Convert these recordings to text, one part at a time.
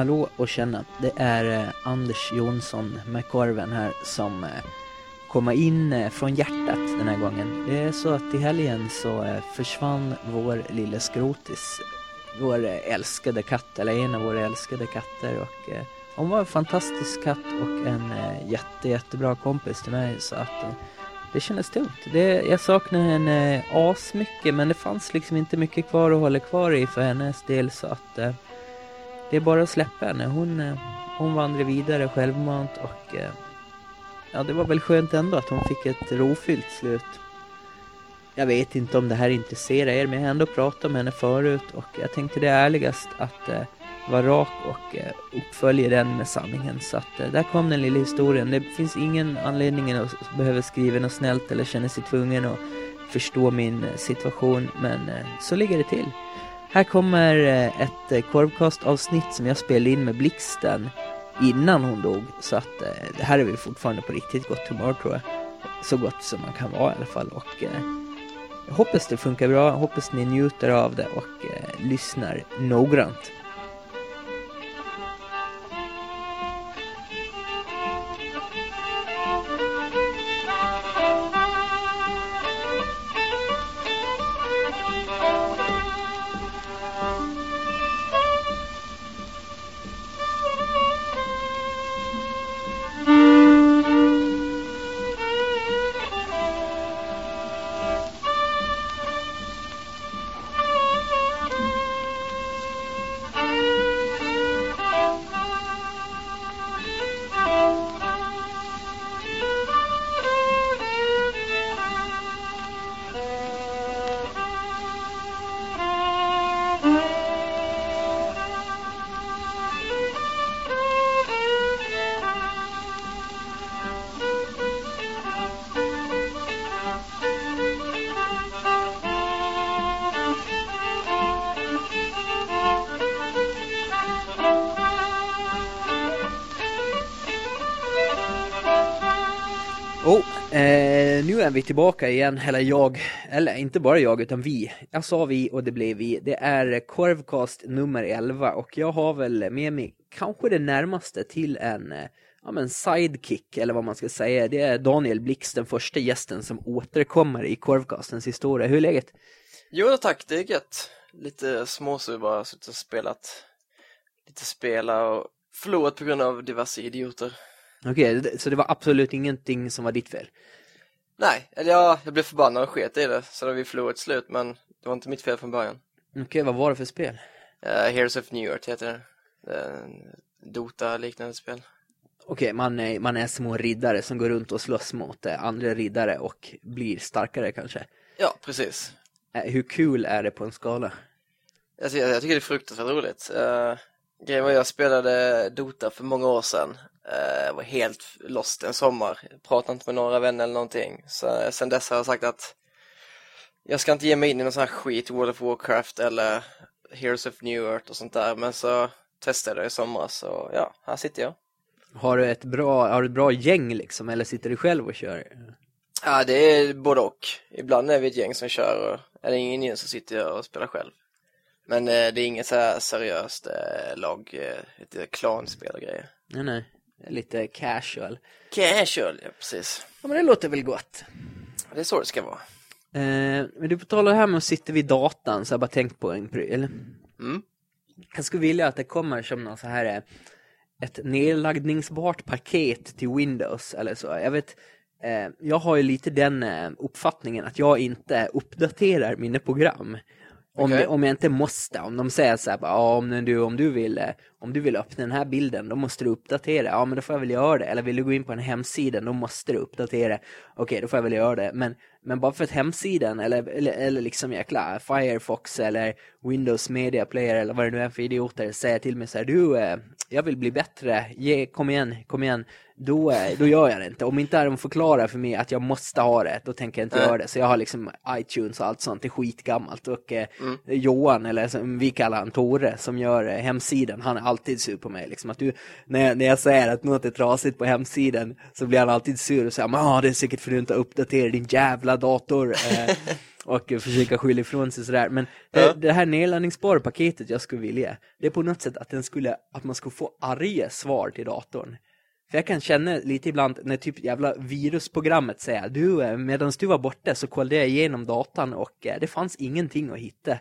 Hallå och känna. Det är eh, Anders Jonsson med korven här som eh, kommer in eh, från hjärtat den här gången. Det är så att i helgen så försvann vår lille skrotis. Vår älskade katt, eller en av våra älskade katter. Och, hon var en fantastisk katt och en jätte, jättebra kompis till mig. Så att det kändes tungt. Det, jag saknar henne asmycket men det fanns liksom inte mycket kvar att hålla kvar i för hennes del. Så att det är bara att släppa henne. Hon, eh, hon vandrar vidare självmant och eh, ja, det var väl skönt ändå att hon fick ett rofyllt slut. Jag vet inte om det här intresserar er, men jag har ändå pratat om henne förut och jag tänkte det är ärligast att eh, vara rak och eh, uppfölja den med sanningen. Så att eh, där kom den lilla historien. Det finns ingen anledning att behöva skriva något snällt eller känna sig tvungen att förstå min eh, situation, men eh, så ligger det till. Här kommer eh, ett eh, korvkastavsnitt som jag spelade in med Blixten innan hon dog. Så att eh, det här är vi fortfarande på riktigt gott humör tror jag. Så gott som man kan vara i alla fall. Och jag hoppas det funkar bra. Jag hoppas ni njuter av det och lyssnar noggrant. Vi tillbaka igen, eller jag, eller inte bara jag utan vi. Jag sa vi och det blev vi. Det är Korvcast nummer 11 och jag har väl med mig kanske det närmaste till en eh, ja, men sidekick eller vad man ska säga. Det är Daniel Blix, den första gästen som återkommer i Korvcastens historia. Hur är läget? Jo tack, det är gött. Lite småsur bara, suttit och spelat lite spela och förlorat på grund av diverse idioter. Okej, det- så det var absolut ingenting som var ditt fel? Nej, eller ja, jag blev förbannad och sket i det, så då vi förlorat slut, men det var inte mitt fel från början. Okej, vad var det för spel? Uh, Heroes of New York heter det. Dota-liknande spel. Okej, man, är, man är små riddare som går runt och slåss mot eh, andra riddare och blir starkare kanske. Ja, precis. Eh, hur kul är det på en skala? Alltså, jag, jag tycker det är fruktansvärt roligt. Uh, grejen var jag spelade Dota för många år sedan. Uh, jag var helt lost en sommar. Pratade inte med några vänner eller någonting. Så uh, sen dess har jag sagt att jag ska inte ge mig in i någon sån här skit, World of Warcraft eller Heroes of New Earth och sånt där. Men så testade jag i somras så ja, här sitter jag. Har du ett bra, har du ett bra gäng liksom, eller sitter du själv och kör? Ja, det är både och. Ibland är vi ett gäng som kör och är det ingen igen så sitter jag och spelar själv. Men eh, det är inget så här seriöst eh, lag, eh, ett klanspel och grejer. Nej, nej. Lite casual. Casual, ja precis. Ja, men det låter väl gott. Det är så det ska vara. Eh, men du, det här med att sitta vid datan, så jag bara tänkt på en pryl. Mm. Jag skulle vilja att det kommer som någon så här eh, ett nedladdningsbart paket till Windows eller så. Jag vet, eh, jag har ju lite den eh, uppfattningen att jag inte uppdaterar mina program. Om, Okej. om jag inte måste, om de säger så här, bara, ja, om du, om, du vill, eh, om du vill öppna den här bilden, då måste du uppdatera. Ja, men då får jag väl göra det. Eller vill du gå in på en hemsida, då måste du uppdatera. Okej, då får jag väl göra det. Men, men bara för att hemsidan, eller, eller, eller liksom jäkla Firefox eller Windows Media Player eller vad det nu är för idioter, säger till mig så här, du, eh, jag vill bli bättre, Ge, kom igen, kom igen. Då, då gör jag det inte. Om inte de förklarar för mig att jag måste ha det, då tänker jag inte Nej. göra det. Så jag har liksom iTunes och allt sånt, det är skitgammalt. Och eh, Johan, eller som vi kallar han Tore, som gör eh, hemsidan, han är alltid sur på mig. Liksom, att du, när, jag, när jag säger att något är trasigt på hemsidan så blir han alltid sur och säger ah, det är säkert för att du inte har uppdaterat din jävla dator. Eh, och försöka skylla ifrån sig sådär. Men det, Ja. det här nedladdningsbara paketet jag skulle vilja, det är på något sätt att, den skulle, att man skulle få arga svar till datorn. För jag kan känna lite ibland när typ jävla virusprogrammet säger du, eh, medan du var borta så kollade jag igenom datan och eh, det fanns ingenting att hitta.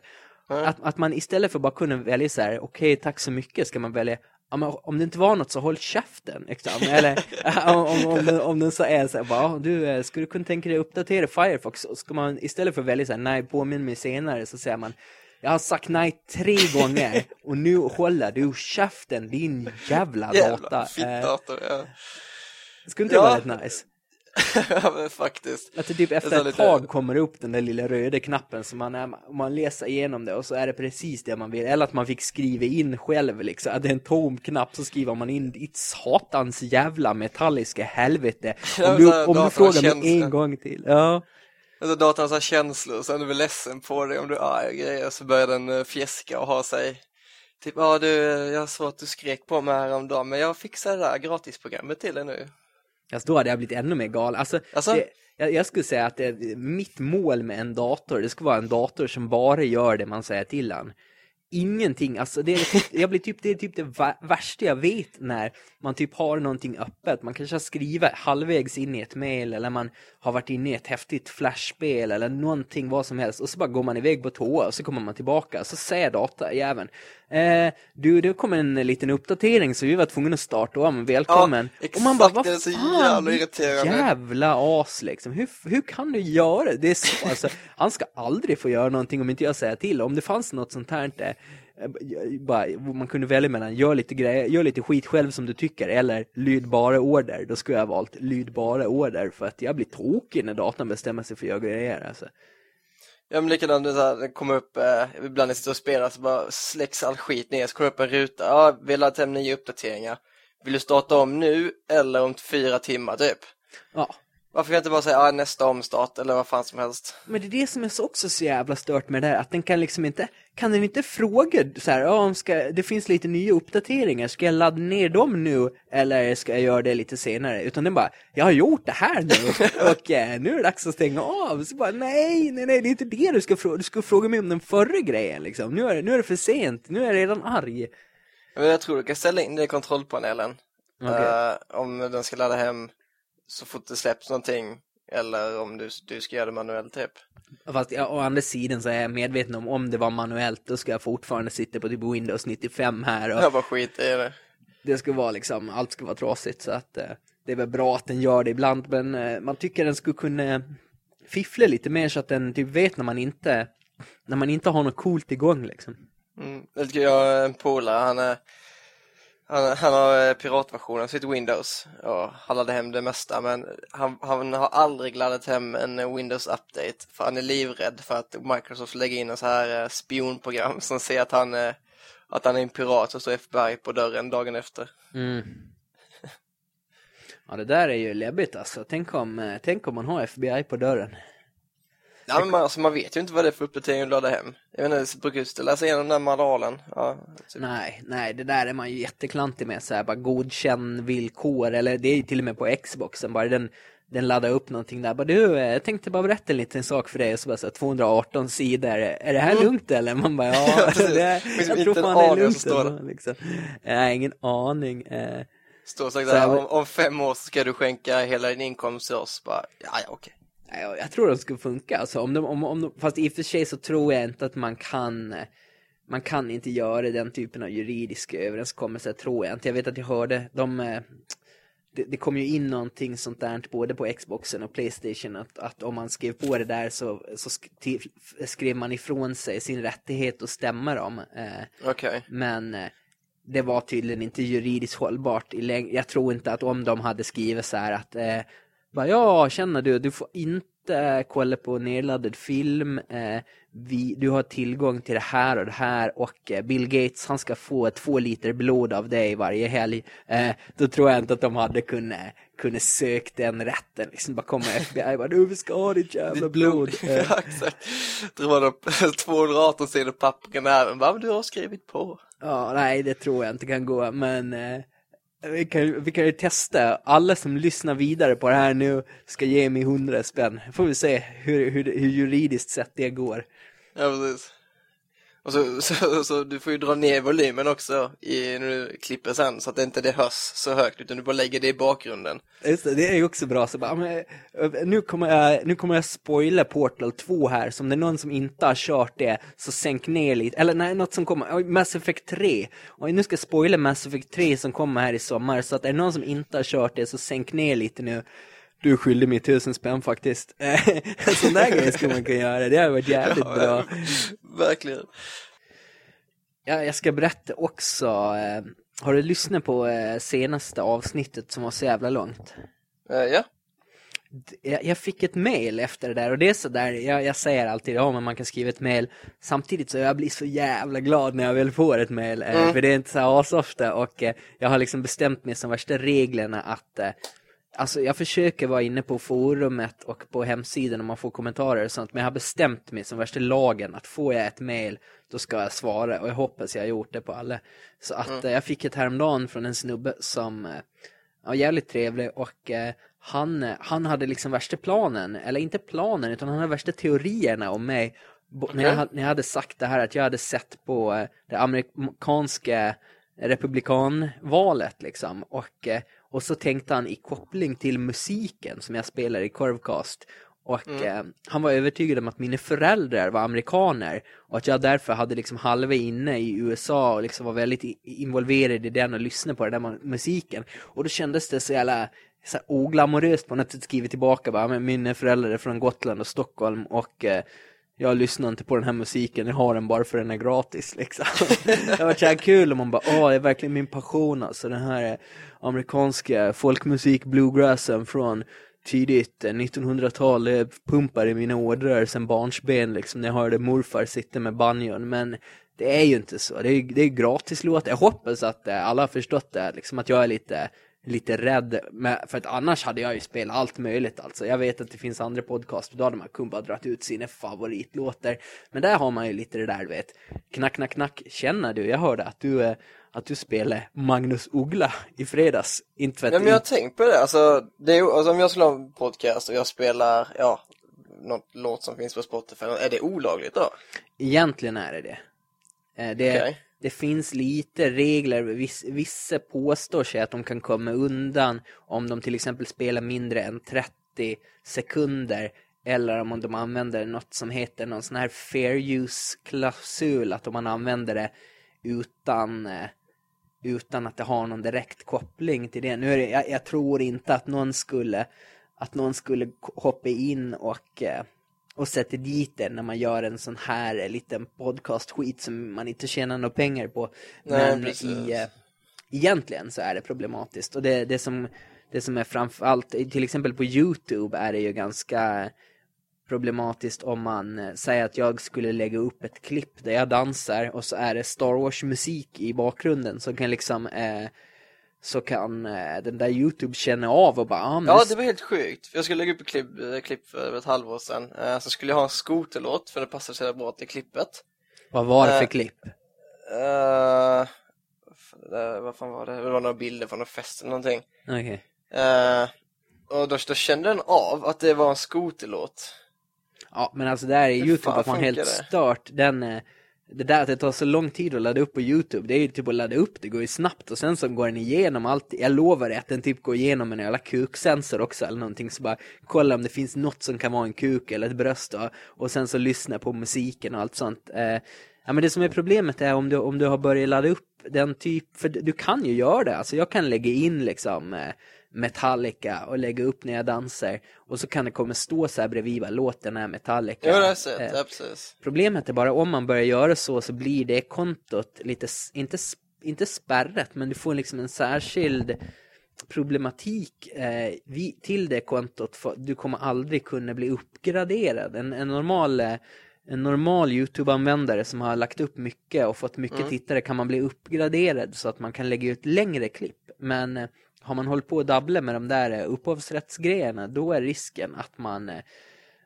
Att, att man istället för bara kunna välja så här, okej tack så mycket, ska man välja om det inte var något så håll käften. Liksom. Eller om, om, den, om den så är så här, bara, "Ja, du, eh, skulle du kunna tänka dig att uppdatera Firefox? Så ska man istället för att välja så här, nej, påminn mig senare, så säger man, jag har sagt nej tre gånger och nu håller du käften, din jävla, Jävla data. Eh, fittdator, ja. skulle inte det Ja. vara rätt nice? ja, men faktiskt. Att det typ Det efter så ett lite- tag kommer upp den där lilla röda knappen som man, är, man läser igenom det och så är det precis det man vill. Eller att man fick skriva in själv liksom, att det är en tom knapp så skriver man in ditt satans jävla metalliska helvete. Om du, så om du frågar mig en det. gång till. Ja. Alltså datorn har känslor, sen är du ledsen på dig om du är arg och grejer, så börjar den eh, fjäska och ha sig. Typ, ja du, jag såg att du skrek på mig häromdagen, men jag fixar det där gratisprogrammet till dig nu. Alltså då hade jag blivit ännu mer galen. Alltså, Alltså? Det, jag, jag skulle säga att det, mitt mål med en dator, det ska vara en dator som bara gör det man säger till den. Ingenting, alltså det är, typ, jag blir typ, det är typ det värsta jag vet när man typ har någonting öppet. Man kanske har skrivit halvvägs in i ett mail eller man har varit inne i ett häftigt flashspel eller någonting, vad som helst. Och så bara går man iväg på toa och så kommer man tillbaka och så säger datajäveln eh, Du, det kom en liten uppdatering så vi var tvungna att starta om, välkommen. Ja, och man bara, exakt, vad det är så jävla irriterande." jävla as liksom. Hur, hur kan du göra det? det är så, alltså, han ska aldrig få göra någonting om inte jag säger till. Om det fanns något sånt här eh, bara, man kunde välja mellan gör lite grejer, gör lite skit själv som du tycker eller lyd bara order. Då skulle jag ha valt lyd bara order för att jag blir tokig när datorn bestämmer sig för att göra grejer. Alltså. Ja men likadant, det, här, det kommer upp, eh, ibland när jag sitter och spelar så bara släcks all skit ner, så kommer det upp en ruta, ja, vi har laddat hem nya uppdateringar. Vill du starta om nu eller om fyra timmar typ? Ja. Varför kan jag inte bara säga, ja, nästa omstart eller vad fan som helst? Men det är det som är så också så jävla stört med det här, att den kan liksom inte, kan den inte fråga så här, ja, om ska, det finns lite nya uppdateringar, ska jag ladda ner dem nu eller ska jag göra det lite senare? Utan den bara, jag har gjort det här nu och eh, nu är det dags att stänga av. Så bara, nej, nej, nej, det är inte det du ska fråga, du ska fråga mig om den förra grejen liksom. Nu är det, nu är det för sent, nu är jag redan arg. Jag tror du kan ställa in det i kontrollpanelen. Okej. Eh, om den ska ladda hem så fort det släpps någonting. Eller om du, du ska göra det manuellt typ. Fast ja, å andra sidan så är jag medveten om, om det var manuellt, då ska jag fortfarande sitta på typ Windows 95 här och Jag bara skiter i det. det ska vara liksom, allt ska vara trasigt så att eh, det är väl bra att den gör det ibland men eh, man tycker den skulle kunna fiffla lite mer så att den typ vet när man inte när man inte har något coolt igång liksom. Mm. Jag jag har en polare, han är han, han har eh, piratversionen av sitt Windows och han laddade hem det mesta men han, han har aldrig laddat hem en Windows Update för han är livrädd för att Microsoft lägger in en så här eh, spionprogram som ser att han, eh, att han är en pirat och står FBI på dörren dagen efter. Mm. Ja det där är ju läbbigt alltså. Tänk om, tänk om man har FBI på dörren. Ja, men man, alltså, man vet ju inte vad det är för uppdatering du laddar hem. Jag vet inte, brukar du läsa igenom den manualen? Ja, typ. Nej, nej, det där är man ju jätteklantig med så här, bara godkänn villkor eller det är ju till och med på Xboxen bara den den laddar upp någonting där. Bara, du, jag tänkte bara berätta en liten sak för dig. Och så bara så här, 218 sidor. Är det här lugnt eller? Man bara, ja, precis. det är, jag tror fan det är lugnt. står Liksom. Nej, ingen aning. Eh, Står sagt där, om, om fem år så ska du skänka hela din inkomst till oss. Bara, ja, ja, okej. Jag, tror de skulle funka. Alltså, om de, om, om de, fast i och för sig så tror jag inte att man kan man kan inte göra den typen av juridiska överenskommelser, tror jag inte. Jag vet att jag hörde, de, eh, det, det kom ju in någonting sånt där både på Xboxen och Playstation att, att om man skrev på det där så, så skrev man ifrån sig sin rättighet att stämma dem. Eh, Okej. men eh, det var tydligen inte juridiskt hållbart. i läng- Jag tror inte att om de hade skrivit så här att bara, ja, känner du, du får inte kolla på nedladdad film. Eh, vi, du har tillgång till det här och det här och eh, Bill Gates han ska få två liter blod av dig varje helg. Eh, då tror jag inte att de hade kunnat, kunnat sökt den rätten. Liksom bara komma FBI bara, du vi ska ha ditt jävla blod. Eh, ja, exakt. Drar upp 218 sidor papper. Bara, men du har skrivit på. Ja, nej, det tror jag inte kan gå, men eh, vi kan, vi kan ju testa, alla som lyssnar vidare på det här nu ska ge mig hundra spänn. Får vi se hur, hur, hur juridiskt sett det går. Ja, precis. Och så, så, så, du får ju dra ner volymen också i, när du klipper sen så att det inte det hörs så högt utan du bara lägger det i bakgrunden. Just det, det är ju också bra. Så bara, men, eh, nu, kommer jag, nu kommer jag spoila Portal 2 här, så om det är någon som inte har kört det så sänk ner lite. Eller nej, något som kommer, Mass Effect 3. Och nu ska jag spoila Mass Effect 3 som kommer här i sommar, så att är det någon som inte har kört det så sänk ner lite nu. Du skyllde mig tusen spänn faktiskt. en sån där grej skulle man kunna göra, det har varit jävligt Ja, bra. Verkligen. Ja, jag ska berätta också, eh, har du lyssnat på eh, senaste avsnittet som var så jävla långt? Eh, ja. Jag, jag fick ett mail efter det där och det är så där, jag, jag säger alltid ja men man kan skriva ett mail Samtidigt så jag blir så jävla glad när jag väl får ett mail eh, Mm. För det är inte så asofta och jag har liksom bestämt mig som värsta reglerna att Alltså jag försöker vara inne på forumet och på hemsidan om man får kommentarer och sånt Men jag har bestämt mig som värsta lagen att får jag ett mail då ska jag svara och jag hoppas jag har gjort det på alla. Så att eh, jag fick ett häromdagen från en snubbe som eh, Ja, jävligt trevlig och eh, han, eh, han hade liksom värsta planen, eller inte planen utan han hade värsta teorierna om mig. Bo, när, jag, när jag hade sagt det här att jag hade sett på det amerikanska republikanvalet liksom och, eh, och så tänkte han i koppling till musiken som jag spelar i Corvcast och eh, han var övertygad om att mina föräldrar var amerikaner och att jag därför hade liksom halva inne i USA och liksom var väldigt involverad i den och lyssnade på den där mu- musiken. Och då kändes det så jävla så här oglamoröst på något sätt skrivit tillbaka bara, men mina föräldrar är från Gotland och Stockholm och eh, jag lyssnar inte på den här musiken, jag har den bara för den är gratis liksom. det var så här kul och man bara, åh det är verkligen min passion alltså, den här eh, amerikanska folkmusik bluegrassen från tidigt eh, 1900-tal det pumpar i mina ådror sen barnsben liksom när jag hörde morfar sitta med banjon men det är ju inte så, det är, det är gratis låt. Jag hoppas att eh, alla har förstått det, liksom att jag är lite lite rädd, med, för att annars hade jag ju spelat allt möjligt alltså. Jag vet att det finns andra podcast, då hade man kunnat bara dragit ut sina favoritlåtar. Men där har man ju lite det där, du vet. Knack, knack, knack. Känner du? Jag hörde att du, eh, att du spelade Magnus Uggla i fredags. Inte Ja, men jag har tänkt på det. Alltså, det är, alltså, om jag skulle ha en podcast och jag spelar, ja, något låt som finns på Spotify, är det olagligt då? Egentligen är det det. Eh, det, Okej det finns lite regler, Viss, vissa påstår sig att de kan komma undan om de till exempel spelar mindre än 30 sekunder eller om de använder något som heter någon sån här fair use-klausul, att om man använder det utan, eh, utan att det har någon direkt koppling till det. Nu är det, jag, jag tror inte att någon skulle, att någon skulle hoppa in och eh, och sätter dit det när man gör en sån här liten podcast-skit som man inte tjänar några pengar på. Nej, Men precis. i, eh, egentligen så är det problematiskt. Och det, det, som, det som är framförallt, till exempel på Youtube är det ju ganska problematiskt om man eh, säger att jag skulle lägga upp ett klipp där jag dansar och så är det Star Wars-musik i bakgrunden så kan liksom eh, så kan eh, den där Youtube känna av och bara ah, Ja, det var helt sjukt. Jag skulle lägga upp ett klipp, eh, klipp för ett halvår sedan. Eh, så skulle jag ha en skoterlåt, för det passar så bra till klippet. vad var det för eh, klipp? Uh, vad fan var det? Det var några bilder från en fest eller någonting. Okej. Eh, och då, då kände den av att det var en skoterlåt. Ja, men alltså där är Youtube att man helt det? stört. Den, eh, det där att det tar så lång tid att ladda upp på Youtube, det är ju typ att ladda upp, det går ju snabbt och sen så går den igenom allt. Jag lovar dig att den typ går igenom en jävla kuksensor också eller någonting. Så bara kolla om det finns något som kan vara en kuk eller ett bröst då, och sen så lyssna på musiken och allt sånt. Eh, ja, men det som är problemet är om du, om du har börjat ladda upp den typ, för du kan ju göra det. Alltså jag kan lägga in liksom eh, Metallica och lägga upp när jag dansar och så kan det komma stå så här bredvid, bara, låten är Metallica. Ja, det har jag sett. Eh, Ja, precis. Problemet är bara om man börjar göra så så blir det kontot lite, inte, inte spärrat, men du får liksom en särskild problematik eh, vi, till det kontot. För du kommer aldrig kunna bli uppgraderad. En, en normal, eh, en normal YouTube-användare som har lagt upp mycket och fått mycket tittare kan man bli uppgraderad så att man kan lägga ut längre klipp. Men eh, har man hållit på och dabbla med de där eh, upphovsrättsgrejerna då är risken att man eh,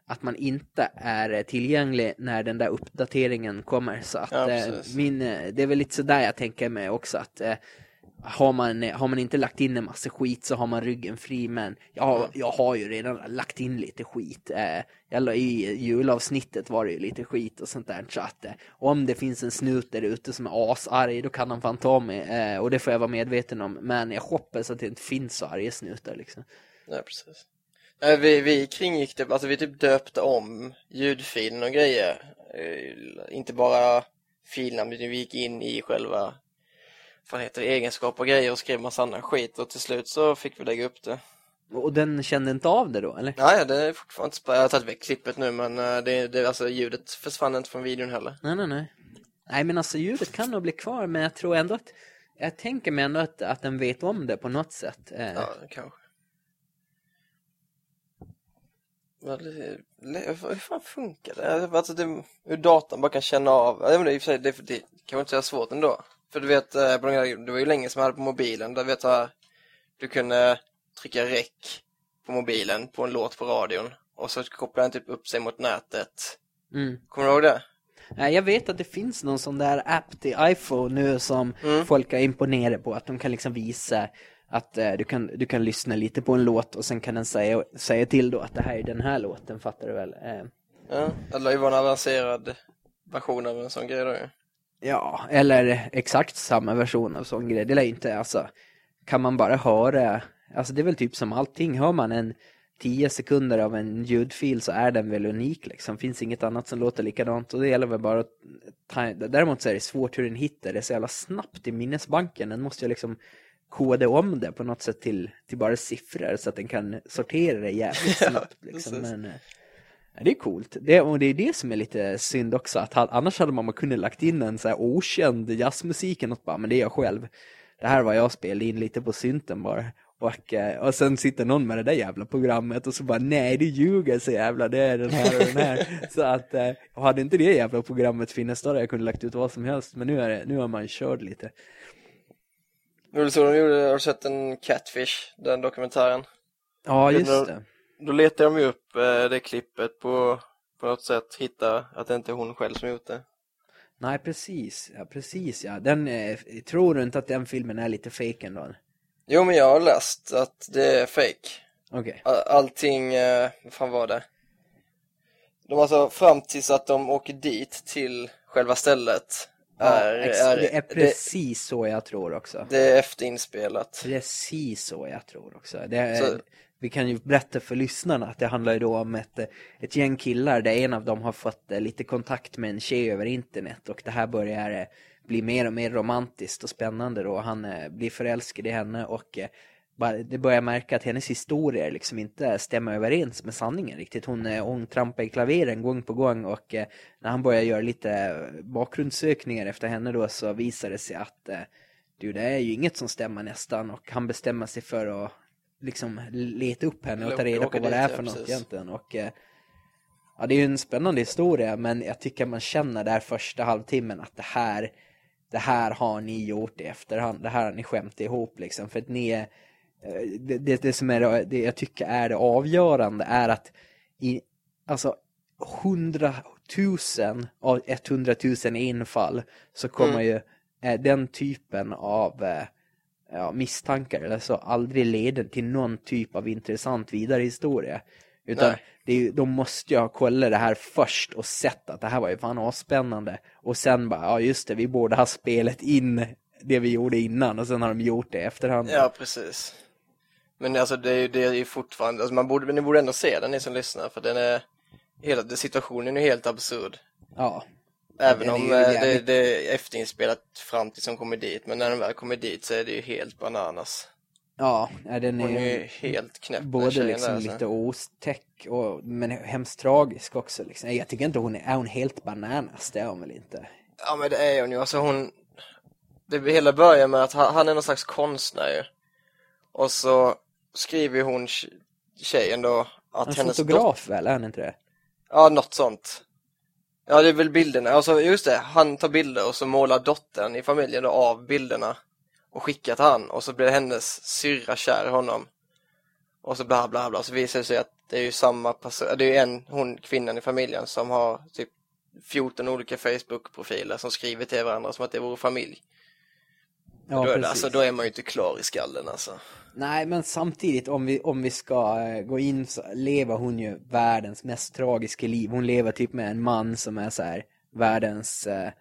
att man inte är eh, tillgänglig när den där uppdateringen kommer. Så att Ja, min, det är väl lite sådär jag tänker mig också att har man, har man inte lagt in en massa skit så har man ryggen fri men jag, jag har ju redan lagt in lite skit. Eh, I julavsnittet var det ju lite skit och sånt där så att eh, om det finns en snut där ute som är asarg då kan han fan ta mig eh, och det får jag vara medveten om men jag hoppas att det inte finns så arga snutar liksom. Ja precis. Vi, vi kringgick det, alltså vi typ döpte om ljudfilen och grejer. Eh, inte bara filnamn utan vi gick in i själva vad heter det, egenskaper och grejer och skrev massa annan skit och till slut så fick vi lägga upp det. Och den kände inte av det då, eller? Nej, det är fortfarande inte Jag har tagit väck klippet nu, men eh, det, det, alltså, ljudet försvann inte från videon heller. Nej, nej, nej. Nej, men alltså ljudet kan nog bli kvar, men jag tror ändå att... Jag tänker mig ändå att, att den vet om det på något sätt. Eh. Ja, kanske. Hur fan funkar det? Alltså det, hur datorn bara kan känna av, jag det, det, det kan inte säga svårt ändå. För du vet, eh, det var ju länge som jag hade på mobilen, där vet jag, du kunde trycka räck på mobilen på en låt på radion och så kopplar den typ upp sig mot nätet. Mm. Kommer du ihåg det? Jag vet att det finns någon sån där app till iPhone nu som mm. folk är imponerade på, att de kan liksom visa att eh, du, kan, du kan lyssna lite på en låt och sen kan den säga, säga till då att det här är den här låten, fattar du väl? Eh. Ja, det lär ju vara en avancerad version av en sån grej då ju. Ja, eller exakt samma version av sån grej. Det är inte, alltså, kan man bara höra, alltså det är väl typ som allting, hör man en tio sekunder av en ljudfil så är den väl unik liksom. Finns inget annat som låter likadant och det gäller väl bara att ta, däremot så är det svårt hur den hittar det så jävla snabbt i minnesbanken. Den måste ju liksom koda om det på något sätt till, till bara siffror så att den kan sortera det jävligt snabbt liksom. Men, det är coolt. Det, och det är det som är lite synd också. Att annars hade man kunnat lagt in en så här okänd jazzmusik och bara, men det är jag själv. Det här var jag spelade in lite på synten bara. Och, eh, och sen sitter någon med det där jävla programmet och så bara, nej du ljuger så jävla, det är den här och den här. så att, eh, hade inte det jävla programmet funnits då hade jag kunnat lagt ut vad som helst. Men nu, är det, nu har man kört lite. Nu så de gjorde, har du sett en Catfish, den dokumentären? Ja, just det då letar de ju upp eh, det klippet på, på något sätt, hitta att det inte är hon själv som gjort det. Nej, precis. Ja, precis ja. Den, eh, tror du inte att den filmen är lite fake ändå? Jo, men jag har läst att det är fake. Okej. Okay. Allting, eh, vad fan var det? De alltså fram tills att de åker dit till själva stället Ja, är, är, det är precis det, så jag tror också. Det är efterinspelat. Precis så jag tror också. Det är, så, vi kan ju berätta för lyssnarna att det handlar ju då om ett, eh, ett gäng killar där en av dem har fått eh, lite kontakt med en tjej över internet och det här börjar eh, bli mer och mer romantiskt och spännande då. Han blir förälskad i henne och det börjar märka att hennes historier liksom inte stämmer överens med sanningen riktigt. Hon, hon trampar i klaveren gång på gång och när han börjar göra lite bakgrundssökningar efter henne då så visar det sig att du, det är ju inget som stämmer nästan och han bestämmer sig för att liksom leta upp henne och ta reda på vad det är för något egentligen. Och, eh, ja, det är ju en spännande historia men jag tycker man känner där första halvtimmen att det här, det här har ni gjort i efterhand. Det här har ni skämt ihop liksom. För att ni är, eh, det, det, det som är det jag tycker är det avgörande är att i, alltså hundratusen av 100 000 infall så kommer mm. ju eh, den typen av ja, misstankar eller så aldrig leder till någon typ av intressant vidare historia. Utan det de måste ju ha kollat det här först och sett att det här var ju fan spännande Och sen bara, ja just det, vi borde ha spelat in det vi gjorde innan och sen har de gjort det i efterhand. Ja, precis. Men alltså det är ju det är ju fortfarande, alltså man borde, men ni borde ändå se den ni som lyssnar för den är, hela situationen är helt absurd. Ja. Även om eh, det, det, är efterinspelat fram till som kommer dit, men när den väl kommer dit så är det ju helt bananas. Ja, den är, är helt knäpp. Både liksom lite otäck och, men hemskt tragisk också. Liksom. Jag tycker inte hon är, är hon helt bananas, det är hon väl inte? Ja men det är hon ju, alltså hon, det hela börjar med att han är någon slags konstnär ju. Och så skriver hon tjejen då att en hennes fotograf väl, är han inte det? Ja, något sånt. Ja, det är väl bilderna. Alltså, just det, han tar bilder och så målar dottern i familjen då av bilderna och skickar till han och så blir hennes syrra kär i honom. Och så bla bla bla, så visar det sig att det är ju samma person, det är ju en, hon kvinnan i familjen som har typ 14 olika Facebook-profiler som skriver till varandra som att det vore familj. Ja, då, är det, precis. alltså, då är man ju inte klar i skallen alltså. Nej, men samtidigt om vi, om vi ska eh, gå in så lever hon ju världens mest tragiska liv. Hon lever typ med en man som är så här världens, eh,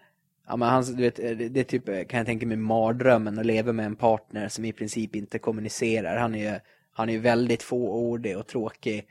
ja men han, du vet, eh, det, det är typ, eh, kan jag tänka mig, mardrömmen att leva med en partner som i princip inte kommunicerar. Han är ju, han är ju väldigt fåordig och tråkig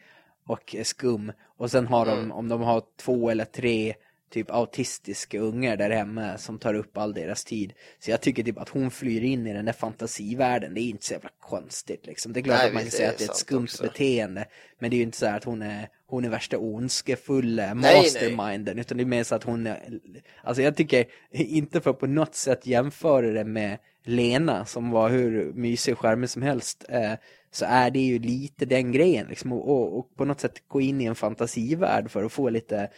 och skum. Och sen har de, om de har två eller tre typ autistiska ungar där hemma som tar upp all deras tid. Så jag tycker typ att hon flyr in i den där fantasivärlden, det är inte så jävla konstigt liksom. Det är klart Nej, att man kan säga att det är ett skumt också. beteende. Men det är ju inte så här att hon är, hon är värsta ondskefulla nej. masterminden, utan det är mer så att hon är, alltså jag tycker, inte för att på något sätt jämföra det med Lena som var hur mysig och charmig som helst, eh, så är det ju lite den grejen liksom, och, och, och på något sätt gå in i en fantasivärld för att få lite,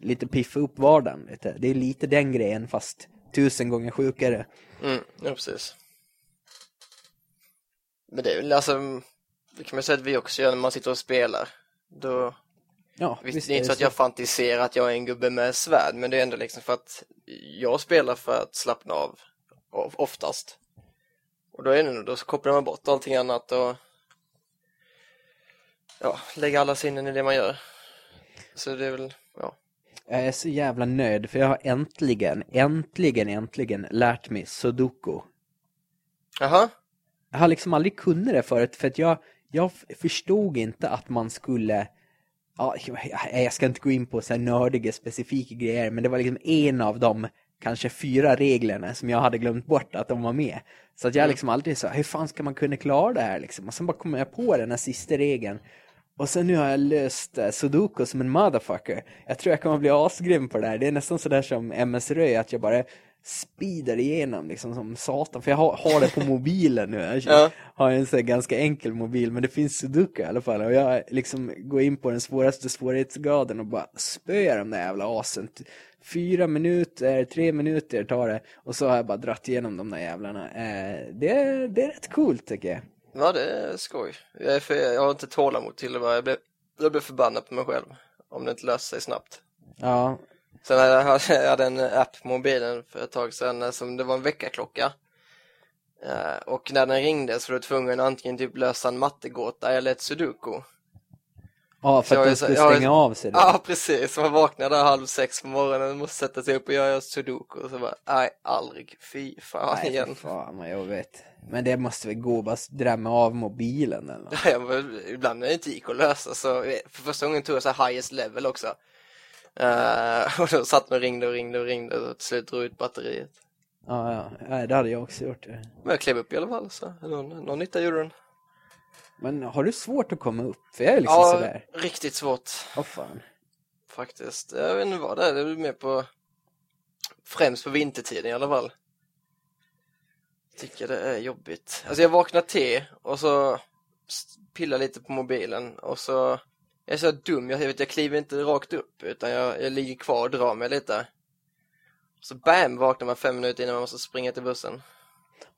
lite piffa upp vardagen lite. Det är lite den grejen fast tusen gånger sjukare. Mm, ja, precis. Men det är väl alltså, det kan man säga att vi också gör när man sitter och spelar. Då, Ja, visst, det är inte så att jag fantiserar att jag är en gubbe med svärd, men det är ändå liksom för att jag spelar för att slappna av, of- oftast. Och då är det då kopplar man bort allting annat och ja, lägger alla sinnen i det man gör. Så det är väl. Jag är så jävla nöjd för jag har äntligen, äntligen, äntligen lärt mig sudoku. Jaha, Jag har liksom aldrig kunnat det förut för att jag, jag förstod inte att man skulle Ja, jag- ska inte gå in på så här nördiga specifika grejer men det var liksom en av de kanske fyra reglerna som jag hade glömt bort att de var med. Så att jag liksom aldrig så hur fan ska man kunna klara det här liksom? Och sen bara kom jag på den här sista regeln. Och sen nu har jag löst eh, sudoku som en motherfucker. Jag tror jag kommer bli asgrym på det här. Det är nästan sådär som MS Röj att jag bara speedar igenom liksom som satan. För jag har, har det på mobilen nu. Jag Ja. har en så här ganska enkel mobil men det finns sudoku i alla fall. Och jag liksom går in på den svåraste svårighetsgraden och bara spöar de där jävla asen. Fyra minuter, tre minuter tar det. Och så har jag bara dratt igenom de där jävlarna. Eh, det, är- det är rätt coolt tycker jag. Ja det är skoj. Jag, är för, jag har inte tålamod till det, jag blev, jag blev förbannad på mig själv om det inte löser sig snabbt. Ja, Sen hade jag, jag hade en app på mobilen för ett tag sedan eh, som det var en väckarklocka. Eh, Och när den ringde så var du tvungen att antingen typ lösa en mattegåta eller ett sudoku. Ja för jag att den skulle jag stänga av sig. då. Ja precis, man vaknade halv sex på morgonen och måste sätta sig upp och göra sudoku och så bara, nej aldrig, fy fan Nej, igen. för fan vad jobbigt. Men det måste väl gå bara drämma av mobilen eller något. Jag var, ibland när det inte gick att lösa så, för första gången tog jag så här highest level också. Eh, och då satt man och ringde och ringde och ringde och till slut drog ut batteriet. Ja, ja. Nej, det hade jag också gjort. Men jag klev upp i alla fall så någon, någon nytta gjorde den. Men har du svårt att komma upp? För jag är liksom Ja, sådär. riktigt svårt Åh fan. faktiskt. Jag vet inte vad det är, det är mer på främst på vintertiden i alla fall. Tycker det är jobbigt. Alltså jag vaknar till och så pillar lite på mobilen och så jag är så dum, jag, vet, jag kliver inte rakt upp utan jag, jag ligger kvar och drar mig lite. Så bam vaknar man fem minuter innan man måste springa till bussen.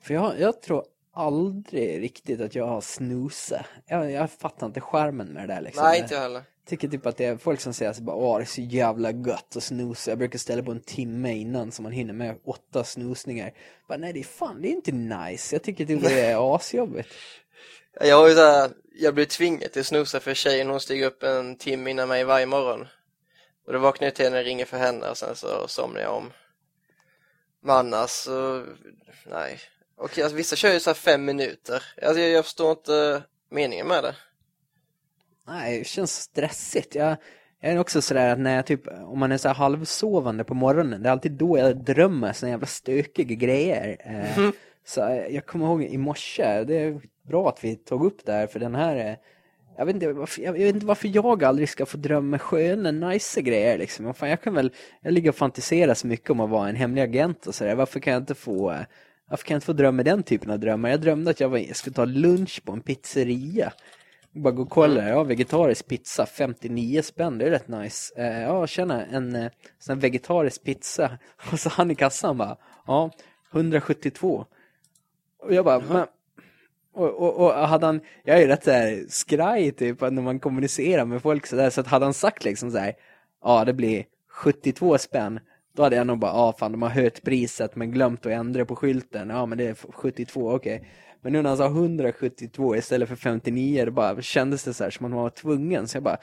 För jag, jag tror aldrig riktigt att jag har snooze. Jag, jag fattar inte skärmen med det där liksom. Nej, inte jag heller. Jag tycker typ att det är folk som säger så bara, åh det är så jävla gött att snooza. Jag brukar ställa på en timme innan så man hinner med åtta snoosningar. Bara, nej det är fan, det är inte nice. Jag tycker typ det är asjobbigt. Jag har ju så här, jag blir tvingad till att snosa för tjejen hon stiger upp en timme innan mig varje morgon. Och då vaknar jag till när det ringer för henne och sen så somnar jag om. Men annars så, nej. Och alltså, vissa kör ju så här fem minuter. Alltså, jag, jag förstår inte meningen med det. Nej, det känns stressigt. Jag, jag är också sådär att när jag typ, om man är så här halvsovande på morgonen, det är alltid då jag drömmer såna jävla stökiga grejer. Eh, Så jag kommer ihåg i morse, det är bra att vi tog upp det här, för den här, eh, jag vet inte varför jag, vet inte varför jag aldrig ska få drömma sköna, nice grejer liksom. Fan, jag kan väl, jag ligger och fantiserar så mycket om att vara en hemlig agent och sådär. Varför kan jag inte få, eh, varför kan jag inte få drömma den typen av drömmar? Jag drömde att jag, var, jag skulle ta lunch på en pizzeria. Bara gå och kolla, ja vegetarisk pizza, 59 spänn, det är rätt nice. Eh, ja, tjena, en eh, sån här vegetarisk pizza. Och så han i kassan bara, ja, 172. Och jag bara, men... Och, och, och hade han, jag är rätt såhär skraj typ när man kommunicerar med folk sådär, så att hade han sagt liksom så här, ja det blir 72 spänn, Då hade jag nog bara, ah, fan de har höjt priset men glömt att ändra på skylten. Ja men det är 72, okej. Okay. Men nu när han sa 172 istället för 59, det bara kändes det så här som man var tvungen. Så jag bara,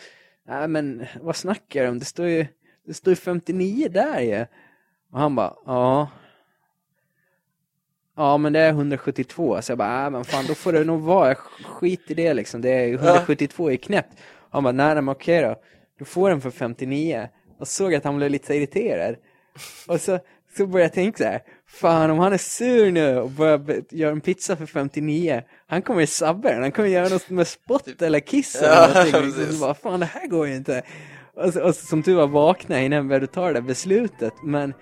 nej men vad snackar du om? Det står ju, det står ju 59 där ju. Och han bara, ja. Ja men det är 172. Så jag bara, nej men fan då får det nog vara, skit i det liksom. Det är 172 i knäppt. Han bara, nej men okej då. Du får den för 59. Och såg att han blev lite irriterad. Och så, så började jag tänka så här, fan om han är sur nu och börjar göra en pizza för 59, han kommer sabba den, han kommer göra något med spott typ. eller kiss eller ja, någonting. Liksom. Så bara, fan det här går ju inte. Och, så, och så, som tur var vakna innan vi ta det där beslutet, men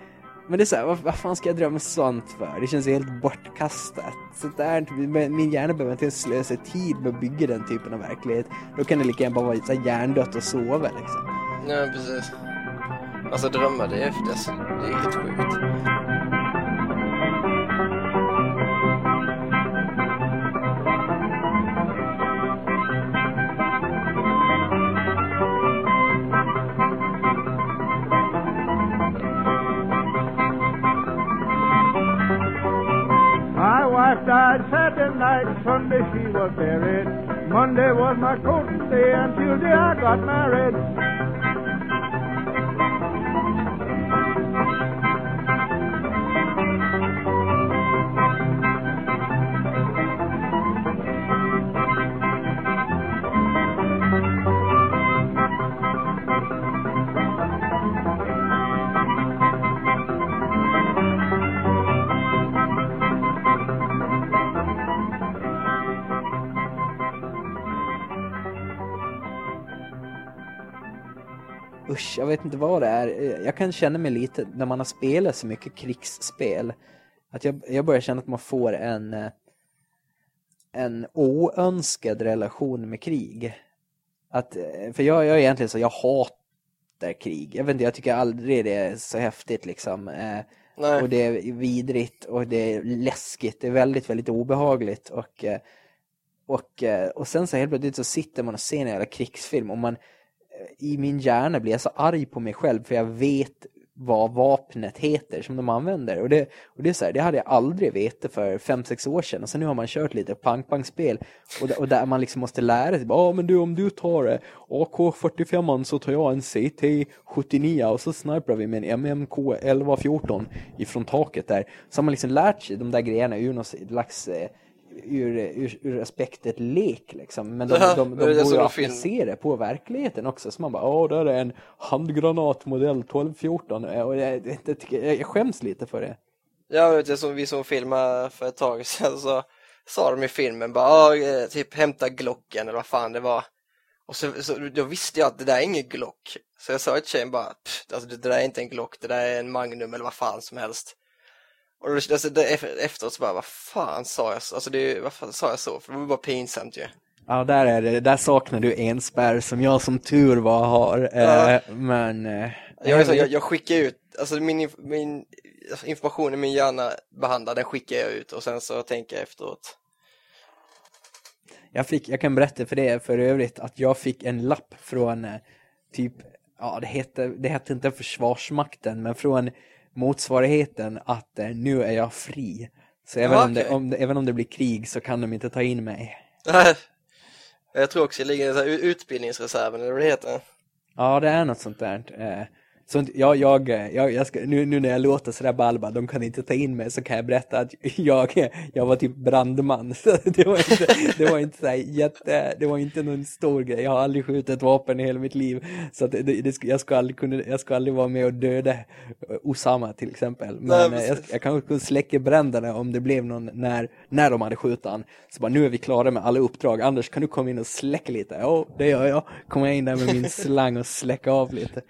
men det är så här, vad, vad fan ska jag drömma sånt för? Det känns ju helt bortkastat. Så där, min hjärna behöver inte ens slösa tid med att bygga den typen av verklighet. Då kan det lika gärna bara vara hjärndött och sova liksom. Ja, precis. Alltså drömma, det är, det är helt sjukt. died Saturday night, Sunday she was buried. Monday was my courting day, and Tuesday I got married. Usch, jag vet inte vad det är. Jag kan känna mig lite, när man har spelat så mycket krigsspel, att jag, jag börjar känna att man får en en oönskad relation med krig. Att, för jag, jag är egentligen så, jag hatar krig. Jag vet inte, jag tycker aldrig det är så häftigt liksom. Eh, Nej. Och det är vidrigt och det är läskigt. Det är väldigt, väldigt obehagligt. Och, eh, och, eh, och sen så helt plötsligt så sitter man och ser en jävla krigsfilm och man i min hjärna blir jag så arg på mig själv för jag vet vad vapnet heter som de använder. Och det, och det är så här, det hade jag aldrig vetat för 5-6 år sedan. Och sen nu har man kört lite pang-pang-spel. Och, och där man liksom måste lära sig. Ja, men du om du tar eh, AK-45 så tar jag en CT-79 och så sniprar vi med en MMK 1114 ifrån taket där. Så har man liksom lärt sig de där grejerna ur någon slags eh, ur, ur, ur aspektet lek liksom. Men de, de, de, de går ju att applicera på verkligheten också. Så man bara, åh där är en handgranat modell 1214. Och jag, jag, jag skäms lite för det. Ja, vet jag, som vi som filmade för ett tag sedan så sa de i filmen bara, eh, typ hämta Glocken eller vad fan det var. Och så, så då visste jag att det där är ingen Glock. Så jag sa till tjejen bara, alltså det där är inte en Glock, det där är en Magnum eller vad fan som helst. Och alltså, efteråt så bara, vad fan sa jag så? Alltså det, vad fan sa jag så? För det var bara pinsamt ju. Ja, där är det. Där saknar du en spärr som jag som tur var har. Ja. Eh, men... Eh, jag, så, jag, jag skickar ut, alltså min, min information i min hjärna behandlar, den skickar jag ut och sen så tänker jag efteråt. Jag, fick, jag kan berätta för det för övrigt att jag fick en lapp från eh, typ, ja det hette, det hette inte Försvarsmakten, men från motsvarigheten att eh, nu är jag fri. Så även, ja, om det, om, även om det blir krig så kan de inte ta in mig. jag tror också det ligger i utbildningsreserven, eller vad det heter. Ja, det är något sånt där. Eh, så jag, jag, jag, jag ska, nu, nu när jag låter sådär balba, de kan inte ta in mig, så kan jag berätta att jag, jag var typ brandman. Så det var inte, det var inte så jätte, det var inte någon stor grej. Jag har aldrig skjutit ett vapen i hela mitt liv. Så det, det, jag, ska aldrig kunna, jag ska aldrig vara med och döda Osama till exempel. Men Nej, jag, jag kanske släcka bränderna om det blev någon när, när de hade skjutit han. Så bara, nu är vi klara med alla uppdrag. Anders, kan du komma in och släcka lite? Ja, det gör jag. Kommer jag in där med min slang och släcka av lite.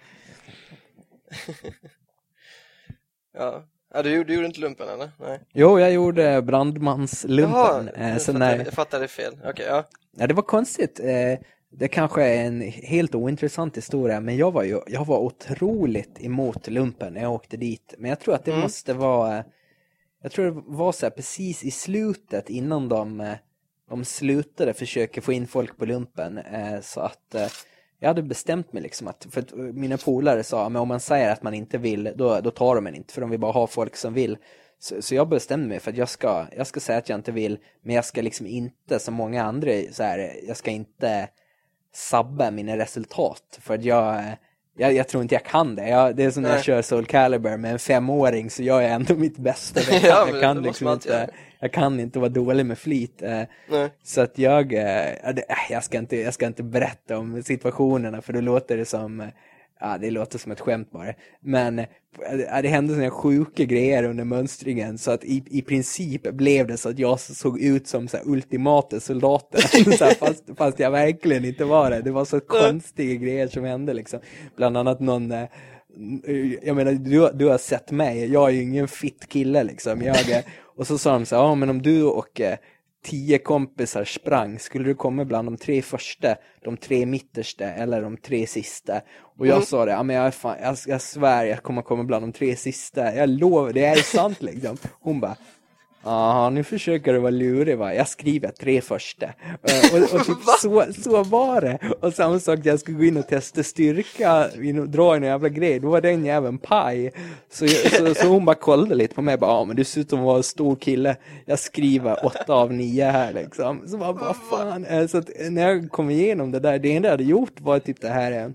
Ja. ja, du, du gjorde inte lumpen eller? Nej. Jo, jag gjorde brandmanslumpen. Jaha, eh, jag, fattade, när... jag fattade fel. Okay, ja. Ja, det var konstigt. Eh, det kanske är en helt ointressant historia, men jag var ju jag var otroligt emot lumpen när jag åkte dit. Men jag tror att det mm. måste vara jag tror det var så här precis i slutet innan de, de slutade försöka få in folk på lumpen. Så att jag hade bestämt mig liksom att, för att mina polare sa, men om man säger att man inte vill, då, då tar de en inte, för de vill bara ha folk som vill. Så, så jag bestämde mig för att jag ska, jag ska säga att jag inte vill, men jag ska liksom inte, som många andra, så här, jag ska inte sabba mina resultat. För att jag, jag, jag tror inte jag kan det. Jag, det är som när jag kör Soul Calibur med en femåring så jag är ändå mitt bästa. Jag, Ja, jag kan liksom inte jag kan inte vara dålig med flit. eh, Nej. Så att jag, eh, äh, jag, ska inte, jag ska inte berätta om situationerna för då låter det som, eh, ja det låter som ett skämt bara. Men ja, det hände sådana sjuka grejer under mönstringen så att i, i princip blev det så att jag såg ut som så här, ultimata soldater. så här, fast, fast jag verkligen inte var det. Det var så konstiga grejer som hände liksom. Bland annat någon eh, eh, jag menar, du, du har sett mig, jag är ju ingen fit kille liksom. Jag, och så sa de så här, ja men om du och tio kompisar sprang, skulle du komma bland de tre första, de tre mittersta eller de tre sista? Och jag sa det, ja men jag, är fan, jag, jag svär jag kommer komma bland de tre sista, jag lovar, det är sant liksom. Hon bara, Ja, nu försöker du vara lurig va? Jag skriver tre första. Eh, och, och typ så, så var det. Och samma sak, jag skulle gå in och testa styrka, och dra i en jävla grej, då var den jäveln paj. Så, jag, så, så hon bara kollade lite på mig och bara, ja men du ser ut att vara en stor kille. Jag skriver åtta av nio här liksom. Så bara, vad fan. Eh, Så att när jag kom igenom det där, det enda jag hade gjort var typ det här, eh,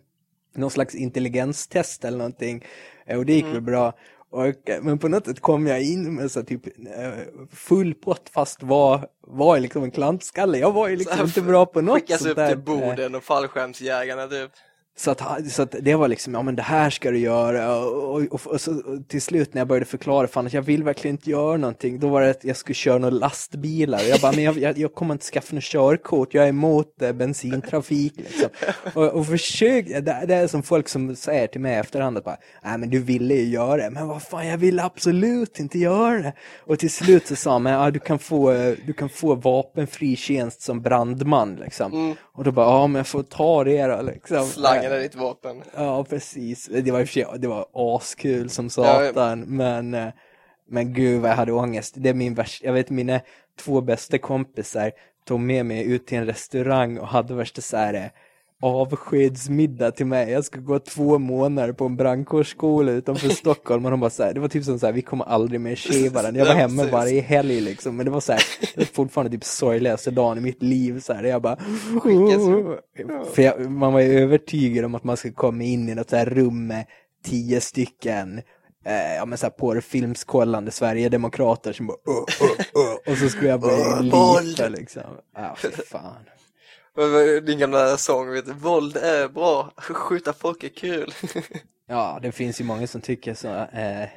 någon slags intelligenstest eller någonting. Eh, Och det gick väl bra. Och, eh, men på något sätt kom jag in med så typ eh, full pott fast var, var liksom en klantskalle. Jag var ju liksom inte bra på något Skickas sånt upp där. till Eh, Boden och fallskärmsjägarna typ. Så att, så att det var liksom, ja men det här ska du göra och, och, och, och så till slut när jag började förklara fan att jag vill verkligen inte göra någonting, då var det att jag skulle köra några lastbilar och jag bara, men jag, jag, jag kommer inte skaffa något körkort, jag är emot eh, bensintrafik liksom. Och, och försök, det, det är som folk som säger till mig efterhand att bara, nej men du ville ju göra det, men vad fan jag ville absolut inte göra det. Och till slut så sa men ja, du kan få, eh, du kan få vapenfri tjänst som brandman liksom. Och då bara, ja men jag får ta det då liksom. Slangen är ditt vapen. Ja, precis. Det var i och för sig, det var askul som satan, men, eh, men gud vad jag hade ångest. Det är min värsta, jag vet mina två bästa kompisar tog med mig ut till en restaurang och hade värsta så här eh, avskedsmiddag till mig. Jag skulle gå två månader på en brandkårsskola utanför Stockholm och de bara så här, det var typ som så här, vi kommer aldrig mer se varandra. Jag var hemma varje helg liksom, men det var så här, det var fortfarande typ sorgligaste dagen i mitt liv så här. Jag bara, för jag, man var ju övertygad om att man skulle komma in i något så här rum med tio stycken eh, ja men så här porrfilmskollande Sverigedemokrater som bara uh, uh, uh, och så skulle jag börja Uh, lita våld. liksom. Ja, fy fan. Var Din gamla sång, vet du, våld är bra, skjuta folk är kul. Ja, det finns ju många som tycker så. Eh,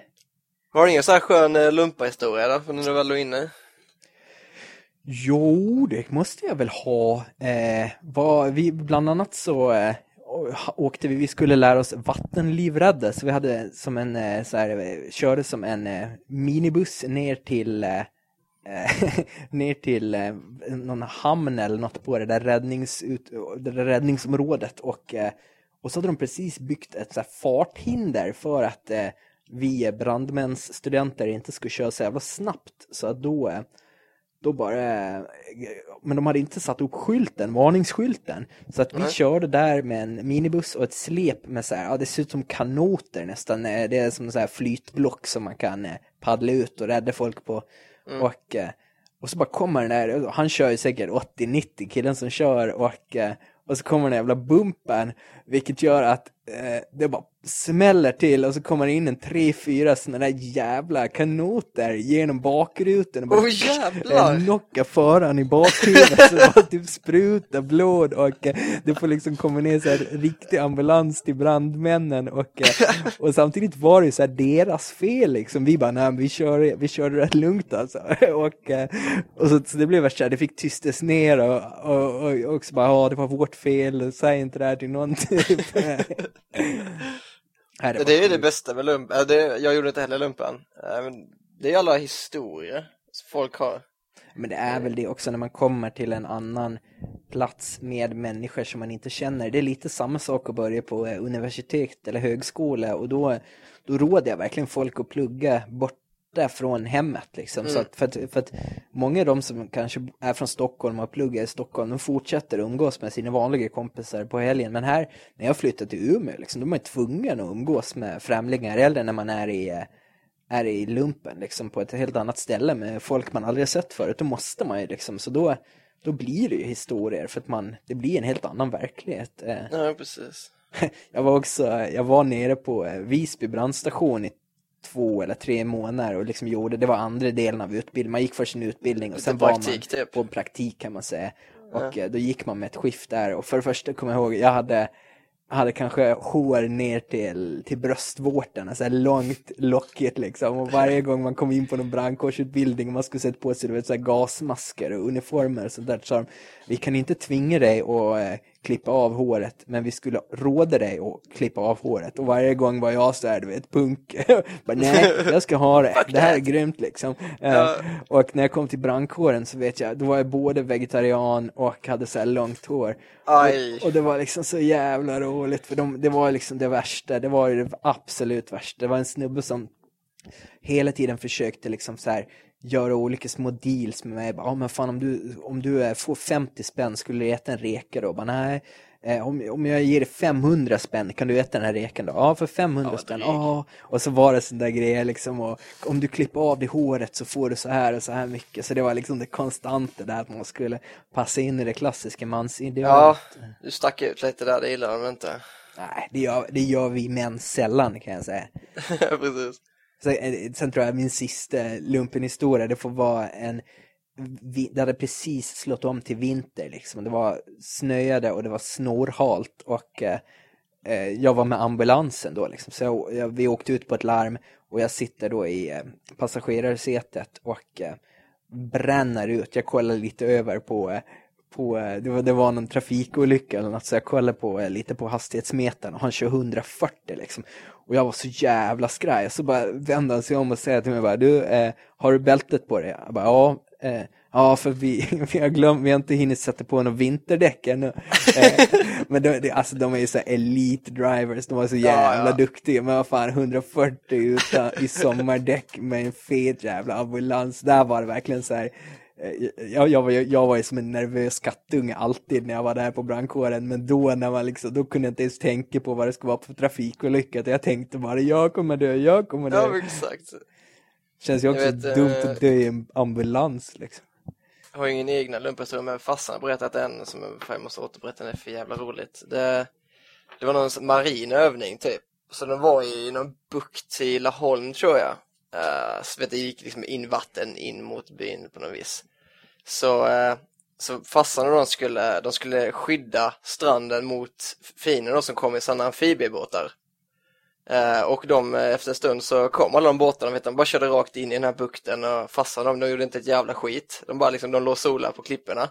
Har du ingen sån här skön eh, lumparhistoria då, när du väl låg inne? Jo, det måste jag väl ha. Eh, var, vi, bland annat så eh, åkte vi, vi skulle lära oss vattenlivrädda, så vi hade som en, eh, så här, eh, körde som en minibuss ner till ner till eh, någon hamn eller något på det där, räddningsut, det där räddningsområdet och, eh, och så hade de precis byggt ett så farthinder för att eh, vi brandmänsstudenter inte skulle köra så jävla snabbt så att då eh, då bara, men de hade inte satt upp skylten, varningsskylten. Så att vi Nej. körde där med en minibuss och ett släp med så här, ja det ser ut som kanoter nästan. Eh, Det är som så här flytblock som man kan eh, paddla ut och rädda folk på. Mm. Och, eh, och så bara kommer den där, han kör ju säkert 80-90 killen som kör och, eh, och så kommer den jävla bumpen vilket gör att eh, det bara smäller till och så kommer det in en tre, fyra sådana där jävla kanoter genom bakrutan och bara Åh, jävlar! eh, knocka föraren i bakhuvudet så bara typ sprutar blod och eh, det får liksom komma ner så här riktig ambulans till brandmännen och, eh, och samtidigt var det så här deras fel liksom. Vi bara, nej vi kör, vi kör rätt lugnt alltså. Och, eh, och så, så det blev värsta, det fick tystas ner och, och, och, och så bara, ja det var vårt fel, säg inte det här till någon typ. Nej, Det, det är det bästa med lumpen, det, jag gjorde inte heller lumpen. Men det är alla historier som folk har. Men det är väl det också när man kommer till en annan plats med människor som man inte känner. Det är lite samma sak att börja på eh, universitet eller högskola och då, då råder jag verkligen folk att plugga borta från hemmet liksom. Så att, för, att, för att många av de som kanske är från Stockholm och pluggar i Stockholm, de fortsätter umgås med sina vanliga kompisar på helgen. Men här, när jag flyttade till Umeå, liksom, då är man tvungen att umgås med främlingar, eller när man är i, är i lumpen, liksom, på ett helt annat ställe med folk man aldrig sett förut. Då måste man ju liksom, så då, då blir det ju historier, för att man, det blir en helt annan verklighet. Eh. Ja, precis. jag var också, jag var nere på eh, Visby brandstation i två eller tre månader och liksom gjorde, det var andra delen av utbildningen. Man gick för sin utbildning och sen praktik, var man typ. på praktik kan man säga. Och ja. då gick man med ett skift där och för det första kommer jag ihåg, jag hade hade kanske hår ner till, till bröstvårtorna, så här långt, lockigt liksom. Och varje gång man kom in på någon brandkårsutbildning och man skulle sätta på sig vet, så gasmasker och uniformer och sånt där, så sa de, vi kan inte tvinga dig att eh, klippa av håret, men vi skulle råda dig att klippa av håret. Och varje gång var jag så här, du vet, punk. Bara, nej, jag ska ha det. det här är grymt liksom. Ja. Och när jag kom till brandkåren så vet jag, då var jag både vegetarian och hade så här långt hår. Och, och, det var liksom så jävla roligt, för de, det var liksom det värsta, det var det absolut värsta. Det var en snubbe som hela tiden försökte liksom så här göra olika små deals med mig. Ja, ah, men fan om du, om du får 50 spänn, skulle du äta en reka då? Bara, nej, eh, om, om jag ger dig 500 spänn, kan du äta den här rekan då? Ja, för 500 ja, spänn. Ja, och så var det sån där grejer liksom. Och om du klipper av dig håret så får du så här och så här mycket. Så det var liksom det konstanta där att man skulle passa in i det klassiska mansidealet. Ja, du stack ut lite där, det gillar de inte. Nej, det gör, det gör vi män sällan kan jag säga. Precis. Sen, eh, sen tror jag min sista lumpenhistoria, det får vara en det hade precis slått om till vinter liksom. Det var snöade och det var snorhalt och eh, eh, jag var med ambulansen då liksom. Så jag, jag, vi åkte ut på ett larm och jag sitter då i eh, passagerarsätet och eh, bränner ut. Jag kollar lite över på, eh, på det, var, det var någon trafikolycka eller något så jag kollade på, lite på hastighetsmetern och han kör 140 liksom. Och jag var så jävla skraj. Så bara vände han sig om och säger till mig bara, du, eh, har du bältet på dig? Jag bara, ja. Eh, ja, för vi, vi, har glömt, vi har inte hunnit sätta på några vinterdäck ännu. eh, men de, de, alltså, de är ju så elite drivers, de var så jävla ja, ja. duktiga. Men vad fan, 140 utan, i sommardäck med en fet jävla ambulans. Där var det verkligen så här Eh, jag, jag, var, jag var ju som en nervös kattunge alltid när jag var där på brandkåren. Men då, när man liksom, då kunde jag inte ens tänka på vad det skulle vara för trafikolycka. Jag tänkte bara, jag kommer dö, jag kommer dö. Ja, exakt. Känns ju också vet, dumt att eh, dö i en ambulans liksom. Jag har ju ingen egna lumpenhistoria, men farsan har berättat en som jag måste återberätta, den är för jävla roligt. Det, det var någon marin övning typ. Så den var i någon bukt i Laholm tror jag. Uh, så vet, det gick liksom in vatten in mot byn på något vis. Så, uh, så farsan och de skulle, de skulle skydda stranden mot fienden som kom i sådana amfibiebåtar. Uh, och de, efter en stund så kom alla de båtarna, vet, de bara körde rakt in i den här bukten och farsan de, de gjorde inte ett jävla skit. De bara liksom, de låg sola på klipporna.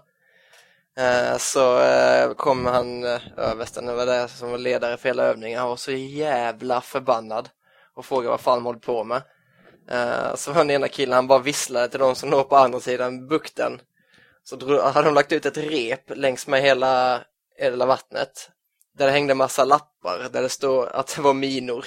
Uh, så uh, kom han, översten, det var det som var ledare för hela övningen, han var så jävla förbannad och frågade vad fan de på med. Uh, så var den ena killen, han bara visslade till de som låg på andra sidan bukten. Så drog, hade de lagt ut ett rep längs med hela, hela vattnet. Där det hängde massa lappar där det stod att det var minor.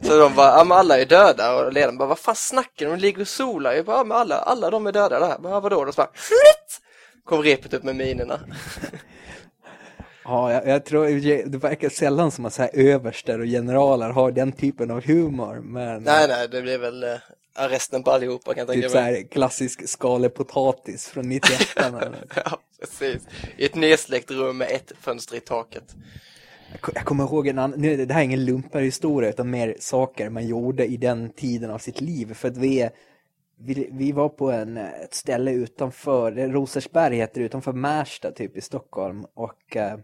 så de bara, ja men alla är döda och ledaren bara, vad fan snackar de? De ligger och solar ju. Ja men alla, alla de är döda där. Bara, vadå? De bara, Flitt! Kom repet upp med minorna. Ja, jag, jag, tror det verkar sällan som att så här överster och generaler har den typen av humor. Men, nej, nej, det blir väl äh, arresten på allihopa kan jag tänka typ mig. Typ klassisk skalepotatis från 91 Ja, precis. I ett nedsläckt rum med ett fönster i taket. Jag kommer ihåg en annan, nu, det här är ingen lumparhistoria utan mer saker man gjorde i den tiden av sitt liv. För att vi, vi, vi var på en, ett ställe utanför, Rosersberg heter det, utanför Märsta typ i Stockholm. Och eh,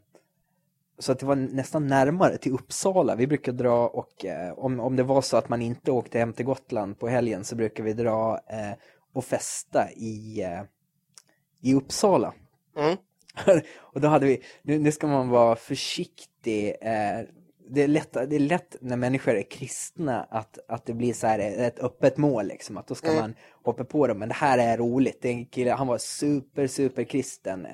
så att det var nästan närmare till Uppsala. Vi brukar dra och eh, om, om det var så att man inte åkte hem till Gotland på helgen så brukar vi dra eh, och festa i, eh, i Uppsala. Mm. och då hade vi, nu, nu ska man vara försiktig. Eh, det, är lätt, det är lätt när människor är kristna att, att det blir så här ett öppet mål liksom. Att då ska mm. man hoppa på dem. Men det här är roligt. Det är en kille, han var super, super kristen.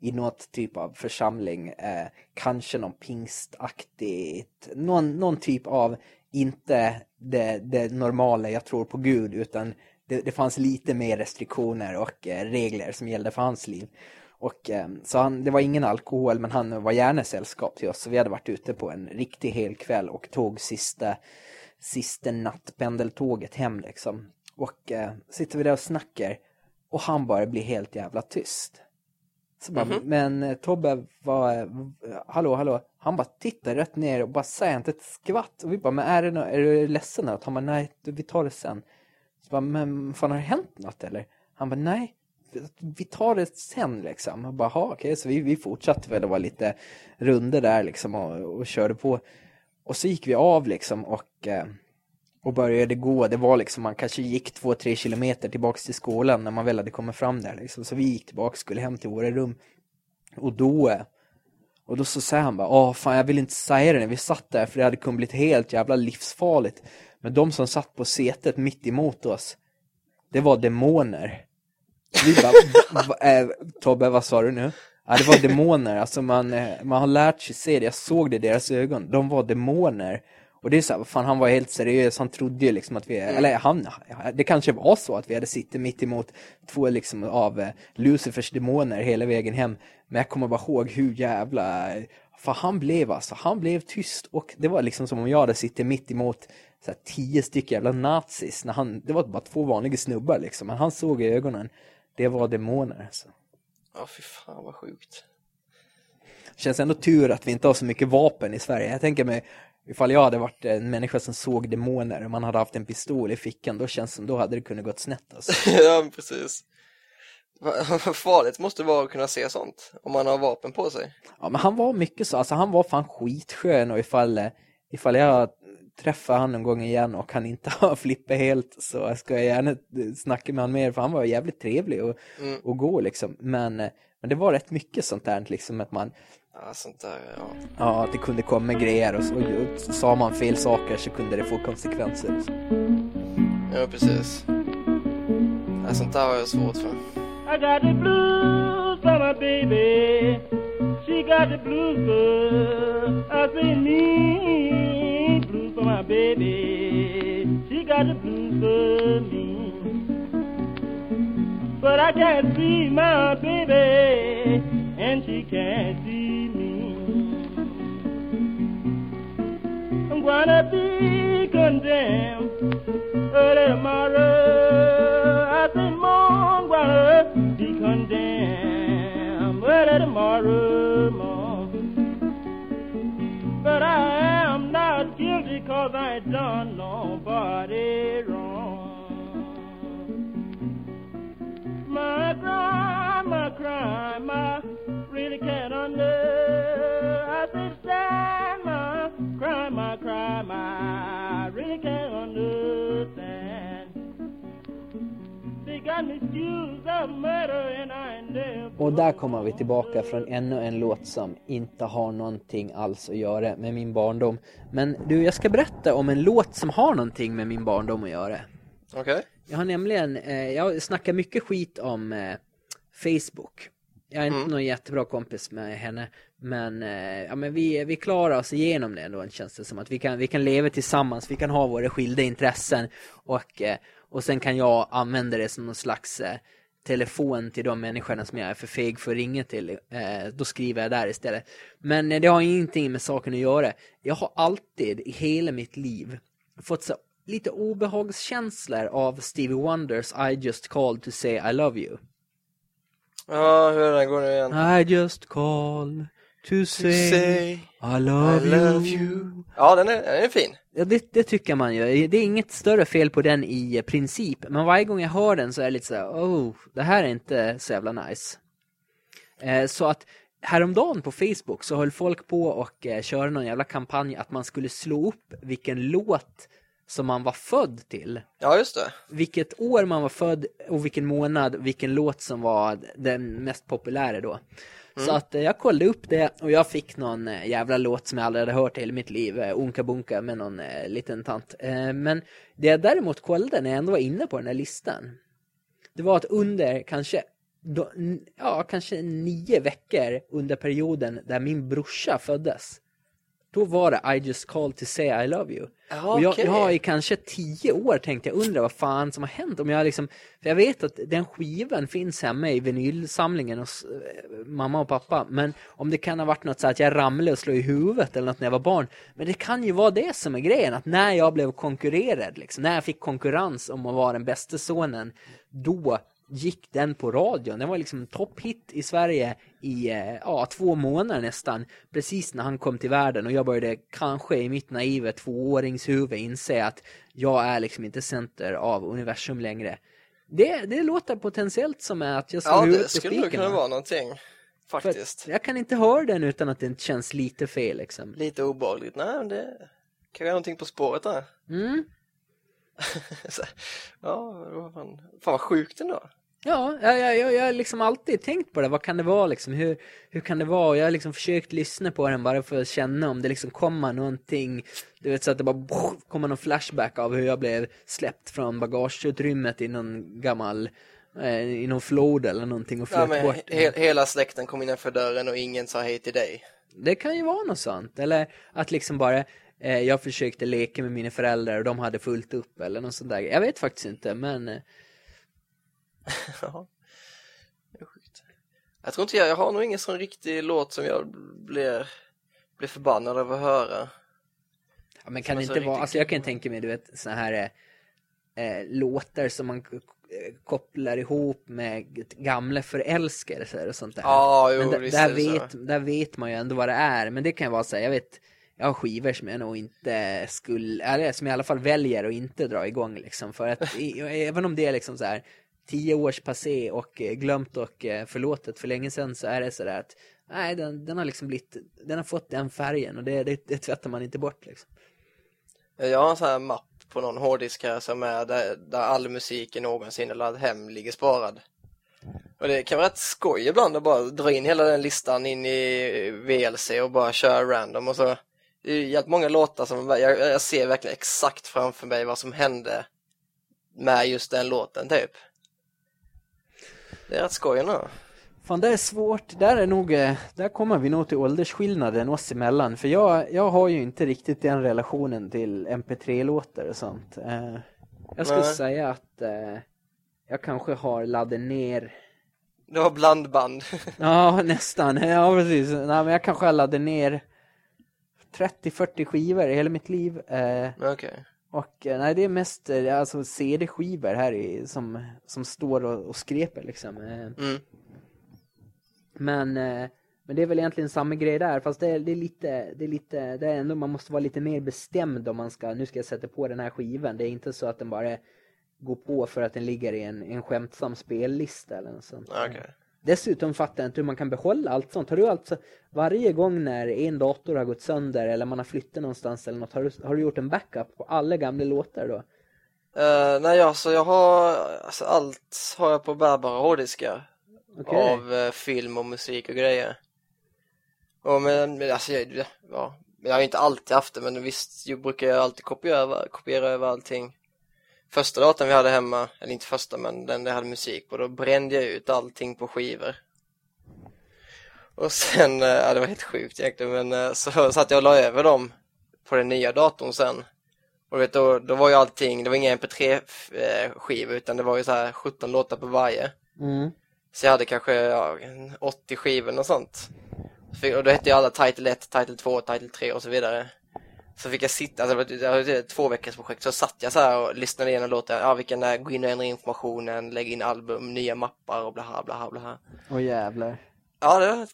I något typ av församling, eh, kanske någon pingstaktigt, någon, någon typ av, inte det, det normala jag tror på Gud, utan det, det fanns lite mer restriktioner och eh, regler som gällde för hans liv. Och, eh, så han, det var ingen alkohol men han var gärna sällskap till oss. Så vi hade varit ute på en riktig helkväll och tog sista, sista nattpendeltåget hem liksom. Och eh, sitter vi där och snackar och han bara blir helt jävla tyst. Så bara, Men eh, Tobbe var, eh, hallå, hallå. Han bara tittar rätt ner och bara säger inte ett skvatt. Och vi bara, men är, det nå- är du ledsen? Att han bara, nej, vi tar det sen. Så bara, men fan har det hänt något eller? Han bara, nej, vi tar det sen liksom. Och bara, "Ha, okej, så vi, vi fortsatte väl och var lite runder där liksom och, och körde på. Och så gick vi av liksom och, eh, och började gå. Det var liksom, man kanske gick två, tre kilometer tillbaks till skolan när man väl hade kommit fram där liksom. Så vi gick tillbaka, skulle hem till våra rum. Och då, och då så säger han bara, åh fan jag vill inte säga det när vi satt där för det hade kunnat bli helt jävla livsfarligt. Men de som satt på setet mitt emot oss, det var demoner. Vi bara, eh, Tobbe vad sa du nu? Ja, det var demoner, alltså man, eh, man har lärt sig se det, jag såg det i deras ögon, de var demoner. Och det är så här, fan han var helt seriös, han trodde ju liksom att vi, eller han, det kanske var så att vi hade suttit mitt emot två liksom av eh, Lucifers demoner hela vägen hem. Men jag kommer bara ihåg hur jävla, för han blev alltså, han blev tyst och det var liksom som om jag hade suttit mitt emot så här, tio stycken jävla nazis. När han, det var bara två vanliga snubbar liksom, men han såg i ögonen, det var demoner alltså. Ja, fy fan vad sjukt. Känns ändå tur att vi inte har så mycket vapen i Sverige. Jag tänker mig, ifall jag hade varit en människa som såg demoner och man hade haft en pistol i fickan, då känns det som då hade det kunnat gått snett alltså. ja, precis. Farligt måste det vara att kunna se sånt om man har vapen på sig. Ja, men han var mycket så, alltså han var fan skitskön och ifall, eh, ifall jag träffar han någon gång igen och han inte har flippat helt så ska jag gärna eh, snacka med han mer för han var jävligt trevlig och, Mm. och gå liksom. Men, eh, men det var rätt mycket sånt där liksom att man, Ja, sånt där, ja. ja att det kunde komma grejer och, så, och sa man fel saker så kunde det få konsekvenser. Ja, precis. Ja, sånt där har jag svårt för. I got the blues for my baby. She got the blues for I say me. Blues for my baby. She got the blues for me. But I can't see my baby, and she can't see me. I'm gonna be condemned Och där kommer vi tillbaka från ännu en låt som inte har någonting alls att göra med min barndom. Men du, jag ska berätta om en låt som har någonting med min barndom att göra. Okej? Jag har nämligen, eh, jag snackar mycket skit om eh, Facebook. Jag är inte Mm. någon jättebra kompis med henne, men, eh, ja, men vi, vi klarar oss igenom det ändå, känns det som. Att vi kan, vi kan leva tillsammans, vi kan ha våra skilda intressen och, eh, och sen kan jag använda det som någon slags eh, telefon till de människorna som jag är för feg för att ringa till. Eh, då skriver jag där istället. Men eh, det har ingenting med saken att göra. Jag har alltid i hela mitt liv fått så lite obehagskänslor av Stevie Wonders I just called to say I love you. Ja, hur är den går nu igen? I just call to say, Say I love, I love you. you. Ja, den är, den är fin. Ja, det, det tycker man ju. Det är inget större fel på den i princip. Men varje gång jag hör den så är det lite så här, oh, det här är inte så jävla nice. Eh, så att häromdagen på Facebook så höll folk på och eh, köra någon jävla kampanj att man skulle slå upp vilken låt som man var född till. Ja, just det. vilket år man var född och vilken månad, vilken låt som var den mest populära då. Så att eh, jag kollade upp det och jag fick någon eh, jävla låt som jag aldrig hade hört i hela mitt liv, eh, Unka Bunka med någon liten tant. Men det jag däremot kollade när jag ändå var inne på den här listan, det var att under kanske, ja, kanske nio veckor under perioden där min brorsa föddes, Då var det I just called to say I love you. Ja, och jag, jag har i kanske tio år tänkt, jag undrar vad fan som har hänt. Om jag liksom, för jag vet att den skivan finns hemma i vinylsamlingen hos eh, mamma och pappa. Men om det kan ha varit något så att jag ramlade och slog i huvudet eller något när jag var barn. Men det kan ju vara det som är grejen, att när jag blev konkurrerad, liksom, när jag fick konkurrens om att vara den bästa sonen, då gick den på radion. Den var liksom topphit i Sverige i eh, ja, två månader nästan. Precis när han kom till världen och jag började kanske i mitt naiva tvååringshuvud inse att jag är liksom inte center av universum längre. Det, det låter potentiellt som att jag slår Ja, huvudet det på skulle kunna va? vara någonting. Faktiskt. Jag kan inte höra den utan att det känns lite fel liksom. Lite obehagligt. Nej, men det kan vara någonting på spåret där. Mm. Ja, vad fan. fan vad sjukt ändå. Ja, jag, jag, jag, jag har liksom alltid tänkt på det. Vad kan det vara liksom? Hur, hur kan det vara? Jag har liksom försökt lyssna på den bara för att känna om det liksom kommer någonting. Du vet så att det bara kommer någon flashback av hur jag blev släppt från bagageutrymmet i någon gammal eh, i någon flod eller någonting och Ja, flöt men bort. he hela släkten kom innanför dörren och ingen sa hej till dig. Det kan ju vara något sånt. Eller att liksom bara eh, jag försökte leka med mina föräldrar och de hade fullt upp eller något sånt där. Jag vet faktiskt inte men eh, Ja, det är sjukt. Jag tror inte jag, jag har nog ingen sån riktig låt som jag blir, blir förbannad av att höra. Ja, men kan det inte vara, alltså jag kan tänka mig du vet såna här eh, låtar som man eh, kopplar ihop med gamla förälskelser och sånt där. Ja, jo, men där, vet, där vet man ju ändå vad det är, men det kan vara så här, jag vet jag har skivor som jag nog inte skulle, eller som jag i alla fall väljer att inte dra igång liksom för att även om det är liksom så här tio års passé och eh, glömt och eh, förlåtet för länge sedan så är det sådär att nej den, den har liksom blivit, den har fått den färgen och det, det, det tvättar man inte bort liksom. Jag har en sån här mapp på någon hårddisk här som är där, där all musik jag någonsin har laddat hem ligger sparad. Och det kan vara rätt skoj ibland att bara dra in hela den listan in i VLC och bara köra random och så. Det är jävligt många låtar som, jag, jag ser verkligen exakt framför mig vad som hände med just den låten typ. Det är rätt skoj ändå. Fan det är svårt, där är nog, eh, där kommer vi nog till åldersskillnaden oss emellan för jag, jag har ju inte riktigt den relationen till mp3-låtar och sånt. Eh, jag skulle Nej. säga att eh, jag kanske har laddat ner, Du har blandband. ja nästan, ja precis, Nej, men jag kanske har laddat ner 30-40 skivor i hela mitt liv. Okej. Och eh, nej det är mest eh, alltså CD-skivor här i, som, som står och, och skreper liksom. Eh, Mm. Men, men det är väl egentligen samma grej där, fast det är, det är lite, det är lite, det är ändå, man måste vara lite mer bestämd om man ska, nu ska jag sätta på den här skivan. Det är inte så att den bara går på för att den ligger i en, en skämtsam spellista eller något sånt. Okej. Dessutom fattar jag inte hur man kan behålla allt sånt. Har du alltså, varje gång när en dator har gått sönder eller man har flyttat någonstans eller något, har du, har du gjort en backup på alla gamla låtar då? Uh, nej, alltså jag har, alltså allt har jag på bärbara hårddiskar. Okej. Av eh, film och musik och grejer. Och men, men alltså, jag, ja, jag har inte alltid haft det, men visst, jag brukar jag alltid kopiera, kopiera över allting. Första datorn vi hade hemma, eller inte första, men den jag hade musik på, då brände jag ut allting på skivor. Och sen, eh, ja det var helt sjukt egentligen, men eh, så satt jag och la över dem på den nya datorn sen. Och vet, då, då var ju allting, det var inga mp3-skivor utan det var ju så här 17 låtar på varje. Mm. Så jag hade kanske ja, en 80 skivor och sånt. Och då hette ju alla Title 1, Title 2, Title 3 och så vidare. Så fick jag sitta, alltså, det var ett två veckors projekt, så satt jag så här och lyssnade igenom låtar, ja vilken är, gå in och ändra informationen, lägga in album, nya mappar och bla bla bla bla. Åh jävlar. Ja, det,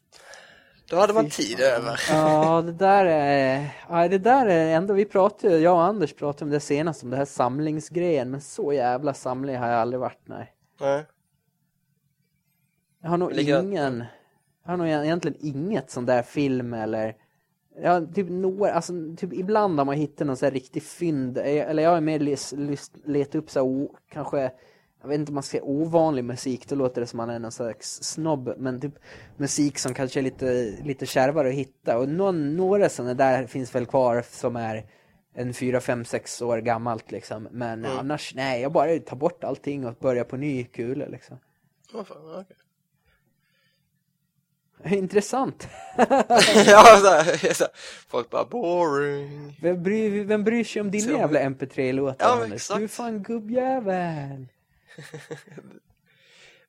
då hade man tid över. Ja, det där är, ja, det där är ändå, vi pratade, jag och Anders pratade om det senast, om det här samlingsgrejen, men så jävla samling har jag aldrig varit, nej. Nej. Jag har nog Ligger- ingen, jag har nog egentligen inget sån där film eller, ja, typ några, alltså typ ibland har man hittat någon sån här riktig fynd, Eh, eller jag har mer lis- list, letat upp så här, o, kanske, jag vet inte om man ska säga ovanlig musik, då låter det som man är någon slags snobb, men typ musik som kanske är lite, lite kärvare att hitta. Och någon, några sådana där finns väl kvar som är en fyra, fem, sex år gammalt liksom. Men Mm. annars, nej, jag bara tar bort allting och börjar på ny kula liksom. Vad fan, okej. Intressant. ja, så här, så här. Folk bara boring. Vem bryr, vem bryr sig om din Så- jävla MP3-låtar? Ja, exakt. Du är fan gubbjävel.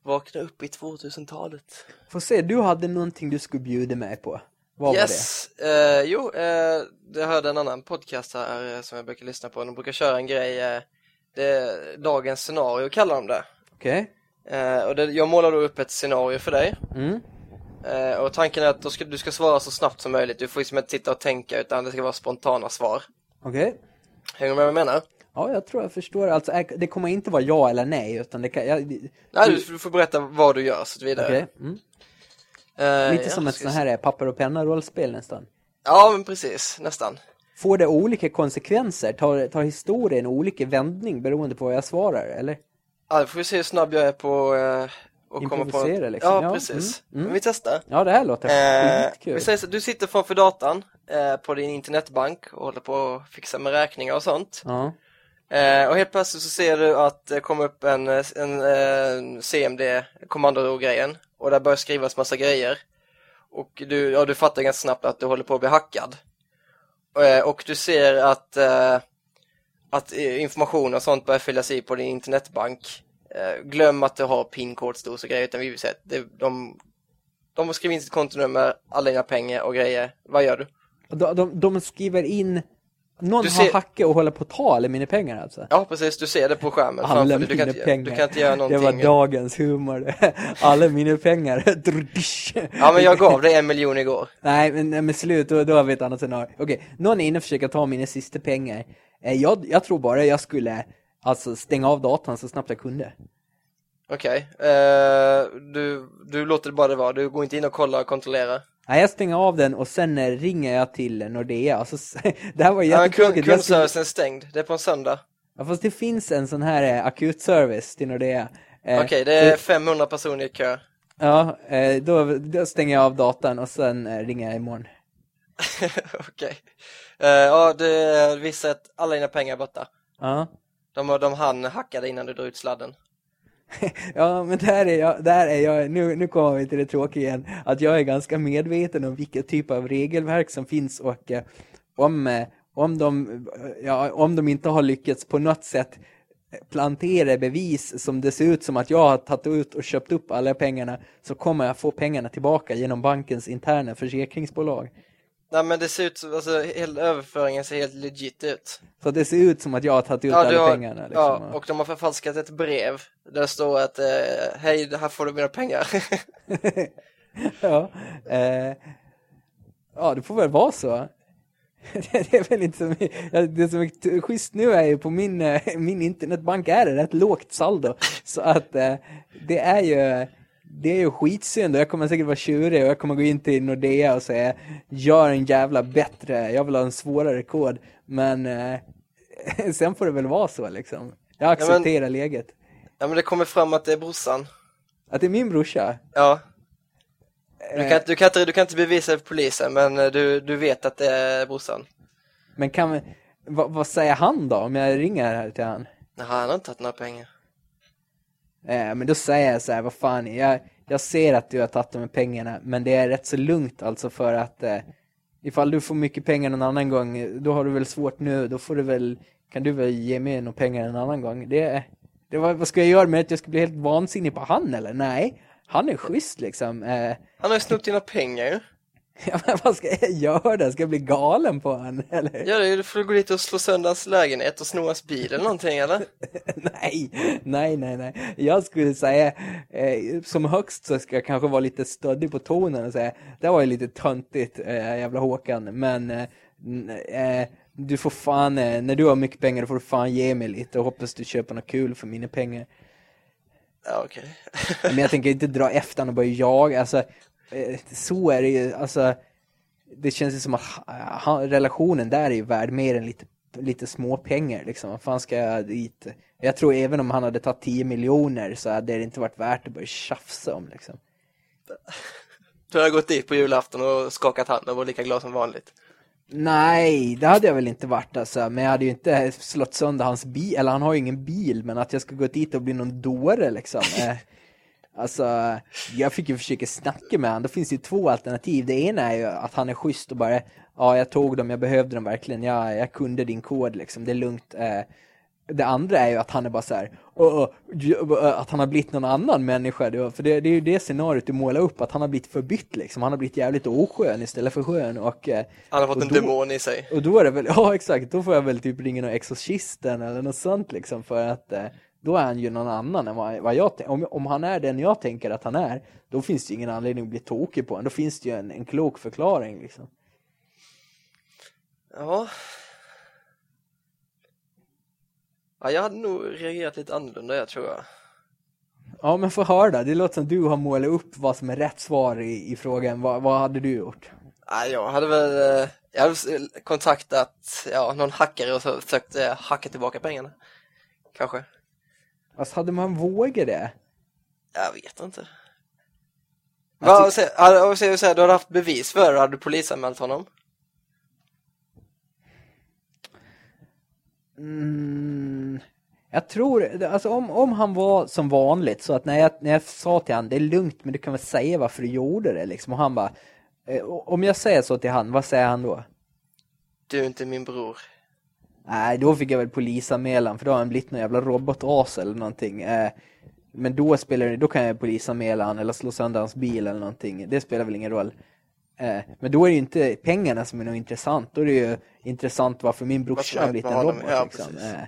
Vakna upp i 2000-talet. Får se, du hade någonting du skulle bjuda mig på. Vad yes, eh, jo, eh, jag hörde en annan podcast här eh, som jag brukar lyssna på. De brukar köra en grej, eh, det dagens scenario kallar de det. var det? Okej. Eh, och det, jag målar då upp ett scenario för dig. Mm. Eh, och tanken är att ska, du ska svara så snabbt som möjligt. Du får liksom inte sitta och tänka utan det ska vara spontana svar. Okej. Hänger du med vad jag menar? Ja, jag tror jag förstår. Alltså, det kommer inte vara ja eller nej, utan det kan... Jag, Nej, du, du får berätta vad du gör så vidare. Okej. Mm. Eh, Lite ja, som ett sånt vi se. här papper och penna-rollspel nästan. Ja, men precis. Nästan. Får det olika konsekvenser? Tar, tar historien olika vändning beroende på vad jag svarar, eller? Ja, då får vi se hur snabb jag är på eh, att komma på... Improvisera, liksom. Ja, Ja, precis. mm, mm. Men vi testar. Ja, det här låter Eh, skitkul. vi säger så, du sitter framför datorn eh, på din internetbank och håller på att fixa med räkningar och sånt. Ja. Eh, och helt plötsligt så ser du att det kommer upp en, eh, en, eh, CMD, kommandogrejen, och där börjar skrivas massa grejer. Och du, ja, du fattar ganska snabbt att du håller på att bli hackad. Eh, och du ser att, eh, att information och sånt börjar fyllas i på din internetbank. Eh, glöm att du har PIN-kodstos och grejer, utan vi vill säga att det, de, de har skrivit in sitt kontonummer, alla dina pengar och grejer. Vad gör du? De, de, de skriver in... Någon Du har ser- hackat och håller på att ta alla mina pengar alltså. Ja, precis, du ser det på skärmen Alla mina Du kan, inte, pengar. du kan inte göra det någonting. var dagens humor. alla mina pengar. Ja, men jag gav dig en miljon igår. Nej, men, men slut, då, då har vi ett annat scenario. Okej, någon är inne och försöker ta mina sista pengar. Eh, jag, jag tror bara jag skulle alltså stänga av datorn så snabbt jag kunde. Okej, eh, du, du låter det bara det vara. Du går inte in och kollar och kontrollerar. Nej, jag stänger av den och sen eh, ringer jag till Nordea. Alltså, det här var Ja, jättetråkigt. Skulle- kundservicen är stängd. Det är på en söndag. Ja, fast det finns en sån här eh, akutservice till Nordea. Okej, det är 500 personer i kö. Ja, då, då stänger jag av datorn och sen ringer jag imorgon. Okej. Eh, ja, det visar att alla dina pengar är borta. Ja. De, de hann hacka dig innan du drog ut sladden. Ja, men där är jag, där är jag, nu, nu kommer vi till det tråkiga igen, att jag är ganska medveten om vilka typer av regelverk som finns och eh, om, eh, om, de, ja, om de inte har lyckats på något sätt plantera bevis som det ser ut som att jag har tagit ut och köpt upp alla pengarna så kommer jag få pengarna tillbaka genom bankens interna försäkringsbolag. Nej, men det ser ut som, alltså, hela överföringen ser helt legit ut. Så det ser ut som att jag har tagit ut Ja, alla har, pengarna. Liksom. ja, och de har förfalskat ett brev där det står att eh, hej, här får du mina pengar. ja, eh, ja, det får väl vara så. det är väl inte så mycket, det som är schysst nu är ju på min, eh, min internetbank är det rätt lågt saldo. Så att eh, det är ju, det är ju skitsynd och jag kommer säkert vara tjurig och jag kommer gå in till Nordea och säga gör en jävla bättre, jag vill ha en svårare kod. Men eh, sen får det väl vara så liksom. Jag accepterar läget. ja, men det kommer fram att det är brorsan. Att det är min brorsa. Ja. Du Eh. kan, du, kan inte, du kan inte bevisa det för polisen, men eh, du, du vet att det är brorsan. Men kan vad, vad säger han då om jag ringer här till han? Nej, han har inte tagit några pengar. Eh, men då säger jag så här, vad fan, jag, jag ser att du har tagit de här pengarna, men det är rätt så lugnt alltså för att eh, ifall du får mycket pengar någon annan gång, då har du väl svårt nu, då får du väl, kan du väl ge mig några pengar en annan gång. Det, det var, vad ska jag göra med att jag ska bli helt vansinnig på han eller? Nej, han är schysst liksom. Eh, Han har ju snott dina pengar ju. ja, men vad ska jag göra? Ska jag bli galen på han eller? Ja, det du får gå dit och slå sönder hans lägenhet och sno hans bil eller någonting, eller? nej, nej, nej, nej. Jag skulle säga, eh, som högst så ska jag kanske vara lite stöddig på tonen och säga, det var ju lite töntigt, eh, jävla Håkan, men eh, eh, du får fan, eh, när du har mycket pengar då får du fan ge mig lite och hoppas du köper något kul för mina pengar. Ja, okej. Men jag tänker inte dra efter honom och börja jaga, alltså, så är det ju, alltså, det känns ju som att ha- ha, relationen där är ju värd mer än lite, lite små pengar liksom. Vad fan ska jag dit? Jag tror även om han hade tagit 10 miljoner så hade det inte varit värt att börja tjafsa om liksom. Du har gått dit på julafton och skakat hand och var lika glad som vanligt. Nej, det hade jag väl inte varit alltså. Men jag hade ju inte slått sönder hans bil, eller han har ju ingen bil, men att jag ska gå dit och bli någon dåre liksom. Alltså, jag fick ju försöka snacka med honom. Då finns det ju två alternativ. Det ena är ju att han är schysst och bara, ja jag tog dem, jag behövde dem verkligen, jag, jag kunde din kod liksom, det är lugnt. Eh, det andra är ju att han är bara så här, "Åh, åh, j- äh, att han har blivit någon annan människa. För det, det är ju det scenariot du målar upp, att han har blivit förbytt liksom. Han har blivit jävligt oskön istället för skön. Och, eh, Han har fått en då- demon i sig. och då är det väl, ja exakt, då får jag väl typ ringa någon exorcisten eller något sånt liksom för att eh, då är han ju någon annan än vad, vad jag. Om, om han är den jag tänker att han är, då finns det ju ingen anledning att bli tokig på honom. Då finns det ju en, en klok förklaring liksom. Ja. Ja, jag hade nog reagerat lite annorlunda jag tror jag. Ja men få höra det låter som du har målat upp vad som är rätt svar i, i frågan. Vad, vad hade du gjort? Ja, jag hade väl eh, jag hade kontaktat ja, någon hackare och så försökt eh, hacka tillbaka pengarna. Kanske. Alltså hade man vågat det? Jag vet inte. Alltså- Vad säger Du hade haft bevis för det, hade du polisanmält honom? Mm, jag tror, alltså om, om han var som vanligt så att när jag, när jag sa till han det är lugnt men du kan väl säga varför du gjorde det liksom och han bara eh, om jag säger så till han, vad säger han då? Du är inte min bror. Nej, då fick jag väl polisanmälan för då har han blivit någon jävla robotas eller någonting. Eh, men då spelar det, då kan jag polisanmäla han eller slå sönder hans bil eller någonting. Det spelar väl ingen roll. Eh, men då är det ju inte pengarna som är något intressant. Då är det ju intressant varför min brorsa har blivit en robot. ja, liksom. eh,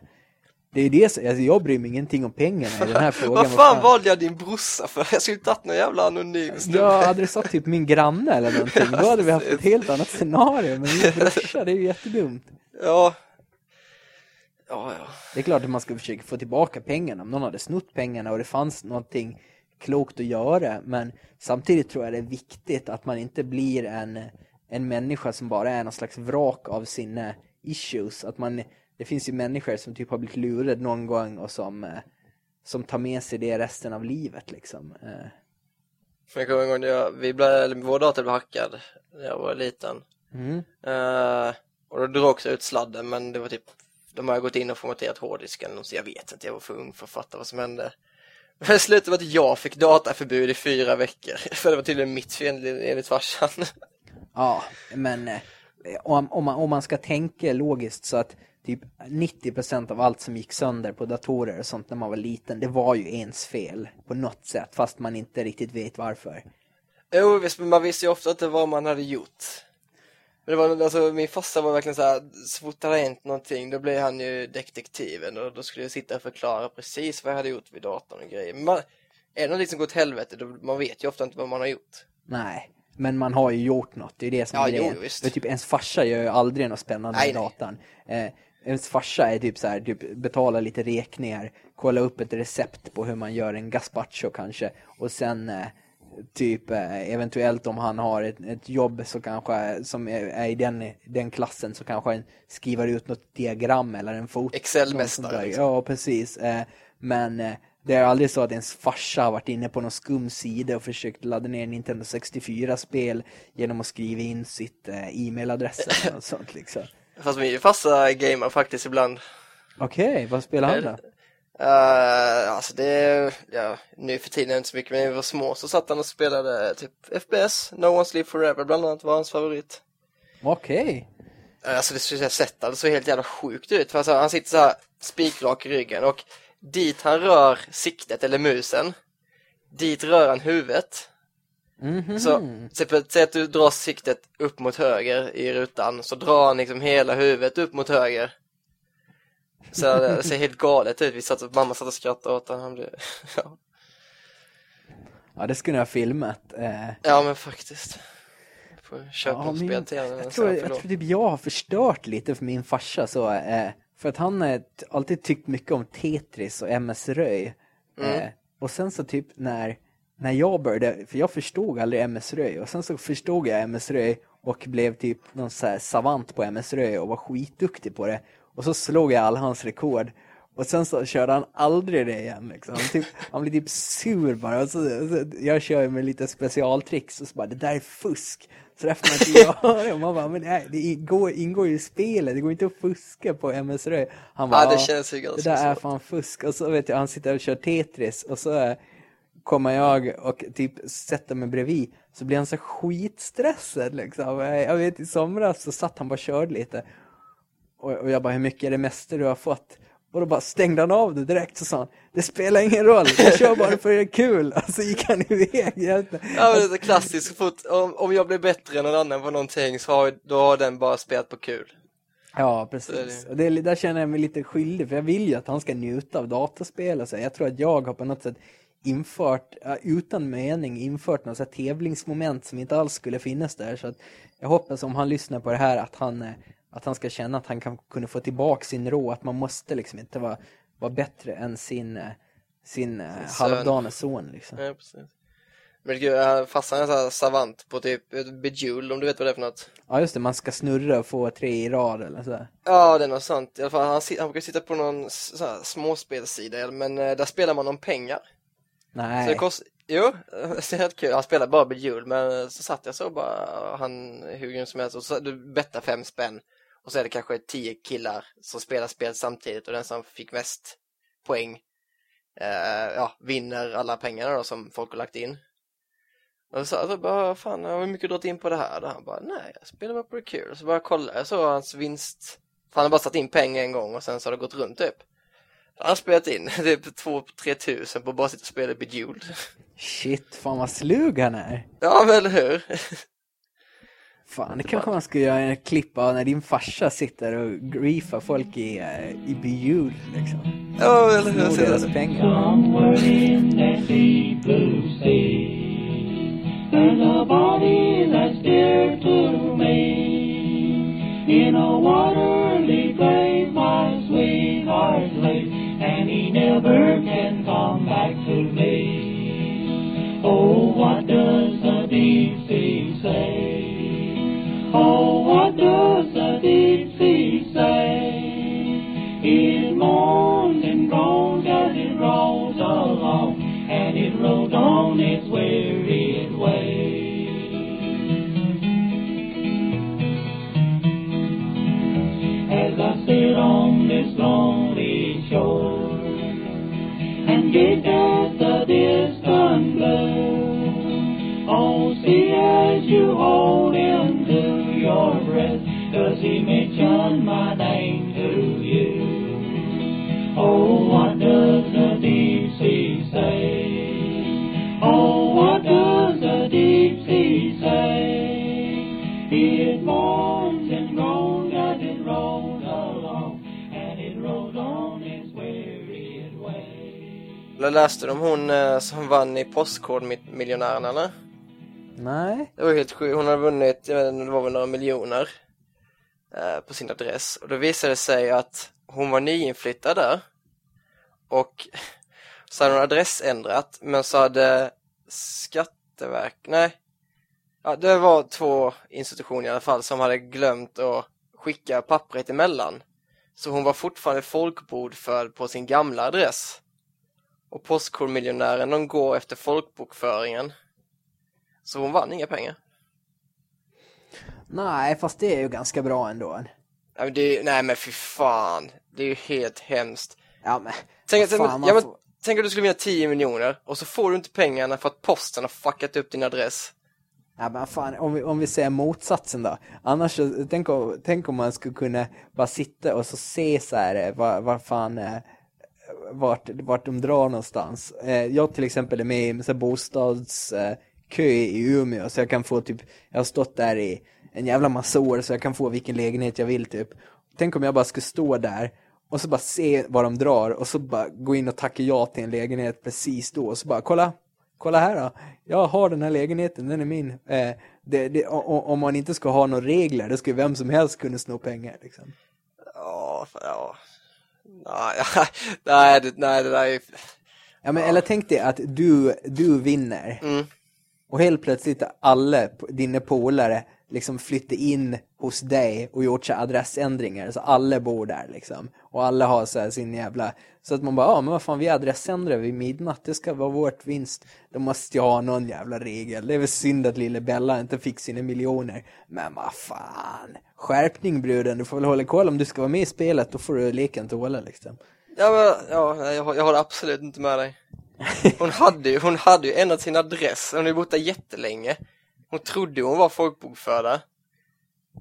det är det, alltså jag bryr mig ingenting om pengarna i den här frågan. Vad fan valde jag din brorsa för? Jag skulle tagit någon jävla anonym snubbe. Ja, hade du sagt typ min granne eller någonting, då hade vi haft ett helt annat scenario. Men min brorsa, det är ju jättedumt. Ja. Ja, ja. Det är klart att man ska försöka få tillbaka pengarna om någon hade snott pengarna och det fanns någonting klokt att göra. Men samtidigt tror jag det är viktigt att man inte blir en, en människa som bara är någon slags vrak av sina issues. Att man, det finns ju människor som typ har blivit lurade någon gång och som, eh, som tar med sig det resten av livet liksom. Eh, Jag kommer ihåg när vi blev, vår dator blev hackad när jag var liten. Mm. Eh, och då drog också ut sladden men det var typ de har gått in och formaterat hårddisken så jag vet inte, jag var för ung för att fatta vad som hände. Men det slutade med att jag fick dataförbud i fyra veckor för det var tydligen mitt fel enligt farsan. Ja, men eh, om, om, man, om man ska tänka logiskt så att typ 90% av allt som gick sönder på datorer och sånt när man var liten, det var ju ens fel på något sätt, fast man inte riktigt vet varför. Jo visst, men man visste ju ofta inte vad man hade gjort. Men det var, alltså, min farsa var verkligen så här, så fort det hade hänt någonting då blev han ju detektiven och då skulle jag sitta och förklara precis vad jag hade gjort vid datorn och grejer. Men man, är det någonting som går åt helvete, då, man vet ju ofta inte vad man har gjort. Nej, men man har ju gjort något, det är det som Ja, är grejen. jo. För typ ens farsa gör ju aldrig något spännande Nej, med datan. Eh, ens farsa är typ så här, typ betala lite räkningar, kolla upp ett recept på hur man gör en gazpacho kanske och sen eh, typ eh, eventuellt om han har ett, ett jobb så kanske som är, är i den, den klassen så kanske han skriver ut något diagram eller en fot. Excel-mästare, liksom. Ja, precis. Eh, men eh, det är aldrig så att ens farsa har varit inne på någon skum sida och försökt ladda ner Nintendo 64-spel genom att skriva in sitt e-mailadress något sånt liksom. Fast min farsa gamer faktiskt ibland. Okej, vad spelar han då? Uh, alltså det ja, nu för tiden är det inte så mycket, men när vi var små så satt han och spelade typ FPS, No One's Live Forever bland annat var hans favorit. Okej. Eh, Alltså det skulle jag sett, det såg helt jävla sjukt ut. För alltså, han sitter så här spikrak i ryggen och dit han rör siktet eller musen, dit rör han huvudet. Mhm. Så typ, säg att du drar siktet upp mot höger i rutan, så drar han liksom hela huvudet upp mot höger. Så det ser helt galet ut. Vi satt, mamma satt och skrattade åt honom. Han blev, ja. Ja, det skulle jag ha filmat. Eh, ja, men faktiskt. Får köpa Ja, min- spel till honom. jag, tror, jag tror typ jag har förstört lite för min farsa så, eh, för att han har alltid tyckt mycket om Tetris och MS Röj. Mm. Eh, och sen så typ när, när jag började, för jag förstod aldrig MS Röj och sen så förstod jag MS Röj och blev typ någon så savant på MS Röj och var skitduktig på det. Och så slog jag alla hans rekord. Och sen så körde han aldrig det igen liksom. Han, typ, han blev typ sur bara. Och så, så, jag kör ju med lite specialtricks och så bara, det där är fusk. Så det får man inte göra det. Och man bara, men nej, det ingår, ingår ju i spelet, det går inte att fuska på MS Röj. Han bara, Ja, det "Ja, känns ju det ganska där är fan fusk. Och så vet jag, han sitter och kör Tetris och så kommer jag och typ sätter mig bredvid så blir han så skitstressad liksom. Jag jag vet i somras så satt han bara och körde lite. Och, och jag bara, hur mycket är det mesta du har fått? Och då bara stängde han av det direkt så sa han, det spelar ingen roll, jag kör bara för det är kul. Och så gick han iväg. Ja, men det är klassiskt. Fort, om, om jag blir bättre än någon annan på någonting så har, då har den bara spelat på kul. Ja, precis. det. Och det är, där känner jag mig lite skyldig, för jag vill ju att han ska njuta av dataspel och så. Jag tror att jag har på något sätt infört, utan mening, infört något så tävlingsmoment som inte alls skulle finnas där. Så att jag hoppas om han lyssnar på det här att han, eh, att han ska känna att han kan kunna få tillbaka sin rå, att man måste liksom inte vara, vara bättre än sin, eh, sin, eh, son. halvdana son liksom. Ja, precis. Men gud, farsan är så här savant på typ Bejeweled, om du vet vad det är för något. Ja just det, man ska snurra och få tre i rad eller så. här. Ja, det är något sånt. I alla fall, han, han brukar sitta på någon så här småspelsida, men eh, där spelar man om pengar. Så Nej. det kost... Jo, det är helt kul. Han spelar bara Bejeweled, men så satt jag så bara, han hur grym som helst, och så du bettar fem spänn. Och så är det kanske tio killar som spelar spel samtidigt och den som fick mest poäng eh, ja, vinner alla pengarna då som folk har lagt in. Och så sa jag så bara, fan mycket har du dragit in på det här? Och han bara, nej jag spelar bara på det kul. Så bara kollade, jag såg hans vinst. För han har bara satt in pengar en gång och sen så har det gått runt typ. Han har spelat in typ 2-3 tusen på bara sitta och spela Bejeweled. Shit, fan vad slug han är. Ja men eller hur? Fan, det kanske man ska göra en klipp av när din farsa sitter och griefar folk i, eh, i Bejeweled liksom. Ja eller hur? Snor deras det- pengar. In that there's a body that's dear to me. In a watery place, my sweetheart lays, and he never can come back to me. Oh, what does the deep sea say? Oh, what does the deep sea say? It moans and groans as it rolls along, and it rolls on its weary way. As I sit on this lonely shore and gaze at the distant blue, oh, see as you hold him to your breath, does he mention my name to you? Oh, what does the deep sea say? Oh, what does the deep sea say? It moans and groans as it rolls along, and it rolls on its weary way. Läste du om hon eh, som vann i Postkodmiljonären eller? Nej. Det var helt sjukt. Hon hade vunnit, jag vet inte, det var väl några miljoner eh, på sin adress. Och då visade det sig att hon var nyinflyttad där. Och så hade hon adressändrat, men så hade Skatteverket, nej. Ja, det var två institutioner i alla fall som hade glömt att skicka pappret emellan. Så hon var fortfarande folkbordförd på sin gamla adress. Och Postkodmiljonären, de går efter folkbokföringen. Så hon vann inga pengar. Nej, fast det är ju ganska bra ändå. Nej men, det, nej, men fy fan. Det är ju helt hemskt. Ja, men... Tänk, vad tänk, fan, ja, men, tänk att du skulle vinna 10 miljoner och så får du inte pengarna för att posten har fuckat upp din adress. Ja, men fan, om vi, om vi säger motsatsen då. Annars tänk om, tänk om man skulle kunna bara sitta och så se så här, eh, vad, vad fan, eh, vart, vart de drar någonstans. Eh, Jag till exempel är med i en bostadskö i Umeå, så jag kan få typ, jag har stått där i en jävla massa år, så jag kan få vilken lägenhet jag vill typ. Tänk om jag bara skulle stå där och så bara se vad de drar och så bara gå in och tacka ja till en lägenhet precis då och så bara kolla, kolla här då. Jag har den här lägenheten, den är min. Eh, det, det, om man inte ska ha några regler, då ju vem som helst kunna sno pengar liksom. Ja, ja. Nej, nej, det, nej, det där är Ja, men, Eller tänk dig att du, du vinner mm och helt plötsligt alla dina polare liksom flyttar in hos dig och gjort så adressändringar så alla bor där liksom. Och alla har så här sin jävla... Så att man bara, ja men vad fan vi adressändrar vid midnatt, det ska vara vårt vinst. Då måste jag ha någon jävla regel. Det är väl synd att lille Bella inte fick sina miljoner. Men vad fan, skärpning bruden, du får väl hålla koll om du ska vara med i spelet, då får du leken tåla liksom. Ja, men, ja, jag, jag håller absolut inte med dig. Hon hade ju, hon hade ju ändrat sin adress, hon är borta jättelänge. Hon trodde hon var folkbokförda.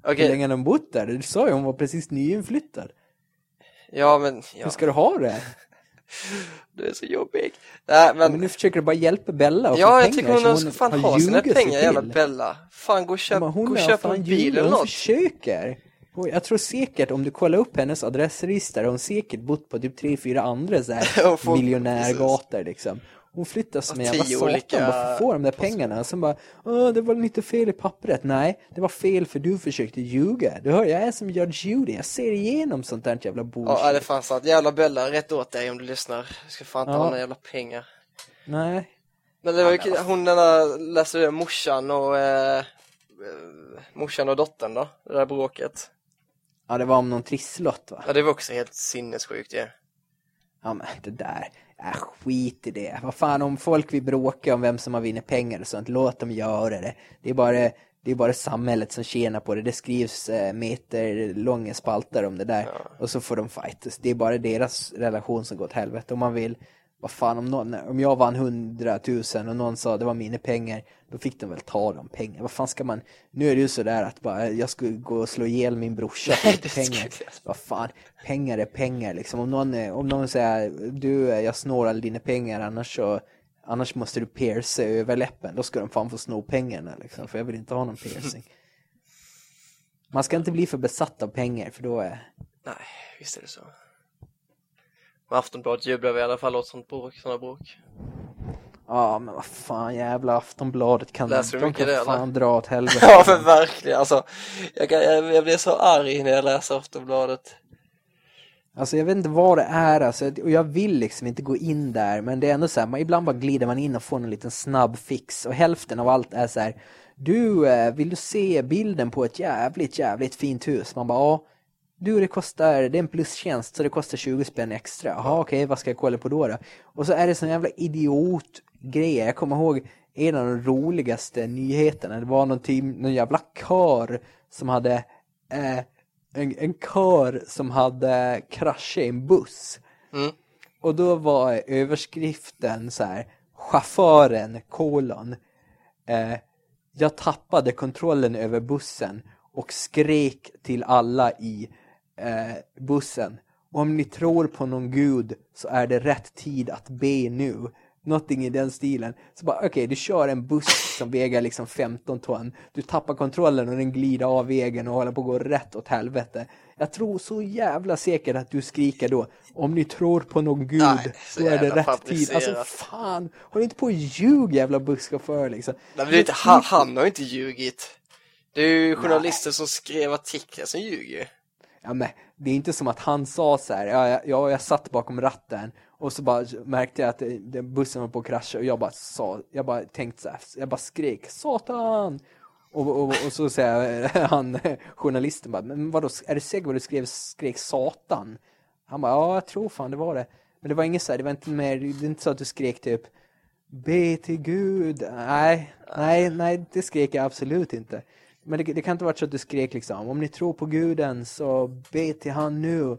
Okej, Hur länge har de bott där? Du sa ju hon var precis nyinflyttad. ja men, ja, Hur ska du ha det? du är så jobbig. Nej men, Men nu försöker du bara hjälpa Bella och ja jag pengar tycker hon, som ska fan har ha sina pengar jävla. Bella. Fan gå och köp, hon gå och har köp en bil eller Hon något. försöker. Och jag tror säkert om du kollar upp hennes adressregister har hon säkert bott på typ tre, fyra andra så här miljonärgator liksom. Hon flyttar som en Och jävla satan olika bara för att få de där pengarna. Och sen bara, Åh, det var lite fel i pappret. Nej, det var fel för du försökte ljuga. Du hör, jag är som Judge Judy. Jag ser igenom sånt där jävla bullshit. Ja det är fan sant. Jävla Bella, rätt åt dig om du lyssnar. Du ska fan inte Ja. ha några jävla pengar. Nej. Men det var ju kul, hon den där läste det, morsan och eh, eh, morsan och dottern då, det där bråket. Ja, det var om någon trisslott va? Ja det var också helt sinnessjukt ju. Ja men det där, äh, skit i det. Vad fan om folk vill bråka om vem som har vunnit pengar och sånt, låt dem göra det. Det är bara, det är bara samhället som tjänar på det. Det skrivs eh, meter långa spalter om det där. Och så får de fightas. Det är bara deras relation som går åt helvete. Om man vill, vad fan om, någon, om jag vann hundratusen och någon sa det var mina pengar, då fick de väl ta de pengarna. Vad fan ska man, nu är det ju sådär att bara, jag skulle gå och slå ihjäl min brorsa för lite pengar. Vad fan, pengar är pengar liksom. Om någon, eh, om någon säger du, eh, jag snår alla dina pengar annars så Annars måste du pierca över läppen, då ska de fan få sno pengarna liksom, för jag vill inte ha någon piercing. Man ska inte bli för besatt av pengar, för då är... Nej, visst är det så. Aftonbladet jublar vi i alla fall åt sånt bråk, sådana bråk. Ja, men vad fan, jävla Aftonbladet kan Läser du de mycket kan det, fan eller? dra åt helvete. Ja men verkligen alltså. Jag, kan, jag, jag blir så arg när jag läser Aftonbladet. Alltså jag vet inte vad det är alltså, och jag vill liksom inte gå in där men det är ändå så här, man, ibland bara glider man in och får en liten snabb fix och hälften av allt är så här Du, eh, vill du se bilden på ett jävligt, jävligt fint hus? Man bara, ja Du, det kostar, det är en plustjänst så det kostar 20 spänn extra. Jaha okej, vad ska jag kolla på då då? Och så är det sån jävla idiotgrejer. Jag kommer ihåg en av de roligaste nyheterna. Det var någon, team, någon jävla kör som hade eh, en, en kör som hade kraschat i en buss. Mm. Och då var överskriften så här, chauffören, kolon, eh, jag tappade kontrollen över bussen och skrek till alla i eh, bussen. Om ni tror på någon gud så är det rätt tid att be nu. Någonting i den stilen. Så bara, okej, du kör en buss som väger liksom 15 ton. Du tappar kontrollen och den glider av vägen och håller på att gå rätt åt helvete. Jag tror så jävla säkert att du skriker då, om ni tror på någon gud Nej, så så är det rätt tid. Alltså fan, håll inte på och ljug jävla busschaufför liksom. Nej, men inte, han, han har inte ljugit. Det är ju journalister som skrev artiklar som ljuger. Ja, men det är inte som att han sa så här, ja, jag, jag, jag satt bakom ratten och så bara märkte jag att det, det, bussen var på att krascha och jag bara sa, jag bara tänkte så här, jag bara skrek satan! Och, och, och så säger han, journalisten bara, men vadå, är du säker på du skrev, skrek satan? Han bara, ja jag tror fan det var det. Men det var inget så här, det var inte mer, det är inte så att du skrek typ Be till Gud. Nej, nej, nej, det skrek jag absolut inte. Men det, det kan inte varit så att du skrek liksom, om ni tror på guden så be till han nu.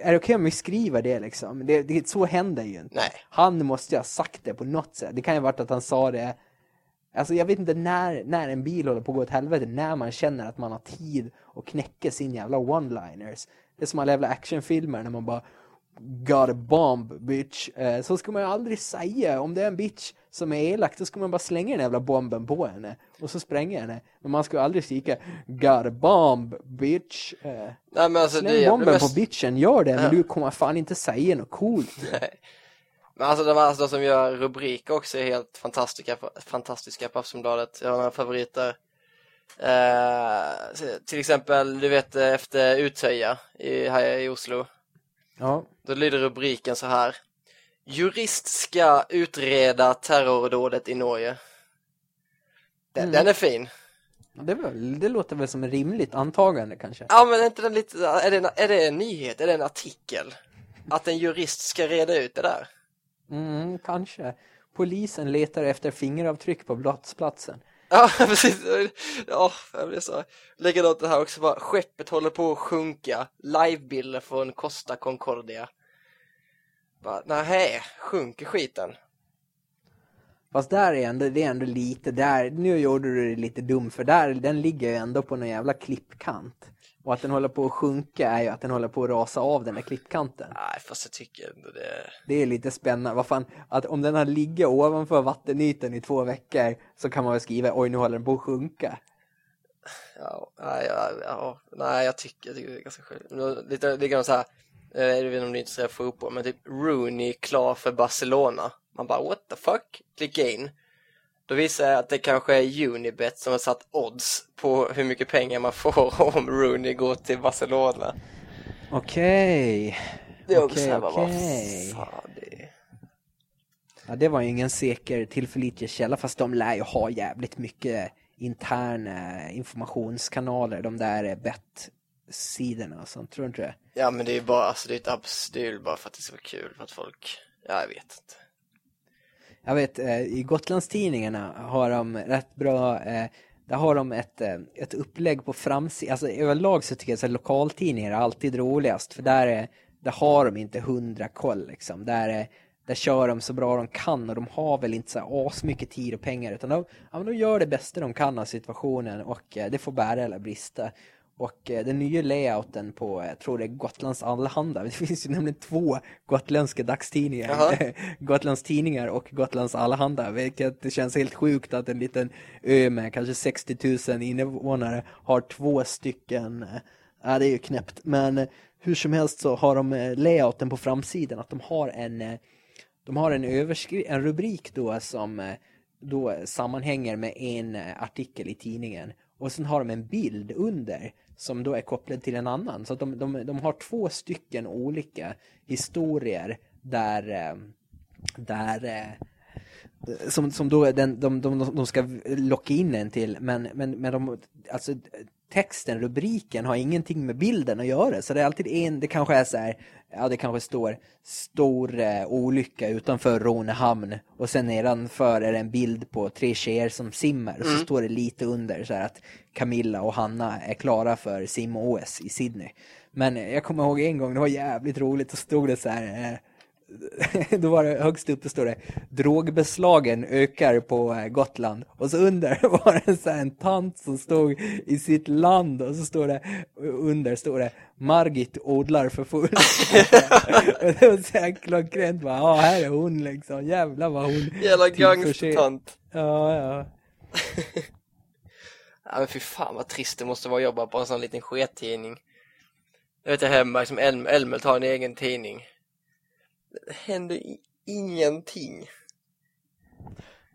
Är det okej om vi skriver det liksom? Det, det, så händer ju inte. Nej. Han måste ju ha sagt det på något sätt. Det kan ju ha varit att han sa det Alltså jag vet inte när, när en bil håller på att gå åt helvete, när man känner att man har tid att knäcka sin jävla one-liners. Det är som alla jävla actionfilmer när man bara Got a bomb bitch. Eh, så ska man ju aldrig säga. Om det är en bitch som är elak, då ska man bara slänga den jävla bomben på henne. Och så spränga henne. Men man ska aldrig skrika Got bomb bitch. Eh, Nej men alltså släng bomben mest... på bitchen, gör det. Men du kommer fan inte säga något coolt. Men alltså de, alltså, de som gör rubriker också är helt fantastiska, fantastiska på Aftonbladet. Jag har några favoriter. Eh, till exempel, du vet eh, efter Utöja i, här i Oslo. Ja. Då lyder rubriken så här. Jurist ska utreda terrordådet i Norge. Den, Mm. den är fin. Det, väl, det låter väl som ett rimligt antagande kanske. Ja men är inte den lite, är det, en, är det en nyhet, är det en artikel? Att en jurist ska reda ut det där? Mm, kanske. Polisen letar efter fingeravtryck på brottsplatsen. Ja, precis. Ja, jag blir så. Likadant det här också bara, skeppet håller på att sjunka. Livebilder från Costa Concordia. Bara, nej, sjunker skiten. Fast där är ändå, det är ändå lite, där, nu gjorde du det lite dum för där, den ligger ju ändå på någon jävla klippkant. Och att den håller på att sjunka är ju att den håller på att rasa av den där klippkanten. Nej, fast jag tycker ändå det... Det är lite spännande. Vad fan, att om den har ligger ovanför vattenytan i två veckor så kan man väl skriva oj nu håller den på att sjunka. Ja, nej, ja, ja, nej jag tycker, jag tycker det är ganska. Men Lite, lite så här, jag vet inte om du är intresserad av fotboll, men typ Rooney klar för Barcelona. Man bara what the fuck? Klicka in. Då visar jag att det kanske är Unibet som har satt odds på hur mycket pengar man får om Rooney går till Barcelona. Okej. Det är också här, bara, det är. Ja, det var ju ingen säker tillförlitlig källa fast de lär ju ha jävligt mycket interna informationskanaler, de där bett-sidorna och sånt, tror du inte det? Ja men det är ju bara, alltså det är ett abstyr bara för att det ska vara kul för att folk, ja jag vet inte. Jag vet, eh, i Gotlandstidningarna har de rätt bra, eh, där har de ett, eh, ett upplägg på framsidan, alltså överlag så tycker jag att lokaltidningar är alltid roligast, för där, är, där har de inte hundra koll liksom, där, är- där kör de så bra de kan och de har väl inte så asmycket tid och pengar utan de, ja, de gör det bästa de kan av situationen och det får bära eller brista. Och eh, den nya layouten på, jag tror det är Gotlands Allehanda, det finns ju nämligen två gotländska dagstidningar. Jaha. Gotlands Tidningar och Gotlands Allehanda, vilket det känns helt sjukt att en liten ö med kanske 60 000 invånare har två stycken, ja det är ju knäppt, men eh, hur som helst så har de eh, layouten på framsidan, att de har en, de har en, överskri- en rubrik då som då sammanhänger med en artikel i tidningen och sen har de en bild under som då är kopplad till en annan. Så att de, de, de har två stycken olika historier där, eh, där eh, som, som då den, de, de, de ska locka in en till men, men, men de, alltså texten, rubriken har ingenting med bilden att göra. Så det är alltid en, det kanske är så här ja det kanske står stor eh, olycka utanför Ronehamn och sen nedanför är det en bild på tre tjejer som simmar och så står det lite under så här att Camilla och Hanna är klara för sim-OS i Sydney. Men jag kommer ihåg en gång, det var jävligt roligt, och stod det så här eh, då var det högst upp, det står det drogbeslagen ökar på eh, Gotland och så under var det så en tant som stod i sitt land och så står det under står det Margit odlar för full. och det var så här klockrent bara, ja här är hon liksom, jävlar vad hon Jävla tillförser- gangstertant. Ja, ja. Ja men fy fan vad trist det måste vara att jobba på en sån liten skettidning. Jag vet jag hemma, som Elm, Elmelt har en egen tidning. Händer ingenting.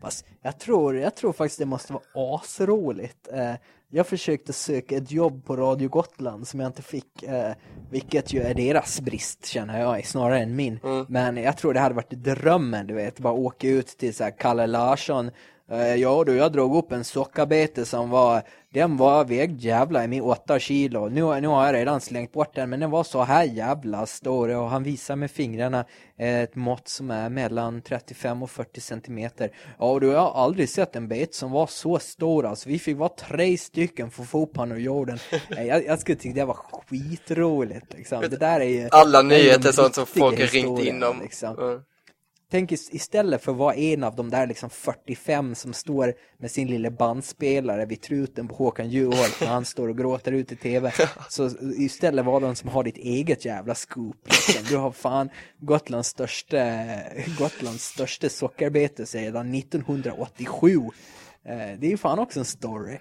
Fast jag tror, jag tror faktiskt det måste vara asroligt. Eh, jag försökte söka ett jobb på Radio Gotland som jag inte fick, eh, vilket ju är deras brist känner jag, snarare än min. Men jag tror det hade varit drömmen, du vet, bara åka ut till så här Kalle Larsson. Eh, ja du, jag drog upp en sockerbete som var, den var vägd jävla i min åtta kilo. Nu, nu har jag redan slängt bort den, men den var så här jävla stor och han visar med fingrarna ett mått som är mellan 35 och 40 centimeter. Ja, och du har aldrig sett en bet som var så stor alltså. Vi fick vara tre stycken för att få upp han ur jorden. Eh, jag, jag skulle tycka det var skitroligt liksom. Det där är ju... Alla nyheter sånt som folk har ringt in om. Liksom. Mm. Tänk is- istället för att vara en av de där liksom 45 som står med sin lilla bandspelare vid truten på Håkan Juholt när han står och gråter ut i tv. Så istället var de som har ditt eget jävla scoop. Liksom. Du har fan Gotlands största, Gotlands största sockerbete sedan 1987. Eh, Det är ju fan också en story.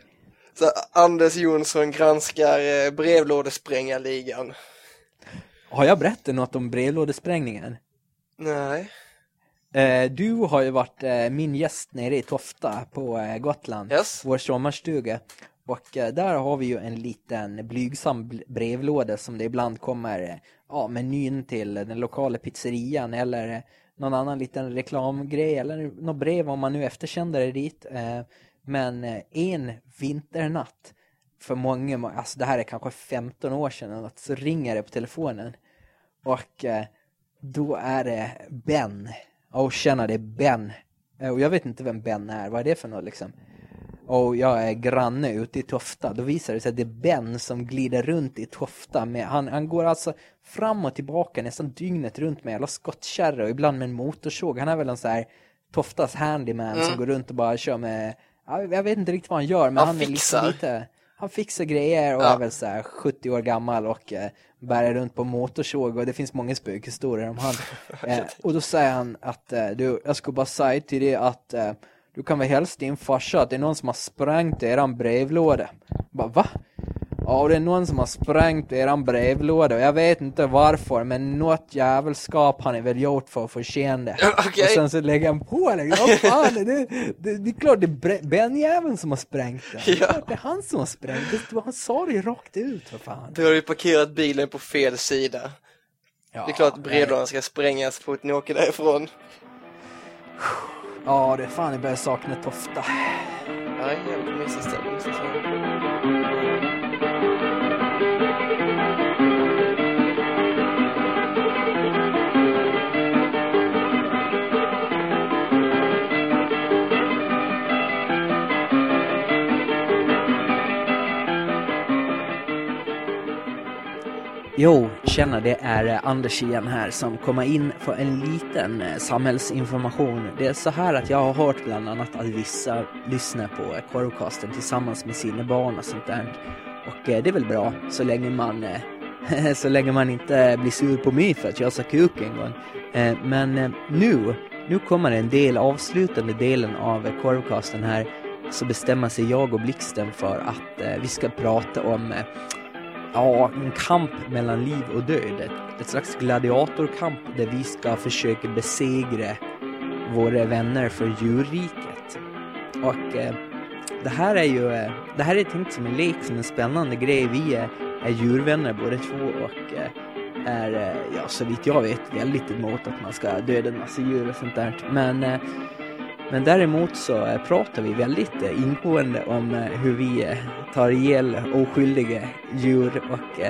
Så Anders Jonsson granskar eh, brevlådesprängarligan. Har jag berättat något om brevlådesprängningen? Nej. Eh, Du har ju varit eh, min gäst nere i Tofta på eh, Gotland, Yes. vår sommarstuga. Och där har vi ju en liten blygsam bl- brevlåda som det ibland kommer ja, menyn till den lokala pizzerian eller någon annan liten reklamgrej eller något brev om man nu eftersänder det dit. Men en vinternatt för många, alltså det här är kanske 15 år sedan, så ringer det på telefonen. Och då är det Ben. Och tjena, det är Ben. Eh, Och jag vet inte vem Ben är, vad är det för något liksom? och jag är granne ute i Tofta, då visar det sig att det är Ben som glider runt i Tofta. Med, han, han går alltså fram och tillbaka nästan dygnet runt med alla skottkärror och ibland med en motorsåg. Han är väl en så här Toftas handyman Mm. som går runt och bara kör med, ja, jag vet inte riktigt vad han gör, men Han han, är liksom lite, han fixar grejer och Ja. är väl så här 70 år gammal och eh, bär runt på motorsåg och det finns många spökhistorier om han. eh, och då säger han att eh, du, jag ska bara säga till dig att eh, du kan väl hälsa din farsa att det är någon som har sprängt eran brevlåda. Bara, va? Ja, det är någon som har sprängt eran brevlåda och jag vet inte varför, men något jävelskap har ni väl gjort för att förtjäna det. Okej. Och sen så lägger han på liksom, vad fan, det, det, det, det är klart det är Ben-jäveln som har sprängt det. Det är Ja. det är han som har sprängt det. Han sa det ju rakt ut, för fan. Du har ju parkerat bilen på fel sida. Ja, Det är klart att brevlådan ska sprängas fort ni åker därifrån. Ja, det är fan jag börjar sakna Tofta. Ja, jävligt mysigt ställe. måste Jo, tjena, det är eh, Anders igen här som kommer in för en liten eh, samhällsinformation. Det är så här att jag har hört bland annat att vissa lyssnar på eh, Korvcasten tillsammans med sina barn och sånt där. Och det är väl bra så länge man så länge man inte blir sur på mig för att jag sa kuk en gång. Men nu, nu kommer en del, avslutande delen av Korvcasten här, så bestämmer sig jag och Blixten för att vi ska prata om ja, en kamp mellan liv och död. Ett, ett slags gladiatorkamp där vi ska försöka besegra våra vänner för djurriket. Och eh, det här är ju, eh, det här är tänkt som en lek, som en spännande grej. Vi är, är djurvänner båda två och eh, är, eh, ja så vitt jag vet, väldigt emot att man ska döda en massa djur och sånt där. Men eh, men däremot så eh, pratar vi väldigt eh, ingående om eh, hur vi tar ihjäl oskyldiga djur och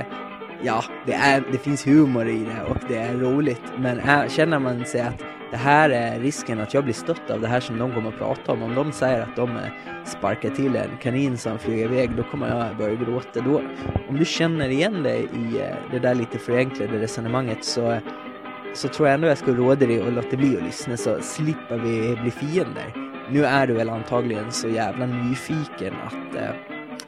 ja, det, är, det finns humor i det och det är roligt. Men är, känner man sig att det här är risken att jag blir stött av det här som de kommer att prata om. Om de säger att de sparkar till en kanin som flyger iväg, då kommer jag börja gråta. Då, om du känner igen dig i det där lite förenklade resonemanget så så tror jag ändå jag skulle råda dig att låta bli att lyssna så slipper vi bli fiender. Nu är du väl antagligen så jävla nyfiken att, eh,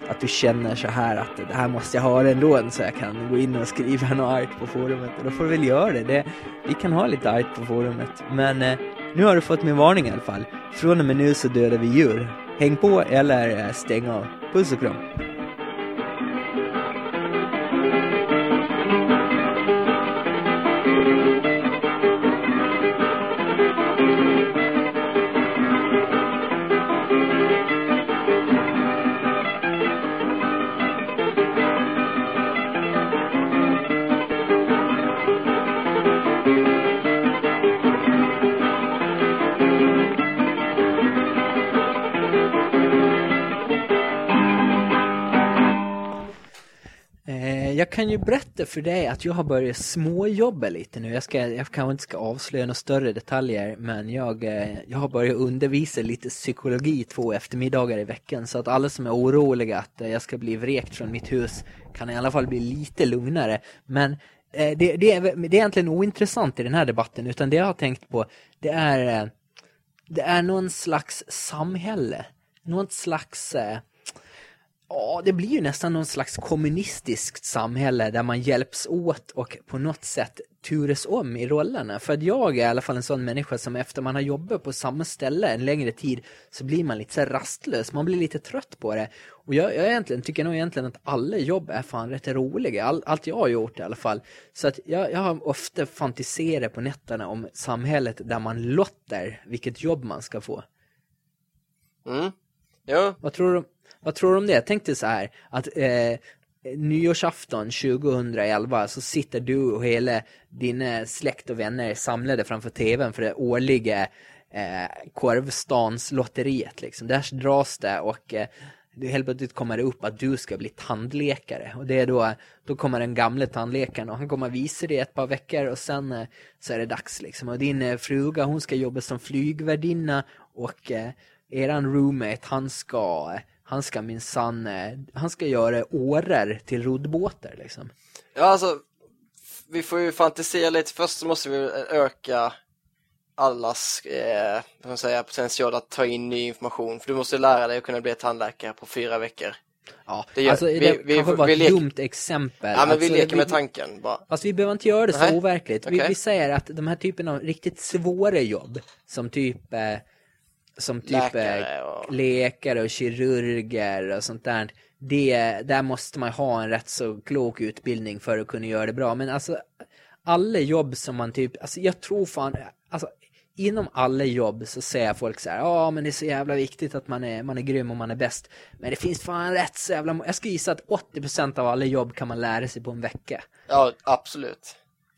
att du känner så här att det här måste jag ha ändå så jag kan gå in och skriva något argt på forumet. Och då får du väl göra det. det vi kan ha lite argt på forumet. Men eh, nu har du fått min varning i alla fall. Från och med nu så dödar vi djur. Häng på eller eh, stäng av. Puss och kram. Jag kan ju berätta för dig att jag har börjat småjobba lite nu. Jag, ska, jag kanske inte ska avslöja några större detaljer, men jag, eh, jag har börjat undervisa lite psykologi två eftermiddagar i veckan. Så att alla som är oroliga att eh, jag ska bli vräkt från mitt hus kan i alla fall bli lite lugnare. Men eh, det, det, är, det är egentligen ointressant i den här debatten, utan det jag har tänkt på, det är, det är någon slags samhälle. Något slags... Ja, det blir ju nästan någon slags kommunistiskt samhälle där man hjälps åt och på något sätt turas om i rollerna. För att jag är i alla fall en sån människa som efter man har jobbat på samma ställe en längre tid så blir man lite så rastlös, man blir lite trött på det. Och jag, jag egentligen, tycker nog egentligen att alla jobb är fan rätt roliga, All, allt jag har gjort i alla fall. Så att jag, jag har ofta fantiserat på nätterna om samhället där man låter vilket jobb man ska få. Mm. Jo, Vad tror du, vad tror du om det? Jag tänkte så här att eh, nyårsafton 2011 så sitter du och hela dina släkt och vänner samlade framför tvn för det årliga eh, korvstanslotteriet liksom. Där dras det och eh, det helt plötsligt kommer det upp att du ska bli tandläkare och det är då, då kommer den gamla tandläkaren och han kommer visa dig ett par veckor och sen eh, så är det dags liksom och din eh, fruga hon ska jobba som flygvärdinna och eh, eran roommate, han ska, eh, han ska minsann, han ska göra årar till roddbåtar liksom. Ja, alltså, vi får ju fantisera lite. Först så måste vi öka allas eh, man säga, potential att ta in ny information. För du måste lära dig att kunna bli tandläkare på fyra veckor. Ja, Det gör- alltså vi- det vi- kanske var vi ett lek- dumt exempel. Ja, men vi alltså, leker med vi- tanken bara. Fast vi behöver inte göra det så Nej, overkligt. Vi, okej. vi säger att de här typen av riktigt svåra jobb, som typ, eh, som typ Läkare och- läkare och kirurger och sånt där. Det, där måste man ha en rätt så klok utbildning för att kunna göra det bra. Men alltså, alla jobb som man typ, alltså jag tror fan, alltså inom alla jobb så säger folk så här, ja men det är så jävla viktigt att man är, man är grym och man är bäst. Men det finns fan rätt så jävla, jag skulle gissa att 80% av alla jobb kan man lära sig på en vecka. Ja, absolut.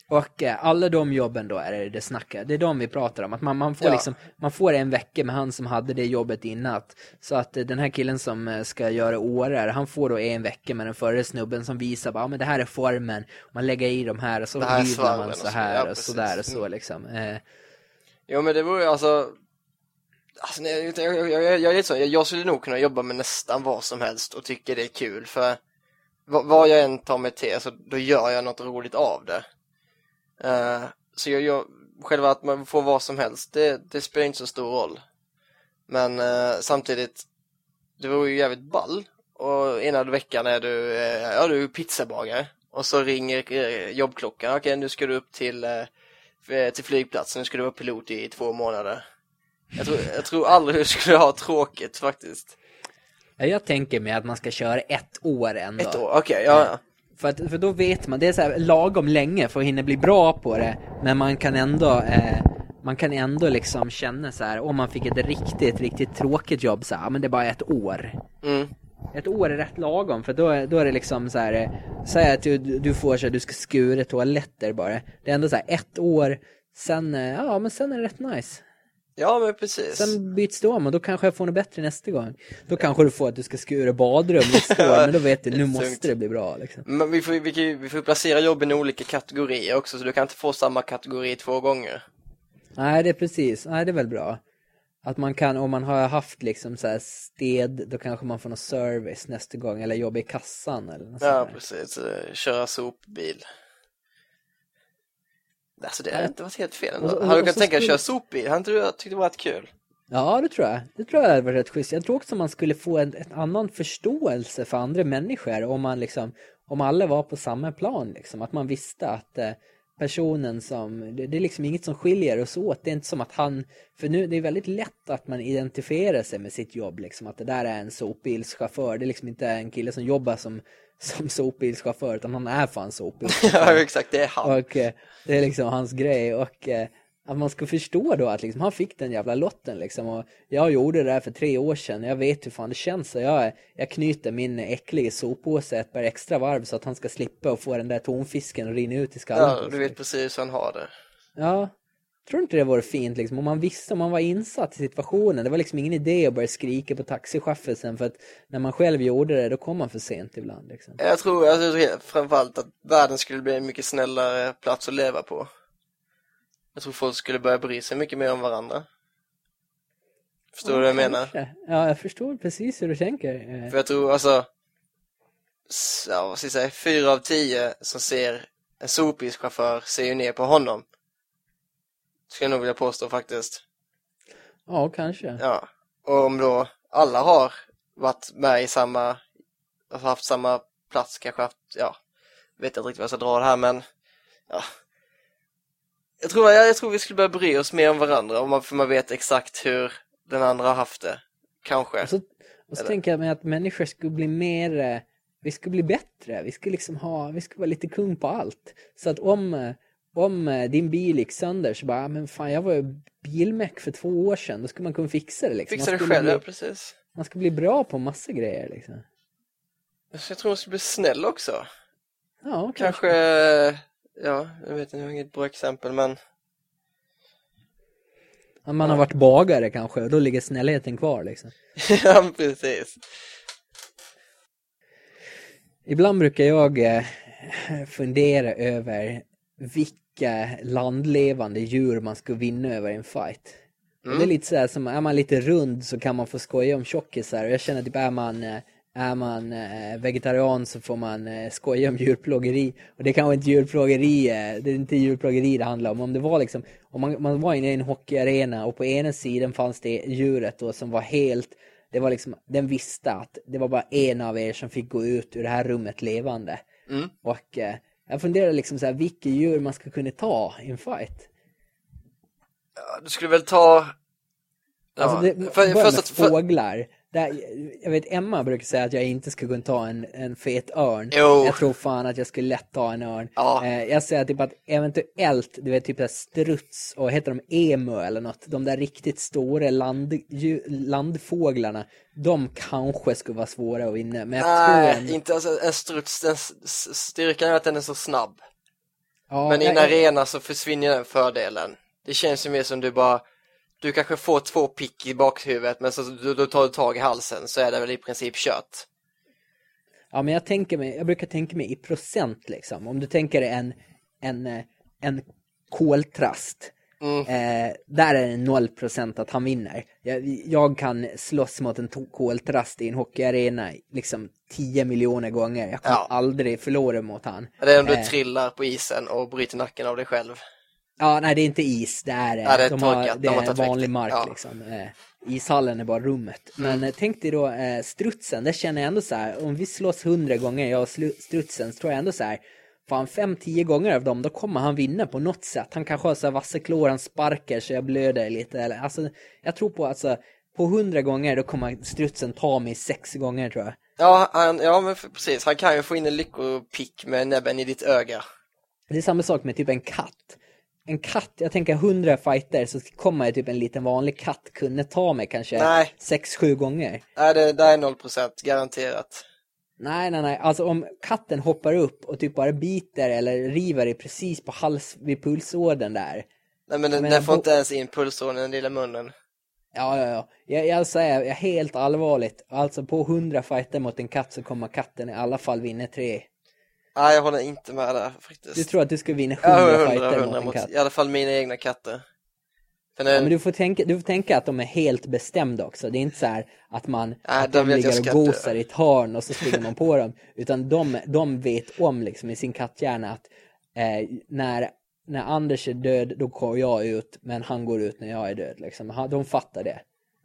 Och eh, alla de jobben då är det det snackar. Det är de vi pratar om. Att man, man, får Ja. liksom, man får en vecka med han som hade det jobbet innan. Så att eh, den här killen som eh, ska göra årar, han får då en vecka med den förre snubben som visar bara, ja men det här är formen. Man lägger i de här och så hyvlar man och så så, här ja, och så där och så Mm. liksom. Eh, Jo, men det vore ju alltså... alltså nej, jag, jag, jag, jag, är lite så, jag, jag skulle nog kunna jobba med nästan vad som helst och tycka det är kul. För vad, jag än tar mig till, så då gör jag något roligt av det. Eh, så jag, jag, själva att man får vad som helst, det, det spelar inte så stor roll. Men eh, samtidigt, det vore ju jävligt ball. Och ena veckan är du, eh, ja du är pizzabagare. Och så ringer jobbklockan, okej nu ska du upp till, till flygplatsen, nu ska du vara pilot i två månader. Jag tror, jag tror aldrig du skulle ha tråkigt faktiskt. ja, jag tänker mig att man ska köra ett år ändå. Ett år, okej, ja, ja. För, att, för då vet man, det är så här lagom länge för att hinna bli bra på det. Men man kan ändå, eh, man kan ändå liksom känna så här, om man fick ett riktigt, riktigt tråkigt jobb så här, men det är bara ett år. Mm. Ett år är rätt lagom för då, då är det liksom så här, eh, säg att du, du får så här, du ska skura toaletter bara. Det är ändå så här ett år, sen, eh, ja men sen är det rätt nice. Ja, men precis. Sen byts det om och då kanske jag får något bättre nästa gång. Då kanske du får att du ska skura badrum nästa år, men då vet du, nu måste det bli bra liksom. Men vi får, vi, kan, vi får placera jobben i olika kategorier också, så du kan inte få samma kategori två gånger. Nej, det är precis. Nej, det är väl bra. Att man kan, om man har haft liksom så här sted, då kanske man får någon service nästa gång, eller jobba i kassan eller något Ja, sånt där. precis. Köra sopbil. Alltså det hade inte varit helt fel ändå. Hade du kunnat tänka dig skulle- köra sopbil? Hade inte du tyckt det varit kul? Ja, det tror jag. Det tror jag hade varit rätt schysst. Jag tror också man skulle få en, en annan förståelse för andra människor om man liksom, om alla var på samma plan liksom. Att man visste att eh, personen som, det, det är liksom inget som skiljer oss åt. Det är inte som att han, för nu, det är väldigt lätt att man identifierar sig med sitt jobb liksom. Att det där är en sopbilschaufför. Det är liksom inte en kille som jobbar som, som sopbilschaufför, utan han är fan sopbilschaufför. ja, exakt. Det är han. Och eh, det är liksom hans grej och eh, att man ska förstå då att liksom, han fick den jävla lotten liksom och jag gjorde det där för tre år sedan, jag vet hur fan det känns så jag, jag knyter min äckliga soppåse ett par extra varv så att han ska slippa och få den där tonfisken att rinna ut i skallen Ja, du vet precis hur han har det. Ja, tror inte det vore fint liksom om man visste, om man var insatt i situationen. Det var liksom ingen idé att börja skrika på taxichauffören för att när man själv gjorde det då kom man för sent ibland liksom. Jag tror, tror framförallt att världen skulle bli en mycket snällare plats att leva på. Jag tror folk skulle börja bry sig mycket mer om varandra. Förstår du vad jag menar? Ja, jag förstår precis hur du tänker. Eh, För jag tror alltså, ja, vad ska jag säga, fyra av tio som ser en sopbilschaufför ser ju ner på honom. Skulle jag nog vilja påstå faktiskt. Ja, kanske. Ja. Och om då alla har varit med i samma, alltså haft samma plats, kanske haft, ja, vet inte riktigt vad jag ska dra det här men, ja. Jag tror, jag, jag tror vi skulle börja bry oss mer om varandra, om man, för man vet exakt hur den andra har haft det. Kanske. Och så, och så tänker jag mig att människor skulle bli mer, eh, vi skulle bli bättre, vi skulle liksom ha, vi skulle vara lite kung på allt. Så att om, eh, om eh, din bil gick sönder så bara, "Ah, men fan jag var ju bilmäck för två år sedan, då skulle man kunna fixa det liksom. Fixa det själv, bli, ja precis. Man ska bli bra på massa grejer liksom. Jag tror man skulle bli snäll också. Ja, kanske. Kanske, ja, jag vet inte, jag har inget bra exempel men Om man har varit bagare kanske, då ligger snällheten kvar liksom. ja, precis. Ibland brukar jag eh, fundera över vilka landlevande djur man ska vinna över i en fight. Och det är lite sådär som, är man lite rund så kan man få skoja om tjockisar. Och jag känner typ, är man, eh, är man eh, vegetarian så får man eh, skoja om djurplågeri. Och det kan vara inte djurplågeri, det är inte djurplågeri det handlar om. Om det var liksom, om man, man var inne i en hockeyarena och på ena sidan fanns det djuret då som var helt, det var liksom, den visste att det var bara en av er som fick gå ut ur det här rummet levande. Mm. Och eh, jag funderar liksom så här, vilka djur man ska kunna ta i en fight. Ja, Du skulle väl ta... Ja, Alltså det, för, för, först att, för, fåglar. Där, jag vet Emma brukar säga att jag inte ska kunna ta en, en fet örn. Jo. Jag tror fan att jag skulle lätt ta en örn. Ja. Eh, jag säger typ att eventuellt, du vet typ där struts och heter de emu eller något. De där riktigt stora land, ju, landfåglarna. De kanske skulle vara svåra att vinna. Men nej, ändå, inte alltså, en struts, den styrkan är att den är så snabb. ja, Men i en jag- arena så försvinner den fördelen. Det känns ju mer som du bara, du kanske får två pick i bakhuvudet men så då, då tar du tag i halsen så är det väl i princip kört. Ja, men jag tänker mig, jag brukar tänka mig i procent liksom. Om du tänker en, en, eh, en koltrast. Mm. Eh, där är det noll procent att han vinner. Jag, jag kan slåss mot en koltrast i en hockeyarena liksom 10 miljoner gånger. Jag kommer Ja. aldrig förlora mot han. Det är om du Eh. trillar på isen och bryter nacken av dig själv. Ja, nej det är inte is, det är, eh, Ja, det är de har, det de har är vanlig mark Ja. liksom. Eh, ishallen är bara rummet. Men eh, tänk dig då strutsen, det känner jag ändå så här, om vi slåss hundra gånger, jag och strutsen, så tror jag ändå så här, fan fem, tio gånger av dem, då kommer han vinna på något sätt. Han kanske har så här vassa klor, han sparkar så jag blöder lite. Eller, alltså, jag tror på alltså, på hundra gånger då kommer strutsen ta mig sex gånger tror jag. Ja, han, ja men precis, han kan ju få in en lyckopick med näbben i ditt öga. Det är samma sak med typ en katt. En katt, jag tänker hundra fighter så kommer typ en liten vanlig katt kunna ta mig kanske Nej. sex, sju gånger. Nej, det, det är 0% garanterat. Nej, nej, nej. Alltså om katten hoppar upp och typ bara biter eller river dig precis på hals vid pulsådern där. Nej men den, den får inte ens in pulsådern i den lilla munnen. Ja, ja, ja. Jag, jag säger jag helt allvarligt. Alltså på hundra fighter mot en katt så kommer katten i alla fall vinna tre. Nej, jag håller inte med där faktiskt. Du tror att du ska vinna Ja, hundra hundra, fighter hundra mot en katt? i alla fall mina egna katter. För Ja, den, men du får, tänka, du får tänka att de är helt bestämda också. Det är inte så här att man att de ligger och gosar dö. i ett hörn och så springer man på dem. Utan de, de vet om liksom i sin katthjärna att eh, när, när Anders är död då går jag ut men han går ut när jag är död. Liksom. De fattar det.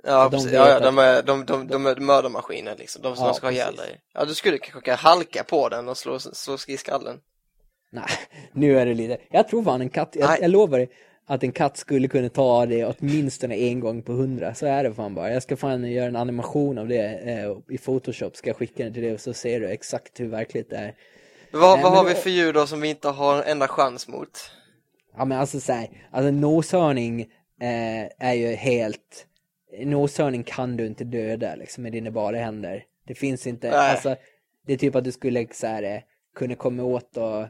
Ja, de ja, ja, de, är, de, de, de är mördarmaskiner liksom, de som Ja, ska ha ihjäl dig. Ja, du skulle kanske kunna halka på den och slå, slå i skallen. Nej, nu är det lite. Jag tror fan en katt, jag, jag lovar dig att en katt skulle kunna ta det åtminstone en gång på hundra. Så är det fan bara. Jag ska fan göra en animation av det eh, i Photoshop. Ska jag skicka den till dig och så ser du exakt hur verkligt det är. Vad, vad har vi för djur då som vi inte har en enda chans mot? Ja men alltså såhär, alltså noshörning eh, är ju helt, noshörning kan du inte döda liksom med dina bara händer. Det finns inte, Nej. alltså det är typ att du skulle såhär eh, kunna komma åt och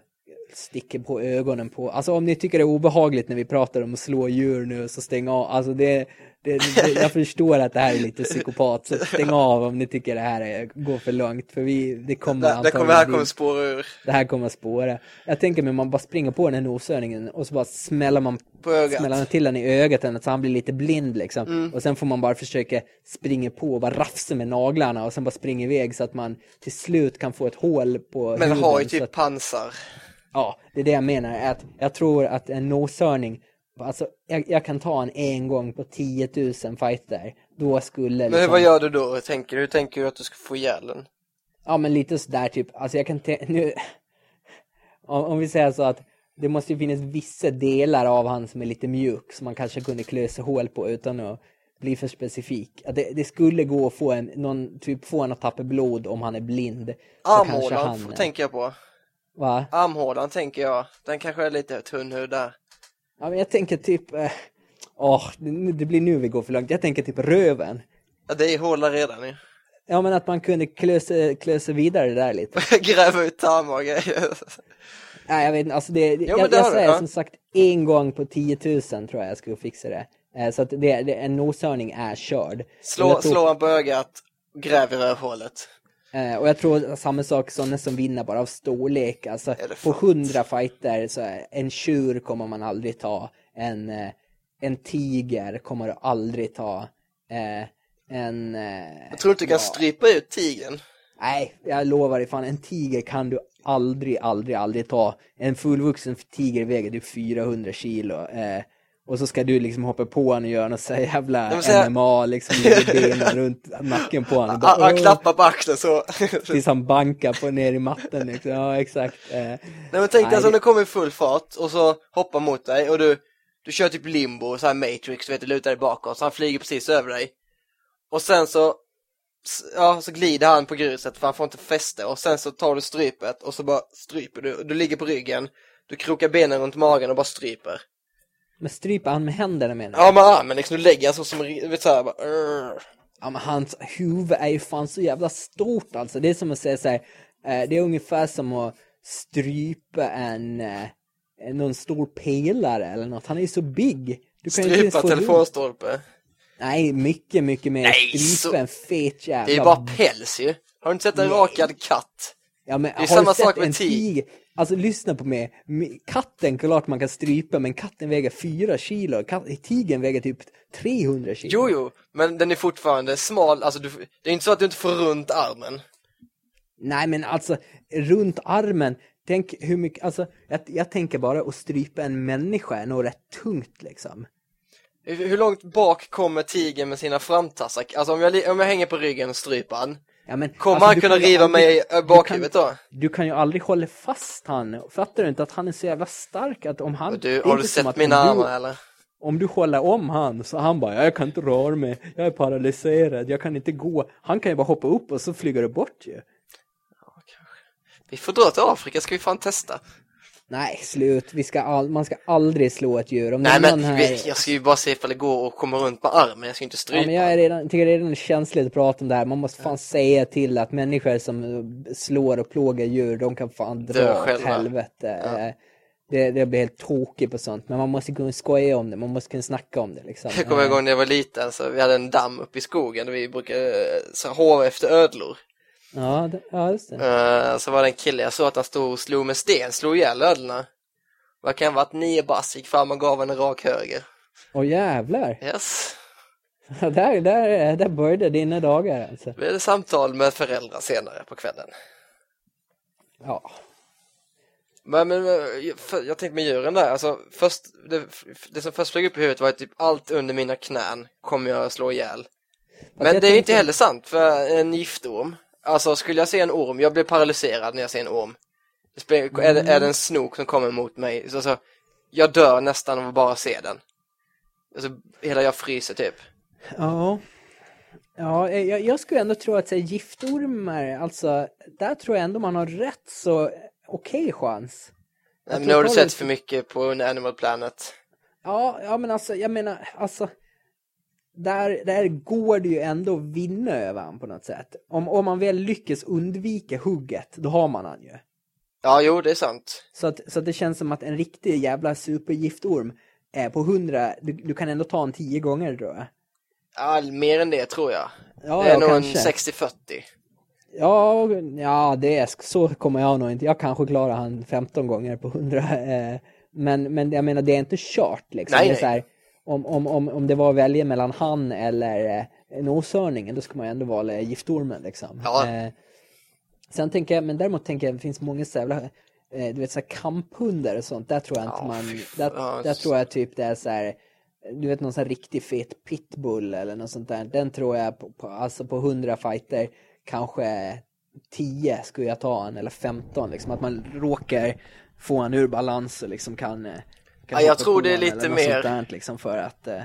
sticka på ögonen på, alltså om ni tycker det är obehagligt när vi pratar om att slå djur nu så stäng av, alltså det, det, det jag förstår att det här är lite psykopat så stäng av om ni tycker det här är, går för långt för vi, det kommer Det, det kommer, här kommer spåra ur det här kommer spåra. Jag tänker mig man bara springer på den här noshörningen och så bara smäller man smäller till den i ögat så han blir lite blind liksom. Mm. Och sen får man bara försöka springa på och bara rafsa med naglarna och sen bara springa iväg så att man till slut kan få ett hål på Men har ju typ att, pansar. Ja, det är det jag menar. Att jag tror att en noshörning, alltså jag, jag kan ta en en gång på 10 000 fighter. Då skulle Men liksom, vad gör du då? Tänker? Hur tänker du att du ska få ihjäl den? Ja men lite sådär typ, alltså jag kan nu om, om vi säger så att det måste ju finnas vissa delar av han som är lite mjuk som man kanske kunde klö sig hål på utan att bli för specifik. Att det, det skulle gå att få en, någon, typ få en att tappa blod om han är blind. Armhålan han, tänker jag på. va? Armhålan tänker jag. Den kanske är lite tunn hud där. Ja men jag tänker typ, eh, åh, det, det blir nu vi går för långt. Jag tänker typ röven. Ja, det är hålar redan ju. Ja men att man kunde klö sig, klö sig vidare där lite. Gräva ut tarmar och grejer. Nej jag vet inte, alltså det, men jag, det jag har du, säger ja. som sagt en gång på 10 000 tror jag jag skulle fixa det. Eh, Så att det, det, en noshörning är körd. Slå, tror, slå han på ögat, gräv i rövhålet. Eh, Och jag tror samma sak som vinner bara av storlek. Alltså på? 100 fighter så är en tjur kommer man aldrig ta. En, eh, en tiger kommer du aldrig ta. Eh, en... Eh, Jag tror inte du kan ja, strypa ut tigern. Nej, jag lovar dig fan, en tiger kan du aldrig, aldrig, aldrig ta. En fullvuxen tiger väger typ 400 kilo. Eh, och så ska du liksom hoppa på honom och göra något så jävla här- MMA, liksom benen runt nacken på honom. Han, han klappar på axeln så. Tills han bankar på ner i mattan liksom. Ja, exakt. Eh, Nej men tänk dig alltså om det kommer i full fart och så hoppar mot dig och du, du kör typ limbo, så här Matrix, du vet du lutar dig bakåt, så han flyger precis över dig. Och sen så, ja så glider han på gruset för han får inte fäste och sen så tar du strypet och så bara stryper du, du ligger på ryggen, du krokar benen runt magen och bara stryper. Men stryper han med händerna menar du? Ja med armen liksom, du lägger så som, vet såhär bara. Ja men hans huvud är ju fan så jävla stort alltså. Det är som att säga så här, eh, det är ungefär som att strypa en, eh, någon stor pelare eller något. Han är ju så big. Du kan strypa telefonstolpe. Nej, mycket, mycket mer. Nej, strypa så- en fet jävla... Det är ju bara päls ju. Har du inte sett en Nej. rakad katt? Ja, men är har samma du sett sak med en tig- tiger? Alltså lyssna på mig. Mi- Katten, klart man kan strypa, men katten väger 4 kilo. Kat- Tigern väger typ 300 kilo. Jo, jo, men den är fortfarande smal, alltså du, det är inte så att du inte får runt armen. Nej men alltså, runt armen, tänk hur mycket, alltså jag, jag tänker bara att strypa en människa är nog rätt tungt liksom. Hur långt bak kommer tigern med sina framtassar? Alltså om jag, om jag hänger på ryggen och stryper han, Ja, men, kommer alltså, han kunna riva aldrig- mig i bakhuvudet då? Du kan ju aldrig hålla fast han. Fattar du inte att han är så jävla stark att om han... Du, har du sett mina om du, armar eller? Om du håller om han så han bara, jag kan inte röra mig, jag är paralyserad, jag kan inte gå. Han kan ju bara hoppa upp och så flyger du bort ju. Vi får dra till Afrika, ska vi fan testa? Nej, slut. Vi ska all, man ska aldrig slå ett djur. Om Nej men här... vi, jag ska ju bara se ifall det går att komma runt med armen, jag ska inte strypa. Ja, men jag är redan, tycker det är redan känsligt att prata om det här. Man måste fan säga till att människor som eh, slår och plågar djur, de kan fan dra åt själva. helvete. Eh, Det, det blir helt tokigt på sånt. Men man måste kunna skoja om det, man måste kunna snacka om det liksom. Jag kommer Eh, ihåg när jag var liten så vi hade en damm uppe i skogen där vi brukade eh, så håva efter ödlor. Ja, det, ja, just det. Eh, så var det en kille, jag såg att han stod och slog med sten, slog ihjäl ödlorna. Vad kan ha varit nio bass, gick fram och gav en rak höger. Åh jävlar. Yes. där, där, där började dina dagar alltså. Det blev samtal med föräldrar senare på kvällen. Ja. Men, men för, jag tänkte med djuren där, alltså först, det, det som först flög upp i huvudet var att typ allt under mina knän kommer jag slå ihjäl. Men det är ju inte heller sant för en giftorm. Alltså skulle jag se en orm, jag blir paralyserad när jag ser en orm. Spe- är, det, är det en snok som kommer mot mig, så, så jag dör nästan av att bara se den. Alltså, hela jag fryser typ. Ja. Ja, jag, jag skulle ändå tro att så här, giftormar, alltså, där tror jag ändå man har rätt så okej chans. Nej, men nu har du sett för mycket på Animal Planet. Ja, ja men alltså, jag menar, alltså, där, där går det ju ändå att vinna över han på något sätt. Om, om man väl lyckas undvika hugget, då har man han ju. Ja, jo, det är sant. Så att, så att det känns som att en riktig jävla supergiftorm är på hundra, du, du kan ändå ta en tio gånger tror jag. Ja, mer än det tror jag. Ja, det är ja, nog kanske. en 60-40. Ja, ja det är, så kommer jag nog inte. Jag kanske klarar han 15 gånger på 100. Eh, men, men jag menar, det är inte kört liksom. Nej, det är nej. så här, om, om, om, om det var att välja mellan han eller eh, noshörningen, då ska man ändå välja giftormen liksom. Ja. Eh, sen tänker jag, men däremot tänker jag, det finns många så jävla, eh, du vet så här kamphundar och sånt, där tror jag inte Ja, man, där, där tror jag typ det är så här, du vet någon sån här riktig fet pitbull eller något sånt där. Den tror jag på, på, alltså på 100 fighter kanske 10 skulle jag ta en eller 15 liksom. Att man råkar få en ur balans och liksom kan, eh, kan Ja, jag tror det är lite mer- där, liksom för att eh,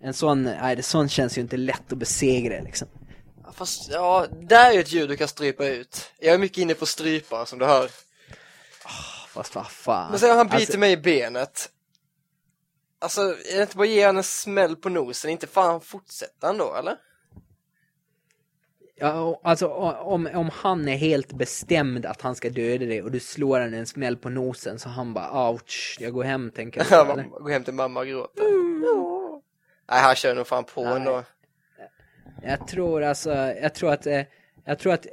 en sån, nej det sån känns ju inte lätt att besegra liksom. Ja, Fast, ja, där är ett djur du kan strypa ut. Jag är mycket inne på strypa som du hör. Fast vad fan. Men sen han biter Alltså, mig i benet. Alltså, är det inte bara att ge han en smäll på nosen? Inte fan fortsätter han då, eller? Ja, alltså om, om han är helt bestämd att han ska döda dig och du slår han en smäll på nosen så han bara ouch, jag går hem tänker? Han går hem till mamma och gråter. Nej, han kör nog fan på Nej. ändå. Jag tror alltså, jag tror att, eh, jag tror att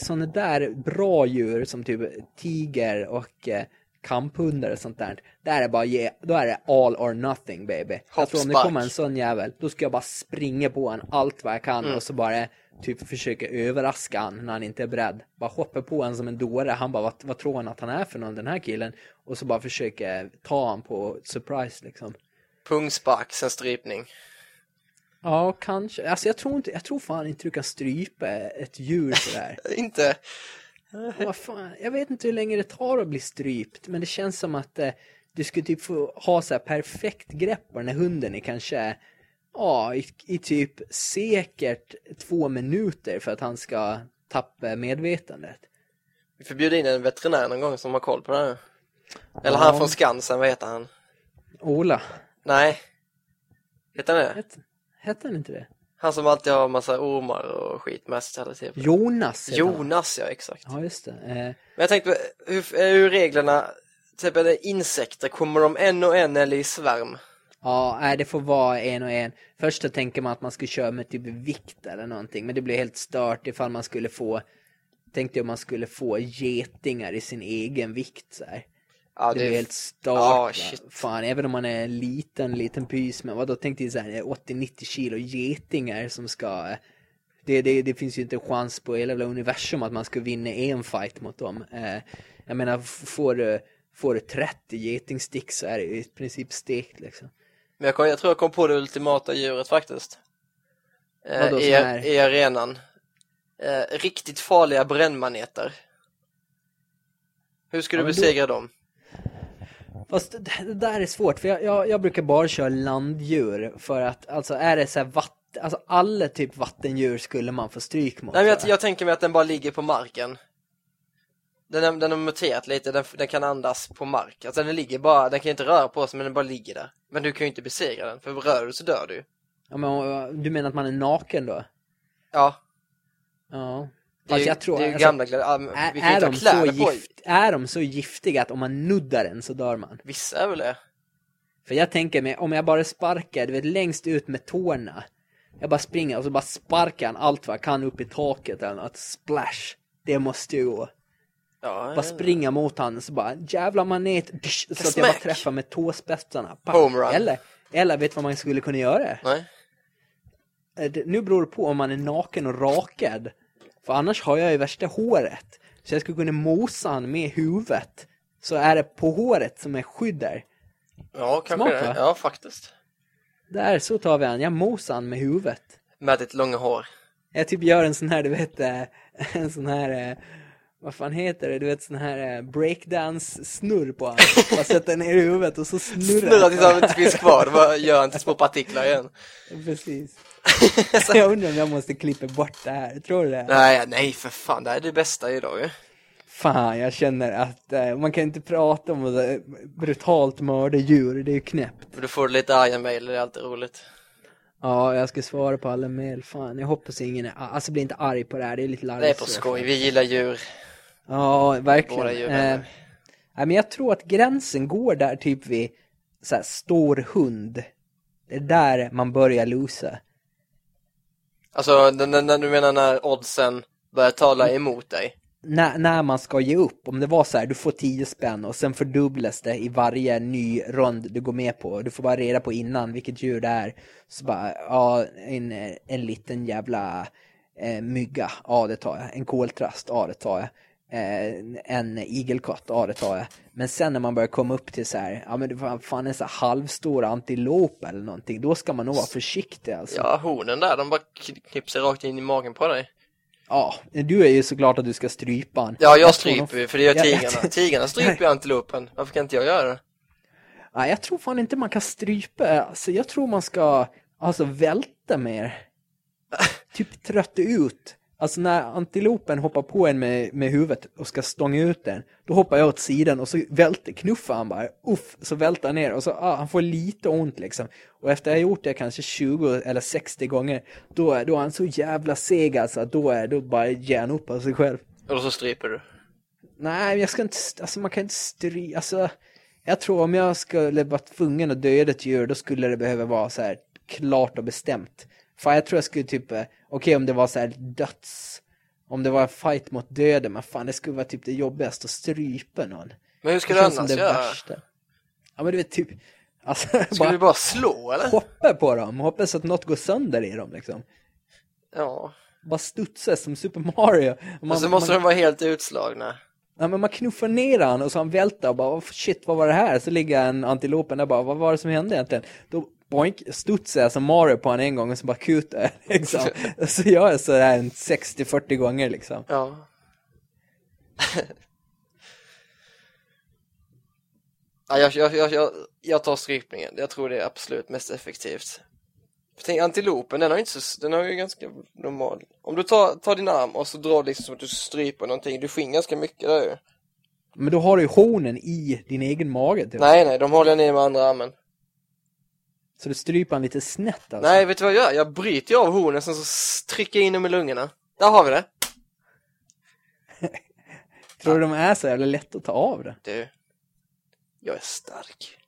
sådana där bra djur som typ tiger och eh, kamphundar och sånt där. Där är bara, ge, då är det all or nothing baby. Jag tror om det Hoppspark. kommer en sån jävel, då ska jag bara springa på honom allt vad jag kan Mm. och så bara typ försöka överraska han när han inte är beredd. Bara hoppa på honom som en dåre. Han bara, vad, vad tror han att han är för någon den här killen? Och så bara försöka ta honom på surprise liksom. Pungspark, sen strypning. Ja, kanske. Alltså jag tror inte, jag tror fan inte du kan strypa ett djur sådär. Inte. Vad fan, jag vet inte hur länge det tar att bli strypt, men det känns som att eh, du skulle typ få ha så här perfekt grepp på den här hunden i kanske, ja, i, i typ säkert två minuter för att han ska tappa medvetandet. Vi får bjuda in en veterinär någon gång som har koll på det här. Eller Ja. han från Skansen, vad heter han? Ola, Nej. Heter han det? hette, hette han inte det? Han som alltid har massa ormar och skit med sig hela tiden. Jonas heter han. Jonas, ja exakt. Ja, just det. Eh, Men jag tänkte, hur, hur reglerna, typ är det insekter, kommer de en och en eller i svärm? Ja, nej, det får vara en och en. Först så tänker man att man skulle köra med typ vikt eller någonting, men det blir helt stört ifall man skulle få, tänkte jag om man skulle få getingar i sin egen vikt så här. Ja, Det det blir är helt stört. Shit. Fan, även om man är en liten, liten pys, men vadå, tänkte jag så här, 80-90 kilo getingar som ska, det, det, det finns ju inte en chans på hela universum att man ska vinna en fight mot dem. Eh, jag menar, får du, får du 30 getingstick så är det i princip stekt liksom. Men jag, kom, jag tror jag kom på det ultimata djuret faktiskt. Eh, Vadå, i, I arenan. Eh, riktigt farliga brännmaneter. Hur ska Ja, du men då- besegra dem? Fast det, där är svårt, för jag, jag, jag brukar bara köra landdjur för att, alltså är det så här vatten, alltså alla typ vattendjur skulle man få stryk mot. Nej, men jag. jag tänker mig att den bara ligger på marken. Den, är, den har muterat lite, den, den kan andas på mark. Alltså den ligger bara, den kan inte röra på sig men den bara ligger där. Men du kan ju inte besegra den, för rör du så dör du. Ja, men, du menar att man är naken då? Ja, Ja. det är, ju- jag tror, det är ju alltså, gamla kläder. Är, vi kan är, inte de ha så kläder på. gift, är de så giftiga att om man nuddar den så dör man? Vissa är väl det. För jag tänker mig, om jag bara sparkar, du vet längst ut med tårna. Jag bara springer och så bara sparkar han allt vad jag kan upp i taket eller något. Splash! Det måste ju gå. Ja, Bara springa mot han så bara jävla manet så att jag bara Smack. träffar med tåspetsarna. Eller, eller vet du vad man skulle kunna göra? Nej. Eh, Nu beror det på om man är naken och rakad. För annars har jag ju värsta håret. Så jag skulle kunna mosa han med huvudet. Så är det på håret som är skydd där. Ja, kanske Smart, det. va? Ja, faktiskt. Där, så tar vi han. Jag mosar han med huvudet. Med ditt långa hår. Jag typ gör en sån här, du vet, eh, en sån här, eh, vad fan heter det, du vet sån här eh, breakdance-snurr på honom. Bara sätter ner i huvudet och så snurrar Snurra tills han inte finns kvar, bara gör han till små partiklar igen. Precis. Jag undrar om jag måste klippa bort det här, tror du det? Nej, nej för fan, det här är det bästa idag ju. Fan, jag känner att eh, man kan inte prata om att eh, brutalt mörda djur, det är ju knäppt. Du får lite arga mejl, det är alltid roligt. Ja, jag ska svara på alla mejl, fan. Jag hoppas ingen är, alltså bli inte arg på det här, det är lite larvigt. Det är på skoj, vi gillar djur. Ja, verkligen. Eh, men jag tror att gränsen går där typ vid så här, stor hund. Det är där man börjar losa. Alltså, när du menar när oddsen börjar tala emot dig? När, när man ska ge upp, om det var så här, du får 10 spänn och sen fördubblas det i varje ny rond du går med på. Du får bara reda på innan vilket djur det är. Så bara, ja, en, en liten jävla eh, mygga, ja det tar jag. En koltrast, ja det tar jag. Eh, en igelkott, ja det tar jag. Men sen när man börjar komma upp till så här, ja men det var fan en så halvstor antilop eller någonting, då ska man nog vara försiktig alltså. Ja, hornen där, de bara kn- knipsar rakt in i magen på dig. Ja, du är ju såklart att du ska strypa han. Ja, jag stryper ju, för det gör tigrarna. Tigrarna stryper ju antilopen. Varför kan inte jag göra det? Nej, jag tror fan inte man kan strypa. Alltså, jag tror man ska alltså, välta mer. Typ trötta ut. Alltså när antilopen hoppar på en med, med huvudet och ska stånga ut den, då hoppar jag åt sidan och så välter, knuffar han bara, uff, så välter han ner och så, ah, han får lite ont liksom. Och efter jag gjort det kanske 20 eller 60 gånger, då, är- då är han så jävla seg alltså, då, är, då bara ger han upp av sig själv. Och så stryper du. Nej, jag ska inte, alltså man kan inte stry, alltså jag tror om jag skulle vara tvungen att döda ett djur, då skulle det behöva vara så här klart och bestämt. För jag tror jag skulle typ, eh, okej om det var så här döds, om det var en fight mot döden, men fan det skulle vara typ det jobbigaste att strypa någon. Men hur ska det du annars det göra? värsta. Ja men du vet typ, alltså Ska bara du bara slå eller? hoppa på dem, hoppas att något går sönder i dem liksom. Ja. Bara studsa som Super Mario. Man, Och så måste man, de vara helt utslagna. ja, men man knuffar ner han och så han välter och bara "Oh, shit vad var det här? Så ligger en antilopen där bara vad var det som hände egentligen? Då boink, studsar jag som Mario på han en gång och så bara kutar jag liksom. så gör jag sådär en 60-40 gånger liksom. Ja. ja jag, jag, jag, jag, tar strypningen. Jag tror det är absolut mest effektivt. Tänk, antilopen, den har inte så, den har ju ganska normal. Om du tar, tar din arm och så drar liksom som att du stryper någonting, du får in ganska mycket där ju. Men då har du ju hornen i din egen mage typ. Nej, nej, de håller jag ner med andra armen. Så du stryper han lite snett alltså. Nej, vet du vad jag gör? Jag bryter ju av hornen, sen så trycker jag in dem i lungorna. Där har vi det. Tror du de är så jävla lätt att ta av det? Du, jag är stark.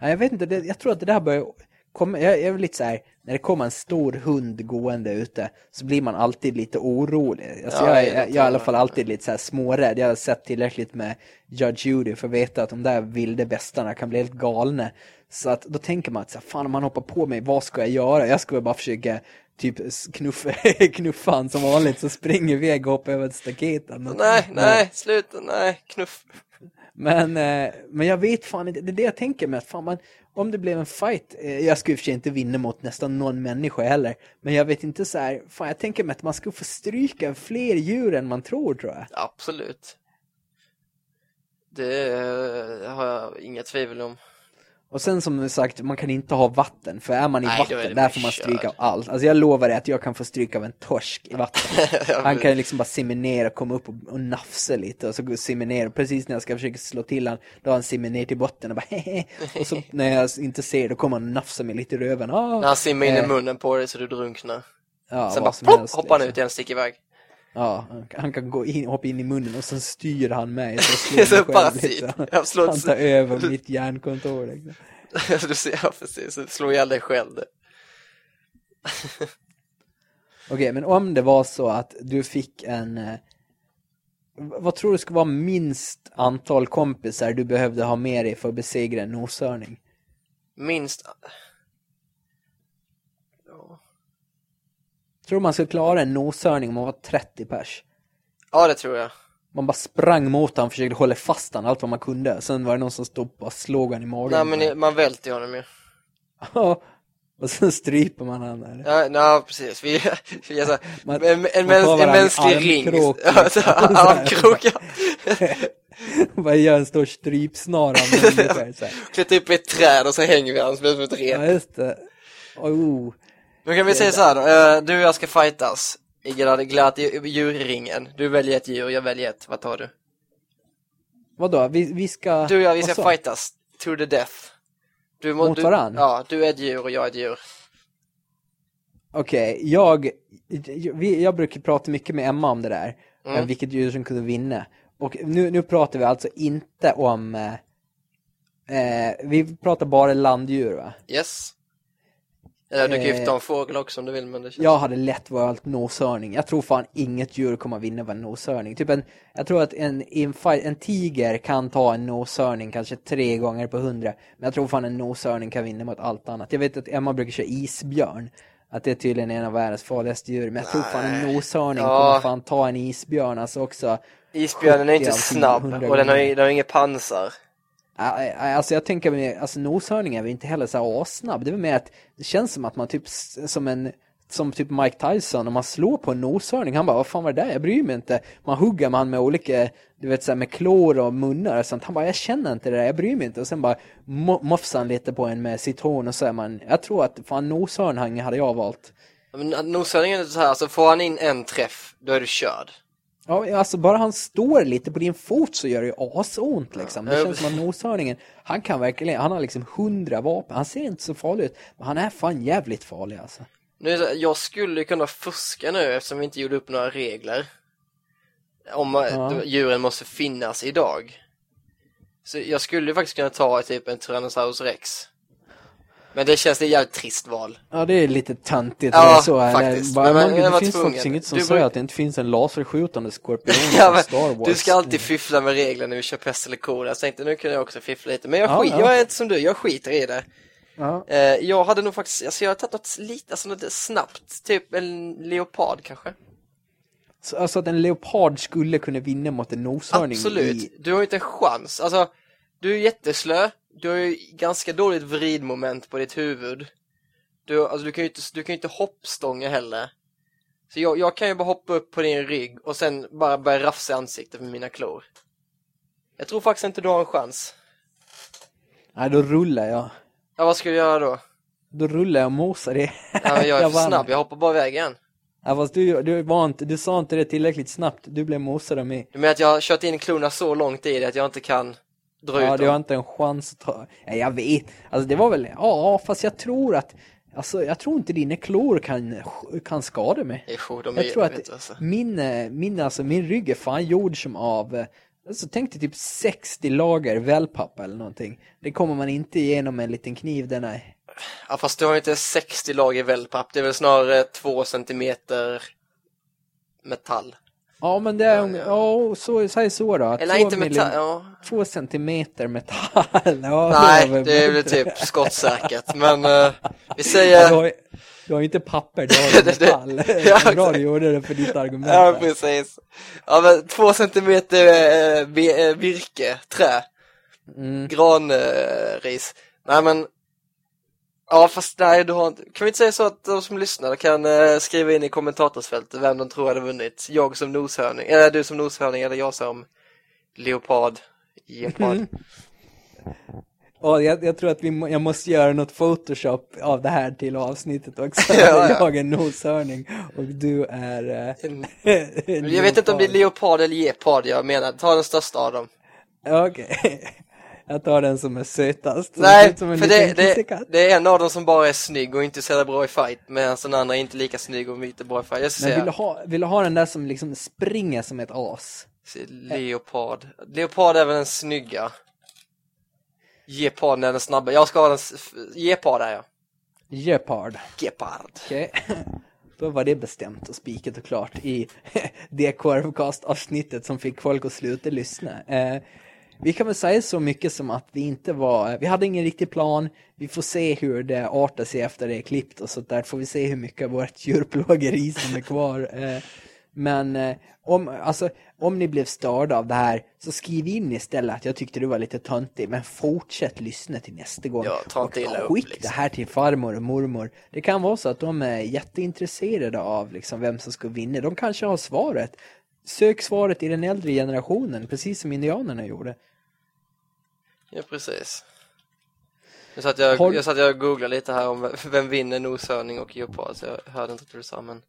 Nej, jag vet inte, jag tror att det där börjar komma, jag, jag är väl lite så här, när det kommer en stor hund gående ute så blir man alltid lite orolig. Alltså Ja, jag, jag, jag är i alla fall alltid lite så här smårädd. Jag har sett tillräckligt med Judge Judy för att veta att de där vilda bestarna kan bli helt galna. Så att då tänker man att så här, fan om han hoppar på mig, vad ska jag göra? Jag ska väl bara försöka typ knuffa, knuffa han som vanligt så springer iväg och hoppar över ett staket. Nej, nej, sluta, nej, knuff. Men, eh, men jag vet fan inte, det är det jag tänker med att fan man, om det blev en fight, eh, jag skulle i och för sig inte vinna mot nästan någon människa heller, men jag vet inte så här, fan jag tänker mig att man skulle få stryka fler djur än man tror tror jag. Absolut. Det eh, har jag inga tvivel om. Och sen som sagt, man kan inte ha vatten, för är man i Nej, då är vatten, det där bara får man stryka av allt. Alltså jag lovar dig att jag kan få stryka av en torsk i vatten. Han kan ju liksom bara simma ner och komma upp och, och nafsa lite och så går simma ner. Precis när jag ska försöka slå till han, då har han simmat ner till botten och bara hehe. Och så när jag inte ser då kommer han och nafsa mig lite i röven. Ah, När han simmar in i eh, munnen på dig så du drunknar. Ja, Sen vad bara som plopp, helst, hoppar han liksom. ut igen och sticker iväg. Ja, han kan- han kan gå in, hoppa in i munnen och sen styr han mig. Så jag slår mig själv liksom. Slår Han tar över mitt hjärnkontor. Liksom. du ser, ja precis, så slår ihjäl dig själv. Okej, men om det var så att du fick en... eh, Vad tror du skulle vara minst antal kompisar du behövde ha med dig för att besegra en noshörning? Minst... Tror man skulle klara en noshörning om man var 30 pers? Ja, det tror jag. Man bara sprang mot honom försökte hålla fast honom allt vad man kunde. Sen var det någon som stod och slog honom i magen. Nej, men man välter ju honom ju. Ja, och sen stryper man honom. Ja, nej, precis. Vi, vi är så, Man- en, en, man mäns, en mänsklig ring. armkrok. Bara gör en stor strypsnara. Klättrar upp i ett träd och så hänger vi han som ett rep. Ja, just det. Oh. Nu kan vi säga så här då. eh, Du och jag ska fightas i glad, djurringen. Du väljer ett djur, jag väljer ett. Vad tar du? Vadå, vi, vi ska... Du och jag, vi ska vad så? fightas to the death. Du, må- Mot du, varann? Ja, du är ett djur och jag är ett djur. Okej, jag, vi, jag brukar prata mycket med Emma om det där. Mm. Vilket djur som kunde vinna. Och nu, nu pratar vi alltså inte om... Eh, eh, vi pratar bara landdjur va? Yes. Eller du kan ju Eh, ta en fågel också om du vill, men det känns... Jag hade lätt valt noshörning. Jag tror fan inget djur kommer vinna över en noshörning. Typ en, jag tror att en, fight, en tiger kan ta en noshörning kanske tre gånger på hundra. Men jag tror fan en noshörning kan vinna mot allt annat. Jag vet att Emma brukar köra isbjörn. Att det är tydligen en av världens farligaste djur. Men jag tror fan en noshörning Ja. kommer fan ta en isbjörn. Alltså också. Isbjörnen är 70 inte av 10, snabb 100 och den har, ju- den har inget pansar. Alltså jag tänker mig, alltså noshörning är väl inte heller så här assnabb. Det är väl mer att det känns som att man typ som en som typ Mike Tyson, om man slår på en noshörning, han bara, vad fan var det där? Jag bryr mig inte. Man hugger man med olika, du vet såhär med klor och munnar och sånt. Han bara, jag känner inte det där, jag bryr mig inte. Och sen bara mofsar han lite på en med citron och så är man, jag tror att fan noshörning hade jag valt. Men noshörningen är så här, alltså får han in en träff, då är du körd. Ja, alltså bara han står lite på din fot så gör det ju asont liksom. Det känns som att noshörningen, han kan verkligen, han har liksom hundra vapen. Han ser inte så farlig ut, men han är fan jävligt farlig alltså. Nu jag skulle kunna fuska nu eftersom vi inte gjorde upp några regler. Om Ja. ja. djuren måste finnas idag. Så jag skulle faktiskt kunna ta typ en Tyrannosaurus rex. Men det känns det jävligt trist val. Ja, det är lite töntigt. Ja, så, eller faktiskt. Bara, Men- men man, det finns tvungen. faktiskt inget som Du säger att det inte finns en laserskjutande skorpion Ja, men Star Wars. du ska alltid fiffla med regler när vi kör pest eller kolera. Jag tänkte nu kan jag också fiffla lite. Men jag, Ja, skit, ja. jag är inte som du, jag skiter i det. Ja. Eh, jag hade nog faktiskt, alltså jag har tagit något lite, alltså något snabbt. Typ en leopard kanske. Så, alltså att en leopard skulle kunna vinna mot en noshörning Absolut. i... Du har ju inte en chans. Alltså, du är jätteslö. Du har ju ganska dåligt vridmoment på ditt huvud. Du, alltså, du kan ju inte, du kan inte hoppstånga heller. Så jag, jag kan ju bara hoppa upp på din rygg och sen bara börja rafsa i ansiktet med mina klor. Jag tror faktiskt inte du har en chans. Nej, då rullar jag. Ja, vad ska du göra då? Då rullar jag och mosar det. Ja, men jag är för vann. snabb, jag hoppar bara iväg igen. Ja, fast du, du, var inte, du sa inte det tillräckligt snabbt. Du blev mosad av mig. Du menar att jag har kört in klorna så långt i det att jag inte kan dra Ja, ut du har inte en chans att ta... Ja, jag vet. Alltså det var väl... Ja, fast jag tror att... Alltså jag tror inte dina klor kan, kan skada mig. Jo, de är Jag tror att alltså. min, eh, min, alltså, min rygg är fan gjord som av... eh, Alltså tänk dig typ 60 lager wellpapp eller någonting. Det kommer man inte igenom med en liten kniv, den är... Ja, fast du har inte 60 lager wellpapp, det är väl snarare 2 centimeter metall. Ja men det är... Ja, så, säg så då. Eller Två inte metall, ja. Två centimeter metall. Ja, Nej, det är väl typ skottsäkert, men eh, vi Ja, du, säger... har, du har inte papper, du har metall. Ja, Bra du gjorde det för ditt argument. Ja, där. precis. Ja, men 2 centimeter eh, eh, virke, trä, Mm. granris. Nej, men... Ja, fast nej, du har inte... Kan vi inte säga så att de som lyssnar kan eh, skriva in i kommentatorsfältet vem de tror hade vunnit? Jag som noshörning, eller du som noshörning, eller jag som leopard, gepard. Ja, jag, jag tror att vi må, jag måste göra något photoshop av det här till avsnittet också. Ja, ja. Jag är noshörning och du är... eh, Jag vet inte om det är leopard eller gepard jag menar, ta den största av dem. Okej. Jag tar den som är sötast. Ser Nej, för det, det, det är en av dem som bara är snygg och inte så jävla bra i fight, medan den andra är inte lika snygg och inte bra i fight. Jag Men vill du, ha, vill du ha den där som liksom springer som ett as? leopard. Leopard är väl den snygga. Gepard är den snabba. Jag ska ha den, gepard är jag. Gepard. Gepard. Okej. Då var det bestämt och spikat och klart i det korvkast-avsnittet som fick folk att sluta lyssna. Eh, vi kan väl säga så mycket som att vi inte var, vi hade ingen riktig plan. Vi får se hur det artar sig efter det är klippt och så där får vi se hur mycket av vårt djurplågeri som är kvar. Eh, men eh, om, alltså, om ni blev störda av det här så skriv in istället att jag tyckte du var lite töntig men fortsätt lyssna till nästa gång. Ja, ta inte Och illa upp, Skicka liksom. det här till farmor och mormor. Det kan vara så att de är jätteintresserade av liksom vem som ska vinna. De kanske har svaret. Sök svaret i den äldre generationen, precis som indianerna gjorde. Ja, precis. Jag satt jag, Har- jag, satt jag googlade lite här om vem vinner noshörning och gepard, så jag hörde inte vad du sa, men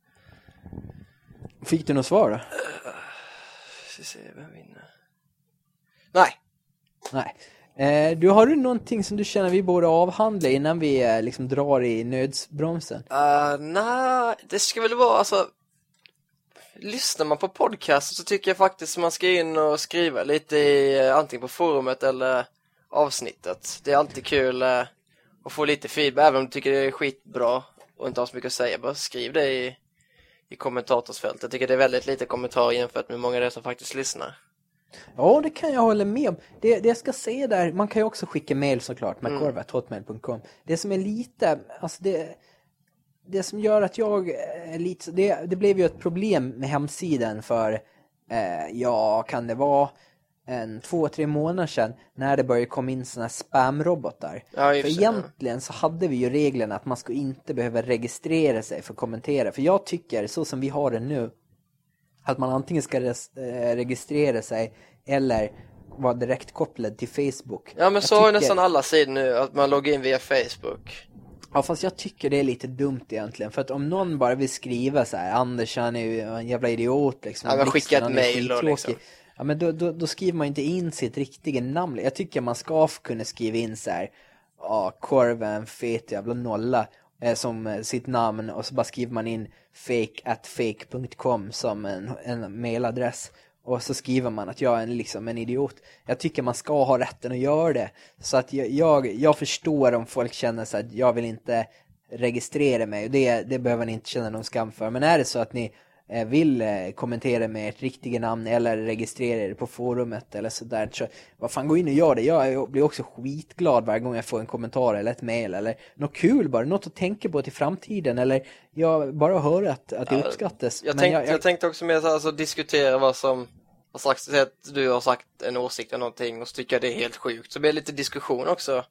Fick du något svar då? ska se, vem vinner? Nej, Nej. Eh, du, har du någonting som du känner vi borde avhandla innan vi eh, liksom drar i nödsbromsen? Uh, nej, det ska väl vara alltså Lyssnar man på podcast så tycker jag faktiskt man ska in och skriva lite i eh, antingen på forumet eller avsnittet. Det är alltid kul eh, att få lite feedback, även om du tycker det är skitbra och inte har så mycket att säga. Bara skriv det i, i kommentatorsfältet. Jag tycker det är väldigt lite kommentarer jämfört med hur många det är som faktiskt lyssnar. Ja, det kan jag hålla med om. Det, det jag ska säga där, man kan ju också skicka mail såklart, mccorva.hotmail.com. Det som är lite, alltså det, det som gör att jag är lite, det, det blev ju ett problem med hemsidan för, eh, ja, kan det vara en två, tre månader sedan när det började komma in såna här spamrobotar. Ja, för egentligen så hade vi ju regeln att man ska inte behöva registrera sig för att kommentera. För jag tycker, så som vi har det nu, att man antingen ska eh, registrera sig eller vara direkt kopplad till Facebook. Ja men Jag så har ju tycker- nästan alla sidor nu, att man loggar in via Facebook. Ja fast jag tycker det är lite dumt egentligen. För att om någon bara vill skriva så här, Anders han är ju en jävla idiot liksom. Ja, men Blixten, skicka ett han mail skittråkig." liksom. Ja men då, då, då skriver man inte in sitt riktiga namn. Jag tycker man ska kunna skriva in så här, ja korven, fet jävla nolla. Eh, som eh, sitt namn och så bara skriver man in fake at fake.com som en, en mailadress. Och så skriver man att jag är en, liksom en idiot. Jag tycker man ska ha rätten att göra det. Så att jag, jag, jag förstår om folk känner så att jag vill inte registrera mig. Och det, det behöver ni inte känna någon skam för. Men är det så att ni vill eh, kommentera med ert riktiga namn eller registrera er på forumet eller sådär. Så vad fan, gå in och gör det. Jag blir också skitglad varje gång jag får en kommentar eller ett mail eller något kul bara. Något att tänka på till framtiden eller jag bara höra att, att det uppskattas. Jag tänkte, jag, tänkte också mer så alltså, diskutera vad som har sagts, att du har sagt en åsikt om någonting och så tycker jag det är helt sjukt. Så blir det lite diskussion också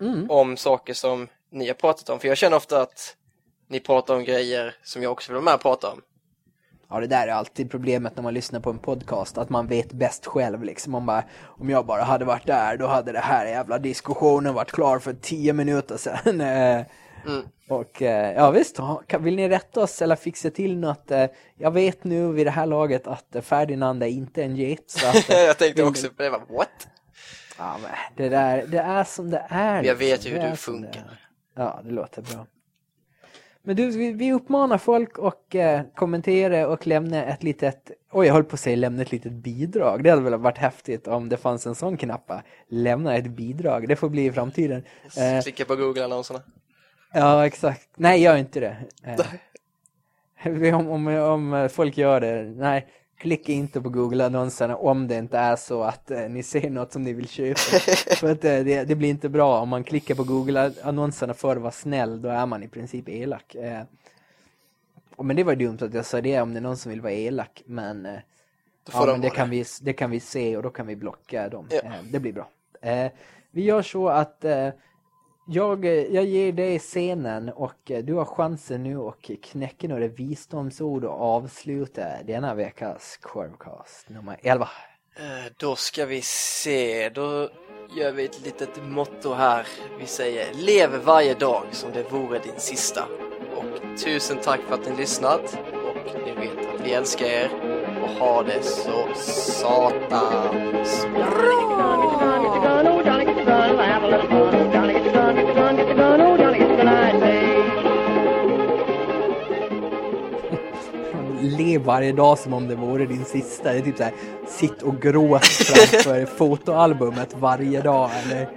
Mm. om saker som ni har pratat om. För jag känner ofta att ni pratar om grejer som jag också vill vara med och prata om. Ja, det där är alltid problemet när man lyssnar på en podcast, att man vet bäst själv liksom. Man bara, om jag bara hade varit där, då hade det här jävla diskussionen varit klar för tio minuter sedan. Mm. Och eh, ja visst, vill ni rätta oss eller fixa till något? eh, Jag vet nu vid det här laget att eh, Ferdinand är inte en get. Så att, jag tänkte också på det, bara, what? Ja, men det där, det är som det är. Jag vet liksom. ju hur Det du funkar. Ja, det låter bra. Men du, vi, vi uppmanar folk att eh, kommentera och lämna ett litet, oj jag höll på att säga lämna ett litet bidrag. Det hade väl varit häftigt om det fanns en sån knappa. Lämna ett bidrag, det får bli i framtiden. Eh, Klicka på Google-annonserna. ja, exakt. Nej, gör inte det. Eh, om, om, om folk gör det, nej. Klicka inte på Google-annonserna om det inte är så att eh, ni ser något som ni vill köpa. För att eh, det, det blir inte bra om man klickar på Google-annonserna för att vara snäll, då är man i princip elak. Eh, men det var dumt att jag sa det om det är någon som vill vara elak, men, eh, ja, men det, kan vi, det kan vi se och då kan vi blocka dem. Ja. Eh, det blir bra. Eh, vi gör så att jag, eh, jag ger dig scenen och eh, du har chansen nu att knäcka några visdomsord och avsluta denna veckas Quormcast nummer 11. Eh, Då ska vi se, då gör vi ett litet motto här. Vi säger lev varje dag som det vore din sista. Och tusen tack för att ni lyssnat. Och ni vet att vi älskar er. Och ha det så satans Johnny, oh say. Lev varje dag som om det vore din sista. Det är typ så här, sitt och gråt framför fotoalbumet varje dag eller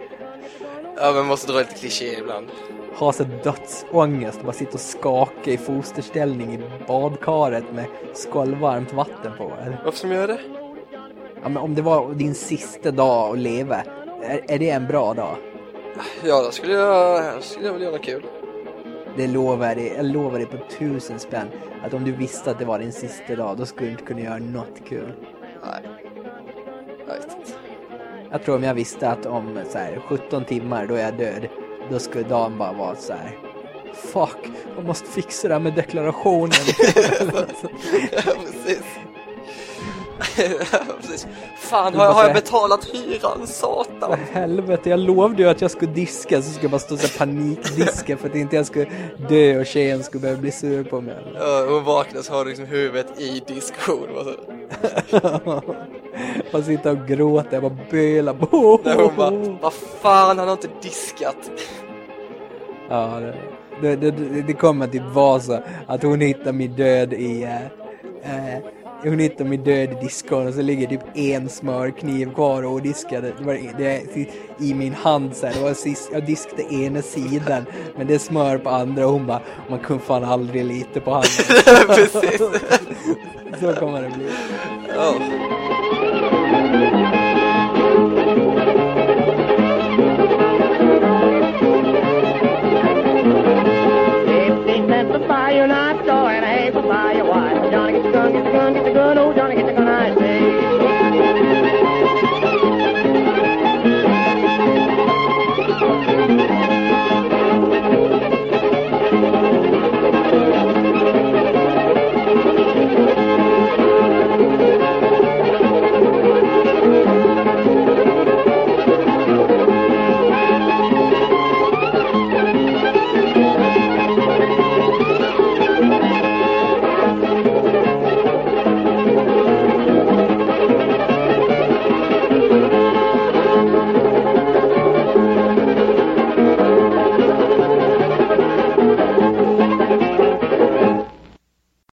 Ja, men måste dra lite kliché ibland. ha så dödsångest och bara sitta och skaka i fosterställning i badkaret med skållvarmt vatten på. Eller? Varför som gör det? Ja, men om det var din sista dag att leva, är, är det en bra dag? Ja, då skulle jag, skulle jag väl göra kul. Det lovar dig, jag lovar dig på tusen spänn att om du visste att det var din sista dag, då skulle du inte kunna göra något kul. Nej. Jag vet inte. Jag tror om jag visste att om så här, 17 timmar då är jag död, då skulle dagen bara vara så här. Fuck, jag måste fixa det här med deklarationen. Ja, precis. Fan, har jag, har jag betalat hyran? Satan! Vad helvete, jag lovade ju att jag skulle diska så skulle jag bara stå här panikdiska för att inte jag skulle dö och tjejen skulle börja bli sur på mig. Ja, hon vaknar så har du liksom huvudet i. Och så. Man sitter och gråter, jag bara bölar. När hon bara, vad fan, han har inte diskat. Ja, det, det, det, det kommer typ vara så att hon hittar min död i... eh, eh, hon hittar min död i diskon och så ligger typ en smörkniv kvar och diskade. Det var det i min hand så här. Det var sist, jag diskade ena sidan men det är smör på andra och hon bara man kunde fan aldrig lita på handen. precis. så kommer det bli. Ja. gun, get the gun, oh Johnny, get the gun.